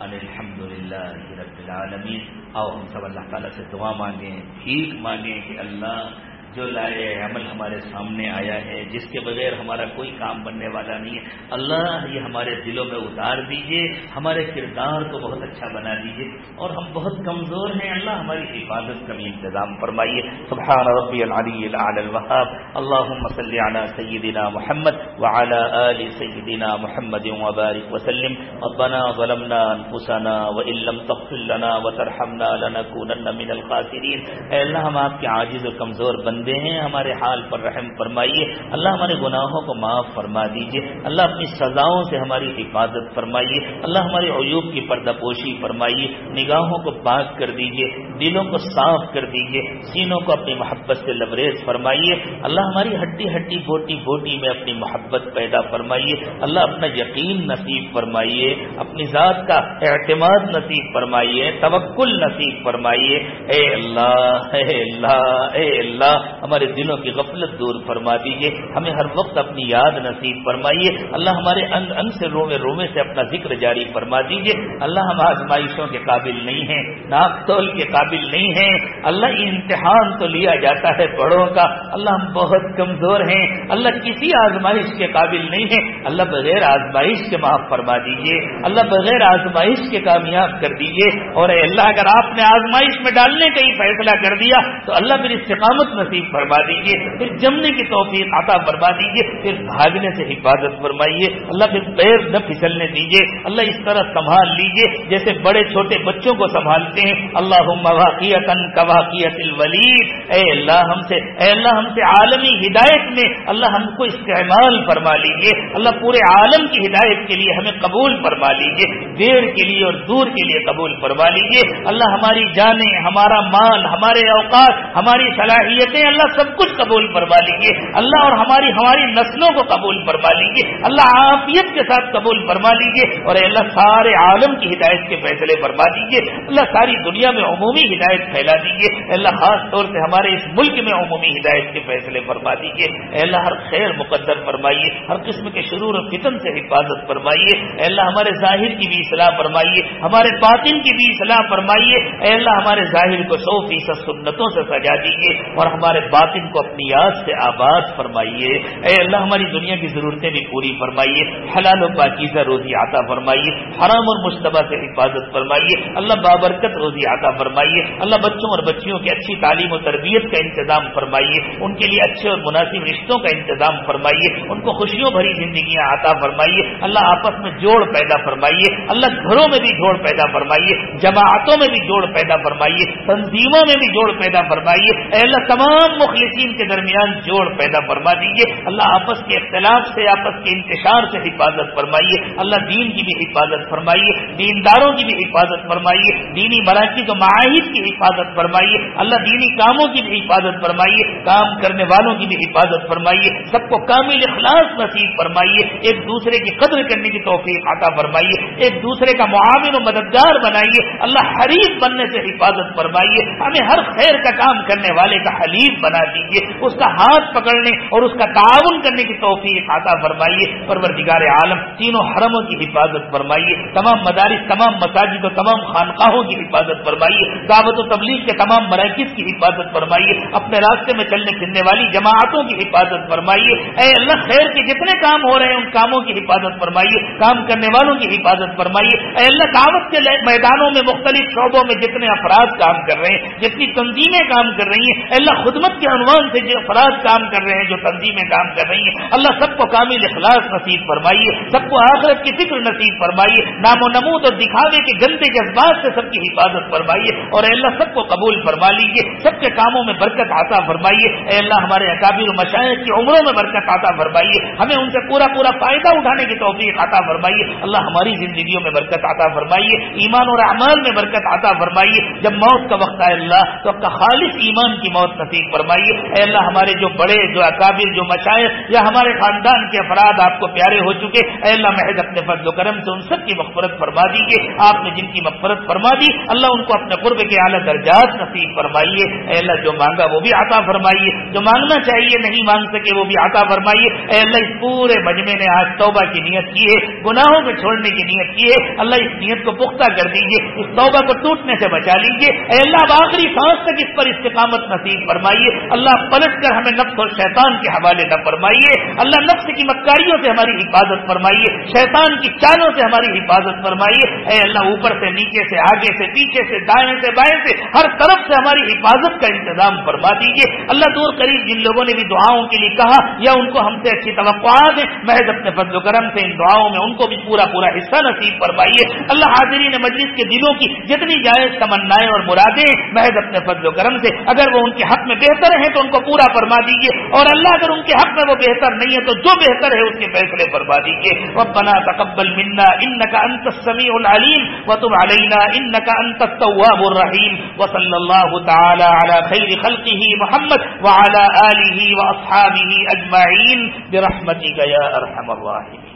ان الحمد للہ رب العالمین۔ آؤ، ہم سب اللہ تعالیٰ سے دعا مانگیں، ٹھیک مانگیں کہ اللہ جو لائے عمل ہمارے سامنے آیا ہے، جس کے بغیر ہمارا کوئی کام بننے والا نہیں ہے۔ اللہ یہ ہمارے دلوں میں اتار دیجیے، ہمارے کردار کو بہت اچھا بنا دیجیے۔ اور ہم بہت کمزور ہیں، اللہ ہماری حفاظت کا بھی انتظام فرمائیے۔ سبحان ربی العلی الوهاب اللہم صلی علی سیدنا محمد۔ وعلى آل سيدنا محمد وبارك وسلم. ربنا ظلمنا انفسنا وان لم تغفر لنا وترحمنا لنكونن من الخاسرين. اے اللہ، ہم آپ کے عاجز و کمزور بندے بندے ہیں، ہمارے حال پر رحم فرمائیے. اللہ، ہمارے گناہوں کو معاف فرما دیجیے اللہ، اپنی سزاؤں سے ہماری حفاظت فرمائیے. اللہ، ہمارے عیوب کی پردہ پوشی فرمائیے. نگاہوں کو پاک کر دیجیے دلوں کو صاف کر دیجیے سینوں کو اپنی محبت سے لبریز فرمائیے۔ اللہ ہماری ہڈی ہڈی بوٹی بوٹی میں اپنی محبت پیدا فرمائیے۔ اللہ اپنا یقین نصیب فرمائیے، اپنی ذات کا اعتماد نصیب فرمائیے، توکل نصیب فرمائیے۔ اے اللہ اے اللہ اے اللہ، ہمارے دلوں کی غفلت دور فرما دیجیے ہمیں ہر وقت اپنی یاد نصیب فرمائیے۔ اللہ ہمارے انگ انگ سے رومے رومے سے اپنا ذکر جاری فرما دیجیے اللہ ہم آزمائشوں کے قابل نہیں ہیں ناپ تول کے قابل قابل نہیں ہیں۔ اللہ امتحان تو لیا جاتا ہے بڑوں کا۔ اللہ ہم بہت کمزور ہیں۔ اللہ کسی آزمائش کے قابل نہیں ہیں۔ اللہ بغیر آزمائش کے معاف فرما دیجیے اللہ بغیر آزمائش کے کامیاب کر دیجیے اور اے اللہ، اگر آپ نے آزمائش میں ڈالنے کا ہی فیصلہ کر دیا، تو اللہ پھر استقامت نصیب نصیب فرما دیجیے پھر جمنے کی توفیق عطا فرما دیجیے پھر بھاگنے سے حفاظت فرمائیے۔ اللہ پھر پیر نہ پھسلنے دیجیے اللہ اس طرح سنبھال لیجیے جیسے بڑے چھوٹے بچوں کو سنبھالتے ہیں۔ اللہ واقعیت کواقیت الولید۔ اے اللہ ہم سے، اے اللہ ہم سے عالمی ہدایت میں اللہ ہم کو استعمال فرما لیجیے اللہ پورے عالم کی ہدایت کے لیے ہمیں قبول فرما لیجیے دیر کے لیے اور دور کے لیے قبول فرما لیجیے اللہ ہماری جانیں، ہمارا مال ہمارے اوقات، ہماری صلاحیتیں اللہ سب کچھ قبول فرما لیجیے اللہ اور ہماری ہماری نسلوں کو قبول فرما لیجیے اللہ عافیت کے ساتھ قبول فرما لیجیے اور اللہ سارے عالم کی ہدایت کے فیصلے فرما دیجیے اللہ ساری دنیا میں عمومی ہدایت پھیلا دیجیے اللہ خاص طور سے ہمارے اس ملک میں عمومی ہدایت کے فیصلے فرما دیجیے اللہ ہر خیر مقدر فرمائیے، ہر قسم کے شرور و فتن سے حفاظت فرمائیے۔ اللہ ہمارے ظاہر کی بھی اصلاح فرمائیے، ہمارے باطن کی بھی اصلاح فرمائیے۔ اے اللہ، ہمارے ظاہر کو سو فیصد سنتوں سے سجا دیجیے اور ہمارے باطن کو اپنی یاد سے آباد فرمائیے۔ اے اللہ، ہماری دنیا کی ضرورتیں بھی پوری فرمائیے۔ حلال و پاکیزہ روزی عطا فرمائیے۔ حرام اور مشتبہ سے حفاظت فرمائیے۔ اللہ، بابرکت روزی عطا فرمائیے۔ اللہ، بچوں اور بچیوں کی اچھی تعلیم و تربیت کا انتظام فرمائیے۔ ان کے لیے اچھے اور مناسب رشتوں کا انتظام فرمائیے۔ ان کو خوشیوں بھری زندگیاں عطا فرمائیے۔ اللہ، آپس میں جوڑ پیدا فرمائیے۔ اللہ گھروں میں بھی جوڑ پیدا فرمائیے، جماعتوں میں بھی جوڑ پیدا فرمائیے، تنظیموں میں بھی جوڑ پیدا فرمائیے۔ اے اللہ، تمام مخلصین کے درمیان جوڑ پیدا فرما دیجیے اللہ، آپس کے اختلاف سے، آپس کے انتشار سے حفاظت فرمائیے۔ اللہ، دین کی بھی حفاظت فرمائیے۔ دینداروں کی بھی حفاظت فرمائیے۔ دینی مراکز و معاہد کی حفاظت فرمائیے۔ اللہ، دینی کاموں کی بھی حفاظت فرمائیے۔ کام کرنے والوں کی بھی حفاظت فرمائیے۔ سب کو کامل اخلاص نصیب فرمائیے۔ ایک دوسرے کی قدر کرنے کی توفیق عطا فرمائیے۔ ایک دوسرے کا معاون و مددگار بنائیے، اللہ حریف بننے سے حفاظت فرمائیے، ہمیں ہر خیر کا کام کرنے والے کا حلیف بنا دیجیے، اس کا ہاتھ پکڑنے اور اس کا تعاون کرنے کی توفیق عطا فرمائیے، پروردگار عالم، تینوں حرموں کی حفاظت فرمائیے، تمام مدارس، تمام مساجد و تمام خانقاہوں کی حفاظت فرمائیے، دعوت و تبلیغ کے تمام مراکز کی حفاظت فرمائیے، اپنے راستے میں چلنے پھرنے والی جماعتوں کی حفاظت فرمائیے، اے اللہ خیر کے جتنے کام ہو رہے ہیں، ان کاموں کی حفاظت فرمائیے، کام کرنے والوں کی حفاظت فرمائیے اے اللہ، دعوت کے میدانوں میں مختلف شعبوں میں جتنے افراد کام کر رہے ہیں، جتنی تنظیمیں کام کر رہی ہیں، اے اللہ، خدمت کے عنوان سے جو افراد کام کر رہے ہیں، جو تنظیمیں کام کر رہی ہیں، اللہ سب کو کامل اخلاص نصیب فرمائیے، سب کو آخرت کی فکر نصیب فرمائیے، نام و نمود اور دکھاوے کے گندے جذبات سے سب کی حفاظت فرمائیے، اور اے اللہ، سب کو قبول فرما لیجیے سب کے کاموں میں برکت آتا فرمائیے، اے اللہ، ہمارے اکابر مشاہد کی عمروں میں برکت آتا فرمائیے، ہمیں ان سے پورا پورا فائدہ اٹھانے کی توفیق آتا فرمائیے، اللہ، ہماری زندگیوں میں برکت آتا فرمائیے، ایمان اور اعمال میں برکت آتا فرمائیے۔ جب موت کا وقت آئے اللہ، تو کا خالص ایمان کی موت نصیب فرمائیے۔ اے اللہ، ہمارے جو بڑے، جو اکابر، جو مشاہد یا ہمارے خاندان کے افراد آپ کو پیارے ہو چکے، اے اللہ، محض اپنے فضل و کرم سے ان سب کی مغفرت فرما دیجیے آپ نے جن کی مغفرت فرما دی، اللہ ان کو اپنے قرب کے اعلیٰ درجات نصیب فرمائیے۔ اے اللہ، جو مانگا وہ بھی عطا فرمائیے، جو مانگنا چاہیے نہیں مانگ سکے وہ بھی عطا فرمائیے۔ اے اللہ، اس پورے مجمے نے آج توبہ کی نیت کی ہے، گناہوں کو چھوڑنے کی نیت کی ہے۔ اللہ اس نیت کو پختہ کر دیجیے اس توبہ کو ٹوٹنے سے بچا لیجیے اے اللہ، اب آخری سانس تک اس پر استقامت نصیب فرمائیے۔ اللہ پلٹ کر ہمیں نفس اور شیطان کے حوالے نہ فرمائیے۔ اللہ، نفس کی مکاریوں سے ہماری حفاظت فرمائیے۔ شیطان کی چالوں سے ہماری حفاظت فرمائیے۔ اے اللہ، اوپر سے، نیچے سے، آگے سے، پیچھے سے، دائیں سے، بائیں سے، ہر طرف سے ہماری حفاظت کا انتظام فرما دیجیے اللہ، دور قریب جن لوگوں نے بھی دعاؤں کے لیے کہا، یا ان کو ہم سے اچھی توقعات ہیں محض اپنے فضل و کرم سے ان دعاؤں میں ان کو بھی پورا پورا حصہ نصیب فرمائیے۔ اللہ حاضرین مجلس کے دلوں کی جتنی جائز تمنائیں اور مرادیں محض اپنے فضل و کرم سے، اگر وہ ان کے حق میں بہتر ہیں تو ان کو پورا فرما دیجیے اور اللہ اگر ان کے حق میں وہ بہتر نہیں ہے تو جو بہتر ہے اس کے فیصلے فرما دیجیے ربنا تقبل منا انك انت السميع العليم وتب علينا انك انت التواب الرحيم وصلى الله تعالى على خير خلقه محمد وعلى اله واصحابه اجمعين برحمتك يا ارحم الراحمين